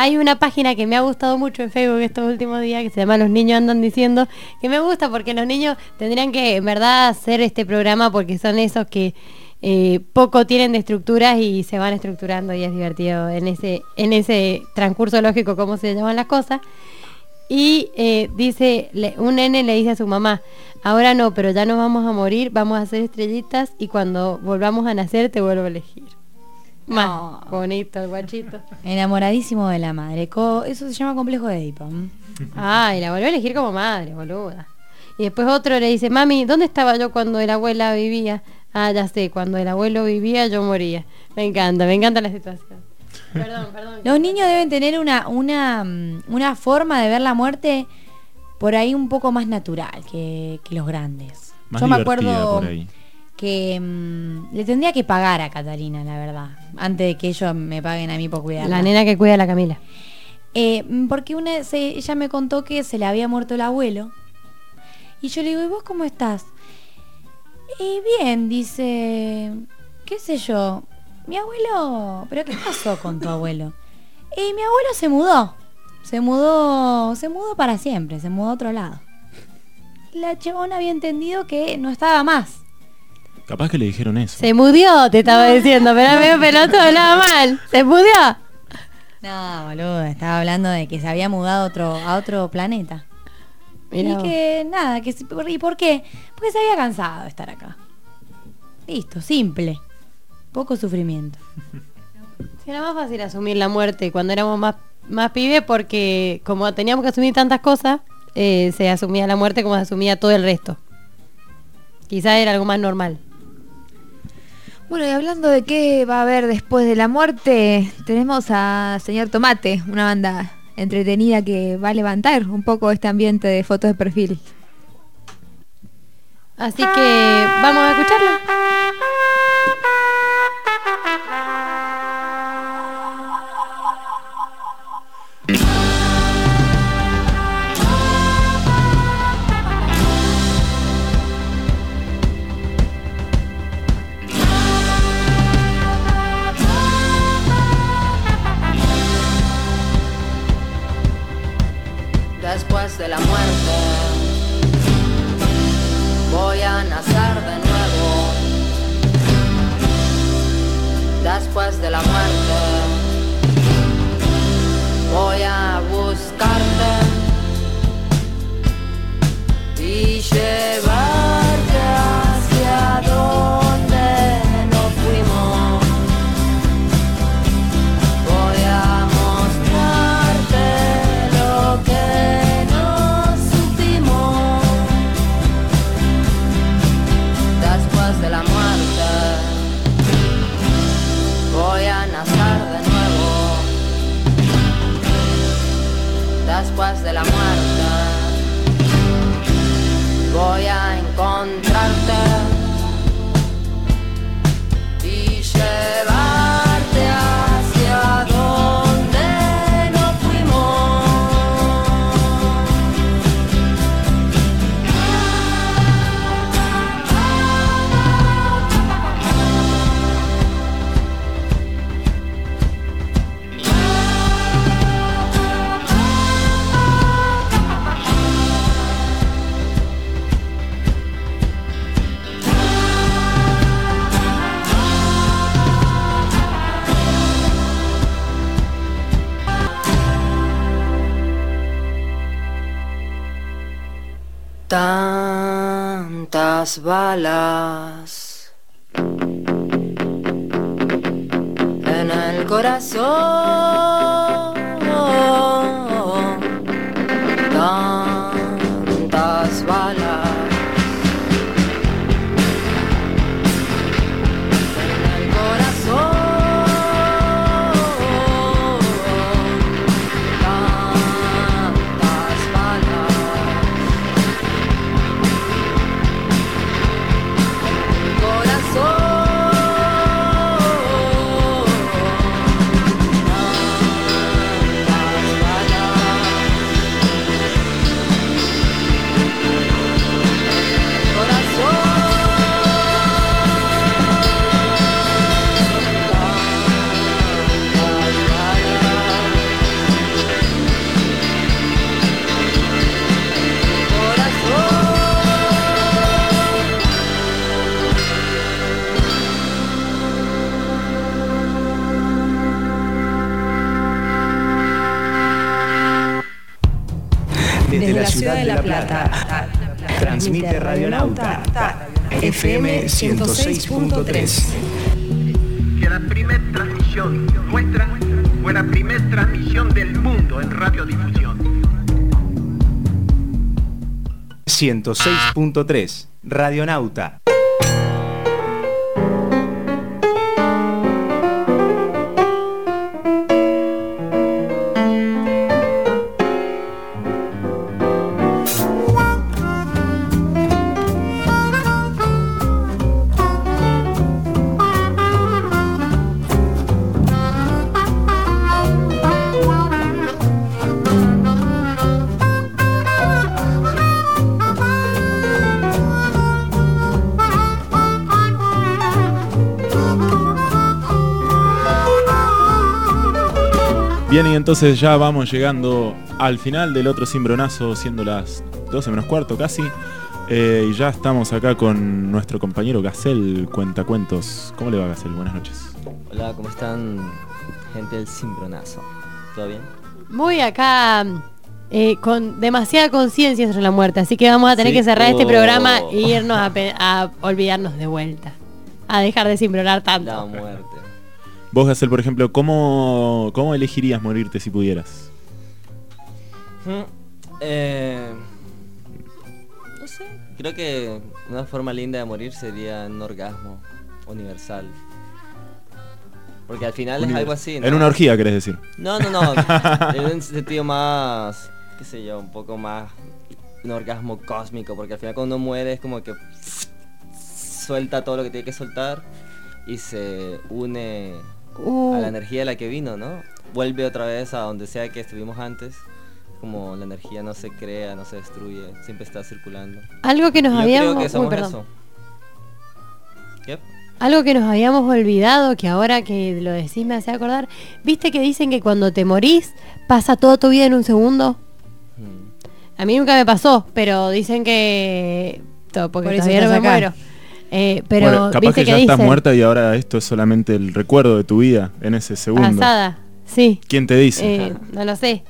[SPEAKER 2] hay una página que me ha gustado mucho en Facebook estos últimos días que se llama Los niños andan diciendo, que me gusta porque los niños tendrían que en verdad hacer este programa porque son esos que eh, poco tienen de estructuras y se van estructurando y es divertido en ese, en ese transcurso lógico cómo se llaman las cosas. Y eh, dice, le- un nene le dice a su mamá, ahora no, pero ya nos vamos a morir, vamos a hacer estrellitas y cuando volvamos a nacer te vuelvo a elegir. Más bonito el guachito.
[SPEAKER 5] Enamoradísimo de la madre. Co- eso se llama complejo de Edipo.
[SPEAKER 2] Ah, y la volvió a elegir como madre, boluda. Y después otro le dice, mami, ¿dónde estaba yo cuando la abuela vivía? Ah, ya sé, cuando el abuelo vivía yo moría. Me encanta, me encanta la situación. Perdón, [laughs] perdón.
[SPEAKER 5] Los niños deben tener una, una, mm, una forma de ver la muerte por ahí un poco más natural que, que los grandes.
[SPEAKER 4] Más
[SPEAKER 5] Yo me acuerdo que mm, le tendría que pagar a Catalina, la verdad, antes de que ellos me paguen a mí por cuidarla.
[SPEAKER 2] La nena que cuida a la Camila.
[SPEAKER 5] Eh, mm, porque una, se- ella me contó que se le había muerto el abuelo. Y yo le digo, ¿y vos cómo estás? Y bien, dice, qué sé yo, mi abuelo, pero ¿qué pasó con tu abuelo? Y mi abuelo se mudó, se mudó, se mudó para siempre, se mudó a otro lado. La chabona había entendido que no estaba más.
[SPEAKER 4] Capaz que le dijeron eso.
[SPEAKER 2] Se mudió, te estaba diciendo, pero medio pelotudo, hablaba mal. Se mudió.
[SPEAKER 5] No, boludo, estaba hablando de que se había mudado a otro, a otro planeta.
[SPEAKER 2] Mirá
[SPEAKER 5] y que nada, que ¿y por qué? Porque se había cansado de estar acá. Listo, simple. Poco sufrimiento. [laughs]
[SPEAKER 2] Era más fácil asumir la muerte cuando éramos más, más pibes porque como teníamos que asumir tantas cosas, eh, se asumía la muerte como se asumía todo el resto. Quizás era algo más normal.
[SPEAKER 6] Bueno, y hablando de qué va a haber después de la muerte, tenemos a Señor Tomate, una banda entretenida que va a levantar un poco este ambiente de fotos de perfil.
[SPEAKER 2] Así que vamos a escucharlo.
[SPEAKER 7] 106.3.
[SPEAKER 8] Que la primera transmisión nuestra fue la primera transmisión del mundo en radiodifusión.
[SPEAKER 7] 106.3 Radionauta.
[SPEAKER 4] Entonces ya vamos llegando al final del otro cimbronazo, siendo las 12 menos cuarto casi. Eh, y ya estamos acá con nuestro compañero Gacel Cuentacuentos. ¿Cómo le va, Gacel? Buenas noches.
[SPEAKER 17] Hola, ¿cómo están, gente del Cimbronazo? ¿Todo bien?
[SPEAKER 2] Muy acá eh, con demasiada conciencia sobre la muerte, así que vamos a tener
[SPEAKER 17] Sí.
[SPEAKER 2] que cerrar este
[SPEAKER 17] Oh.
[SPEAKER 2] programa e irnos a, olvidarnos de vuelta. A dejar de simbronar tanto.
[SPEAKER 17] La muerte.
[SPEAKER 4] Vos, Gacel, por ejemplo, ¿cómo, ¿cómo elegirías morirte si pudieras?
[SPEAKER 17] Mm, eh, no sé, creo que una forma linda de morir sería un orgasmo universal. Porque al final es algo así, ¿no?
[SPEAKER 4] En una orgía, querés decir.
[SPEAKER 17] No, no, no. [laughs] en un sentido más, qué sé yo, un poco más un orgasmo cósmico, porque al final cuando uno muere es como que suelta todo lo que tiene que soltar y se une
[SPEAKER 2] Uh.
[SPEAKER 17] a la energía de la que vino, ¿no? Vuelve otra vez a donde sea que estuvimos antes. Como la energía no se crea, no se destruye, siempre está circulando.
[SPEAKER 2] Algo que nos
[SPEAKER 17] yo
[SPEAKER 2] habíamos-
[SPEAKER 17] creo que
[SPEAKER 2] uy,
[SPEAKER 17] somos
[SPEAKER 2] perdón.
[SPEAKER 17] eso. ¿Qué?
[SPEAKER 2] Algo que nos habíamos olvidado, que ahora que lo decís me hace acordar. ¿Viste que dicen que cuando te morís pasa toda tu vida en un segundo?
[SPEAKER 17] Hmm.
[SPEAKER 2] A mí nunca me pasó, pero dicen que... Porque
[SPEAKER 5] Por eso
[SPEAKER 2] todavía no me
[SPEAKER 5] acá.
[SPEAKER 2] muero. Eh, pero
[SPEAKER 4] Bueno, capaz
[SPEAKER 2] viste
[SPEAKER 4] que
[SPEAKER 2] que,
[SPEAKER 4] ya estás muerta y ahora esto es solamente el recuerdo de tu vida en ese segundo.
[SPEAKER 2] Pasada, sí.
[SPEAKER 4] ¿Quién te dice?
[SPEAKER 2] Eh, no lo sé.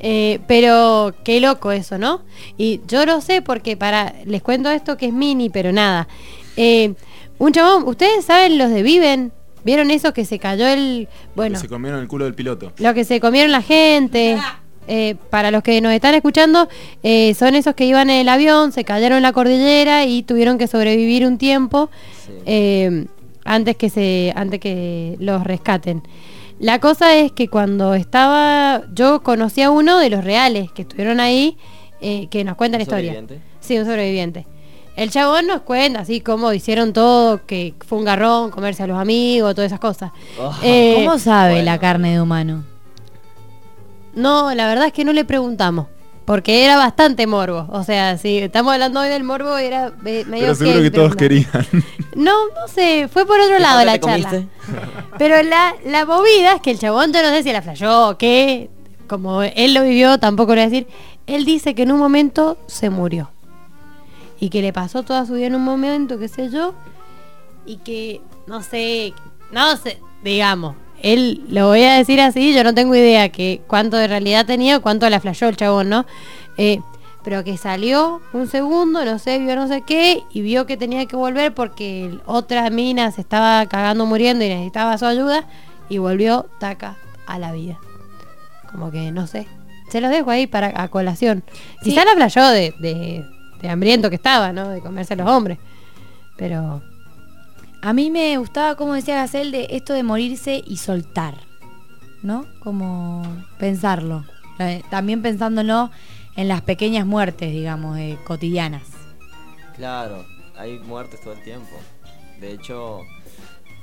[SPEAKER 2] Eh, pero qué loco eso, ¿no? Y yo lo sé porque para les cuento esto que es mini, pero nada. Eh, un chabón, ustedes saben los de Viven, vieron eso que se cayó el, bueno,
[SPEAKER 4] Se comieron el culo del piloto.
[SPEAKER 2] lo que se comieron la gente. Eh, para los que nos están escuchando, eh, son esos que iban en el avión, se cayeron en la cordillera y tuvieron que sobrevivir un tiempo eh, antes que se, antes que los rescaten. La cosa es que cuando estaba, yo conocí a uno de los reales que estuvieron ahí, eh, que nos cuenta la
[SPEAKER 17] ¿Un
[SPEAKER 2] historia.
[SPEAKER 17] sobreviviente?
[SPEAKER 2] Sí, un sobreviviente. El chabón nos cuenta así cómo hicieron todo, que fue un garrón, comerse a los amigos, todas esas cosas. Eh,
[SPEAKER 5] ¿Cómo sabe la carne de humano?
[SPEAKER 2] No, la verdad es que no le preguntamos. Porque era bastante morbo. O sea, si estamos hablando hoy del morbo, era eh, medio
[SPEAKER 4] Pero seguro que todos querían.
[SPEAKER 2] No, no sé, fue por otro lado
[SPEAKER 17] ¿Qué
[SPEAKER 2] la charla.
[SPEAKER 17] comiste?
[SPEAKER 2] Pero la, la movida es que el chabón, yo no sé si la flayó o qué, como él lo vivió, tampoco lo voy a decir. Él dice que en un momento se murió. Y que le pasó toda su vida en un momento, qué sé yo. Y que, no sé, no sé, digamos, él lo voy a decir así, yo no tengo idea que cuánto de realidad tenía cuánto la flayó el chabón, ¿no? Eh, pero que salió un segundo, no sé, vio no sé qué, y vio que tenía que volver porque otra mina se estaba cagando muriendo y necesitaba su ayuda, y volvió taca a la vida. Como que no sé. Se los dejo ahí para a colación. Quizá la flayó de, de, de hambriento que estaba, ¿no? De comerse a los hombres. Pero.
[SPEAKER 5] A mí me gustaba, como decía Gacel, de esto de morirse y soltar, ¿no? Como pensarlo. También pensándolo en las pequeñas muertes, digamos, eh, cotidianas.
[SPEAKER 17] Claro, hay muertes todo el tiempo. De hecho,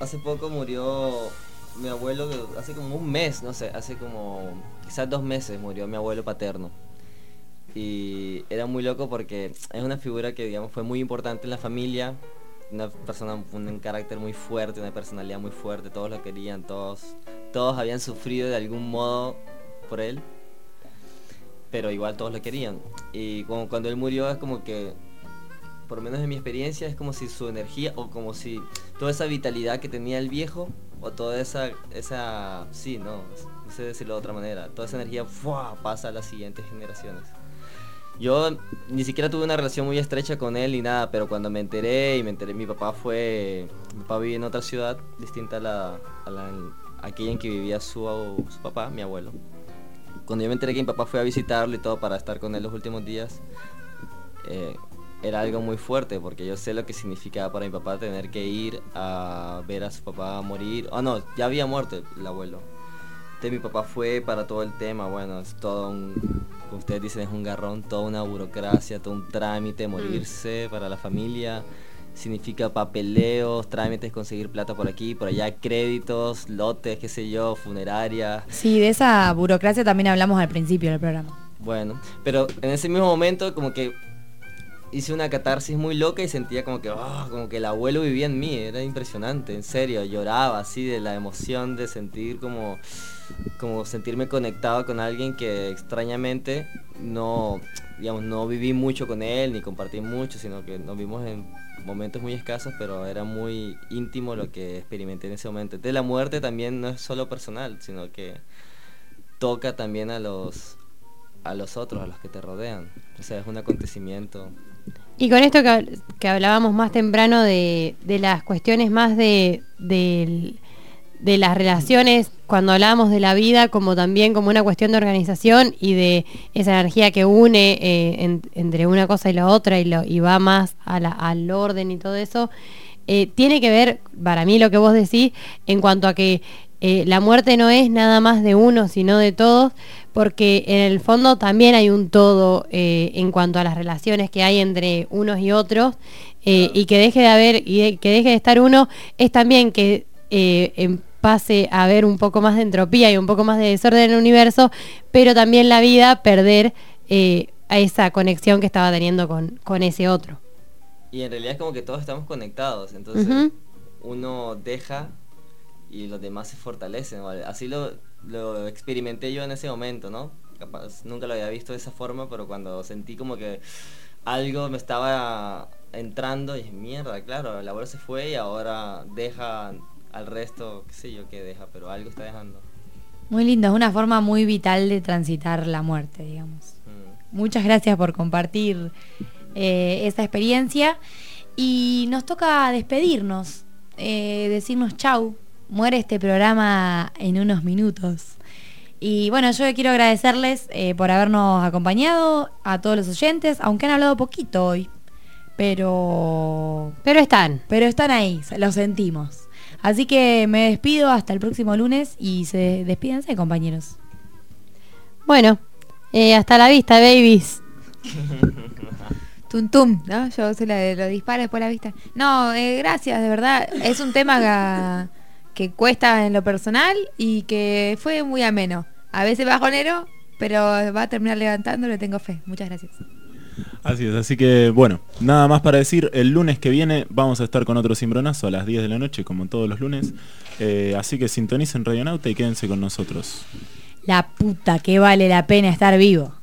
[SPEAKER 17] hace poco murió mi abuelo, hace como un mes, no sé, hace como quizás dos meses murió mi abuelo paterno. Y era muy loco porque es una figura que, digamos, fue muy importante en la familia. Una persona un carácter muy fuerte, una personalidad muy fuerte, todos lo querían, todos, todos habían sufrido de algún modo por él pero igual todos lo querían. Y como cuando él murió es como que, por lo menos en mi experiencia, es como si su energía o como si toda esa vitalidad que tenía el viejo o toda esa, esa, sí, no, no sé decirlo de otra manera, toda esa energía pasa a las siguientes generaciones. Yo ni siquiera tuve una relación muy estrecha con él ni nada, pero cuando me enteré y me enteré, mi papá fue, mi papá vivía en otra ciudad distinta a la, a la aquella en que vivía su, su papá, mi abuelo. Cuando yo me enteré que mi papá fue a visitarlo y todo para estar con él los últimos días, eh, era algo muy fuerte porque yo sé lo que significaba para mi papá tener que ir a ver a su papá morir. Oh no, ya había muerto el abuelo. Entonces mi papá fue para todo el tema, bueno, es todo un, como ustedes dicen, es un garrón, toda una burocracia, todo un trámite, morirse para la familia. Significa papeleos, trámites, conseguir plata por aquí, por allá, créditos, lotes, qué sé yo, funeraria.
[SPEAKER 5] Sí, de esa burocracia también hablamos al principio del programa.
[SPEAKER 17] Bueno, pero en ese mismo momento como que hice una catarsis muy loca y sentía como que, ah, como que el abuelo vivía en mí, era impresionante, en serio, lloraba así de la emoción de sentir como, como sentirme conectado con alguien que extrañamente no, digamos, no viví mucho con él ni compartí mucho, sino que nos vimos en momentos muy escasos, pero era muy íntimo lo que experimenté en ese momento. De la muerte también no es solo personal, sino que toca también a los a los otros, a los que te rodean. O sea, es un acontecimiento
[SPEAKER 2] Y con esto que, que hablábamos más temprano de, de las cuestiones más de, del- de las relaciones, cuando hablábamos de la vida como también como una cuestión de organización y de esa energía que une eh, en- entre una cosa y la otra y, lo, y va más al orden y todo eso, eh, tiene que ver, para mí lo que vos decís, en cuanto a que eh, la muerte no es nada más de uno, sino de todos, porque en el fondo también hay un todo en cuanto a las relaciones que hay entre unos y otros, y que deje de haber, y que deje de estar uno, es también que eh, em- pase a haber un poco más de entropía y un poco más de desorden en el universo, pero también la vida perder eh, a esa conexión que estaba teniendo con, con ese otro.
[SPEAKER 17] Y en realidad es como que todos estamos conectados, entonces uno deja y los demás se fortalecen. ¿vale? Así lo, lo experimenté yo en ese momento, ¿no? Capaz nunca lo había visto de esa forma, pero cuando sentí como que algo me estaba entrando, y mierda, claro, el abuelo se fue y ahora deja al resto, qué sé yo qué deja, pero algo está dejando.
[SPEAKER 5] Muy lindo, es una forma muy vital de transitar la muerte, digamos. Muchas gracias por compartir eh, esa experiencia. Y nos toca despedirnos, eh, decirnos chau. Muere este programa en unos minutos. Y bueno, yo quiero agradecerles eh, por habernos acompañado, a todos los oyentes, aunque han hablado poquito hoy. Pero.
[SPEAKER 2] Pero están.
[SPEAKER 5] Pero están ahí, lo sentimos. Así que me despido hasta el próximo lunes y se despídense, compañeros.
[SPEAKER 2] Bueno, eh, hasta la vista, babies. [laughs]
[SPEAKER 6] Tum tum, ¿no? Yo se la, lo disparo después la vista. No, eh, gracias, de verdad. Es un tema que, que cuesta en lo personal y que fue muy ameno. A veces bajonero, pero va a terminar levantando, le tengo fe. Muchas gracias.
[SPEAKER 4] Así es, así que bueno, nada más para decir, el lunes que viene vamos a estar con otro cimbronazo a las 10 de la noche, como todos los lunes. Eh, así que sintonicen Radionauta y quédense con nosotros.
[SPEAKER 5] La puta que vale la pena estar vivo.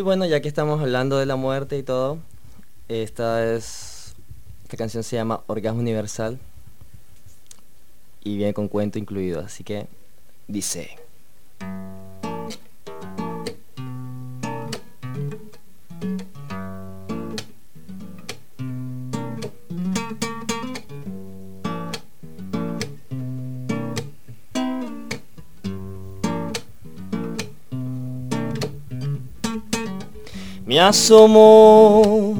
[SPEAKER 17] Y bueno, ya que estamos hablando de la muerte y todo, esta es. Esta canción se llama Orgasmo Universal. Y viene con cuento incluido, así que dice. Me asomo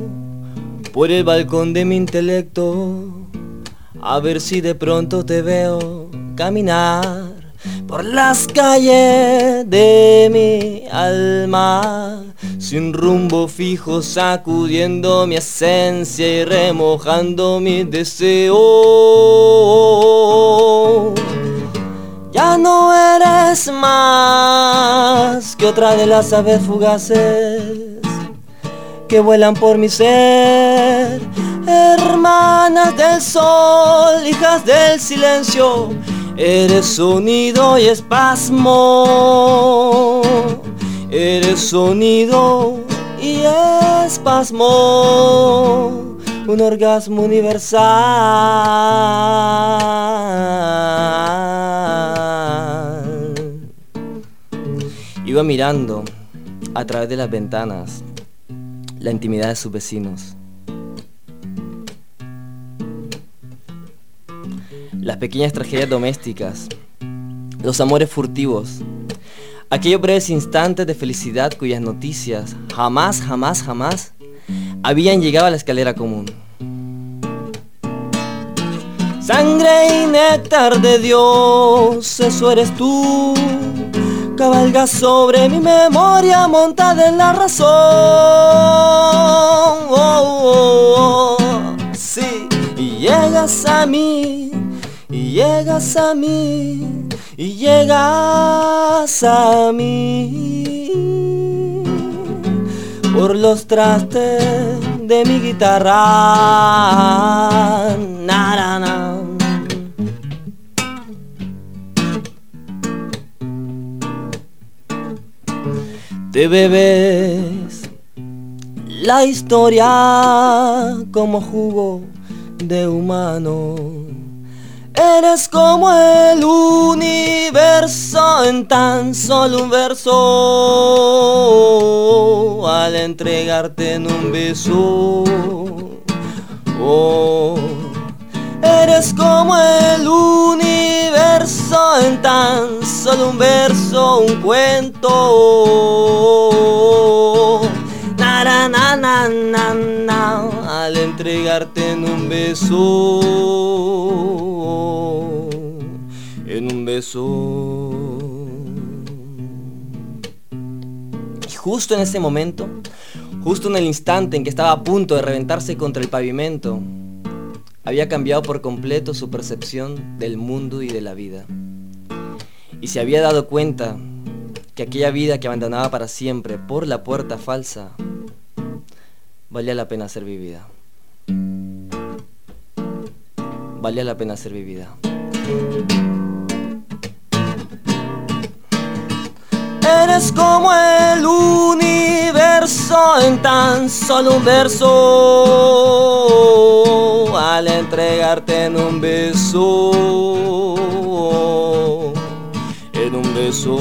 [SPEAKER 17] por el balcón de mi intelecto a ver si de pronto te veo caminar por las calles de mi alma. Sin rumbo fijo sacudiendo mi esencia y remojando mis deseos ya no eres más que otra de las aves fugaces que vuelan por mi ser. Hermanas del sol, hijas del silencio, Eres sonido y espasmo. Eres sonido y espasmo. Un orgasmo universal. Iba mirando a través de las ventanas la intimidad de sus vecinos. Las pequeñas tragedias domésticas, los amores furtivos, aquellos breves instantes de felicidad cuyas noticias jamás, jamás, jamás habían llegado a la escalera común. Sangre y néctar de Dios, eso eres tú. Cabalga sobre mi memoria montada en la razón. Oh, oh, oh. Sí, y llegas a mí, y llegas a mí, y llegas a mí por los trastes de mi guitarra. Na, Bebes la historia como jugo de humano. Eres como el universo en tan solo un verso al entregarte en un beso. Oh, eres como el universo en tan solo un verso, un cuento. Na, na, na, na, al entregarte en un beso, en un beso. Y justo en ese momento, justo en el instante en que estaba a punto de reventarse contra el pavimento, había cambiado por completo su percepción del mundo y de la vida. Y se había dado cuenta que aquella vida que abandonaba para siempre por la puerta falsa valía la pena ser vivida. Valía la pena ser vivida. Eres como el universo en tan solo un verso al entregarte en un beso, en un beso,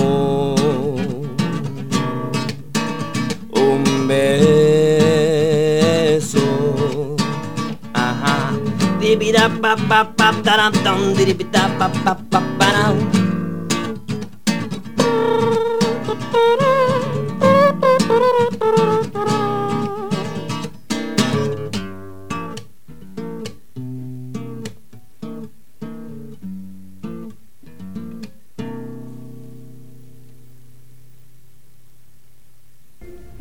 [SPEAKER 17] un beso. Ajá.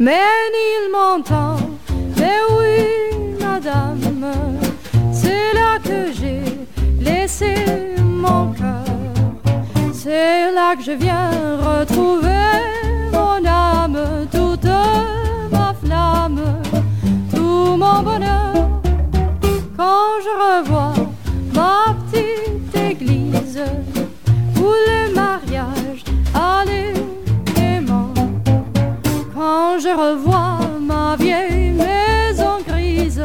[SPEAKER 18] Mais il m'entend, mais oui, madame, c'est là que j'ai laissé mon cœur. C'est là que je viens retrouver âme, toute ma flamme, tout mon bonheur. Quand je revois ma petite église où les mariages allaient gaiement. Quand je revois ma vieille maison grise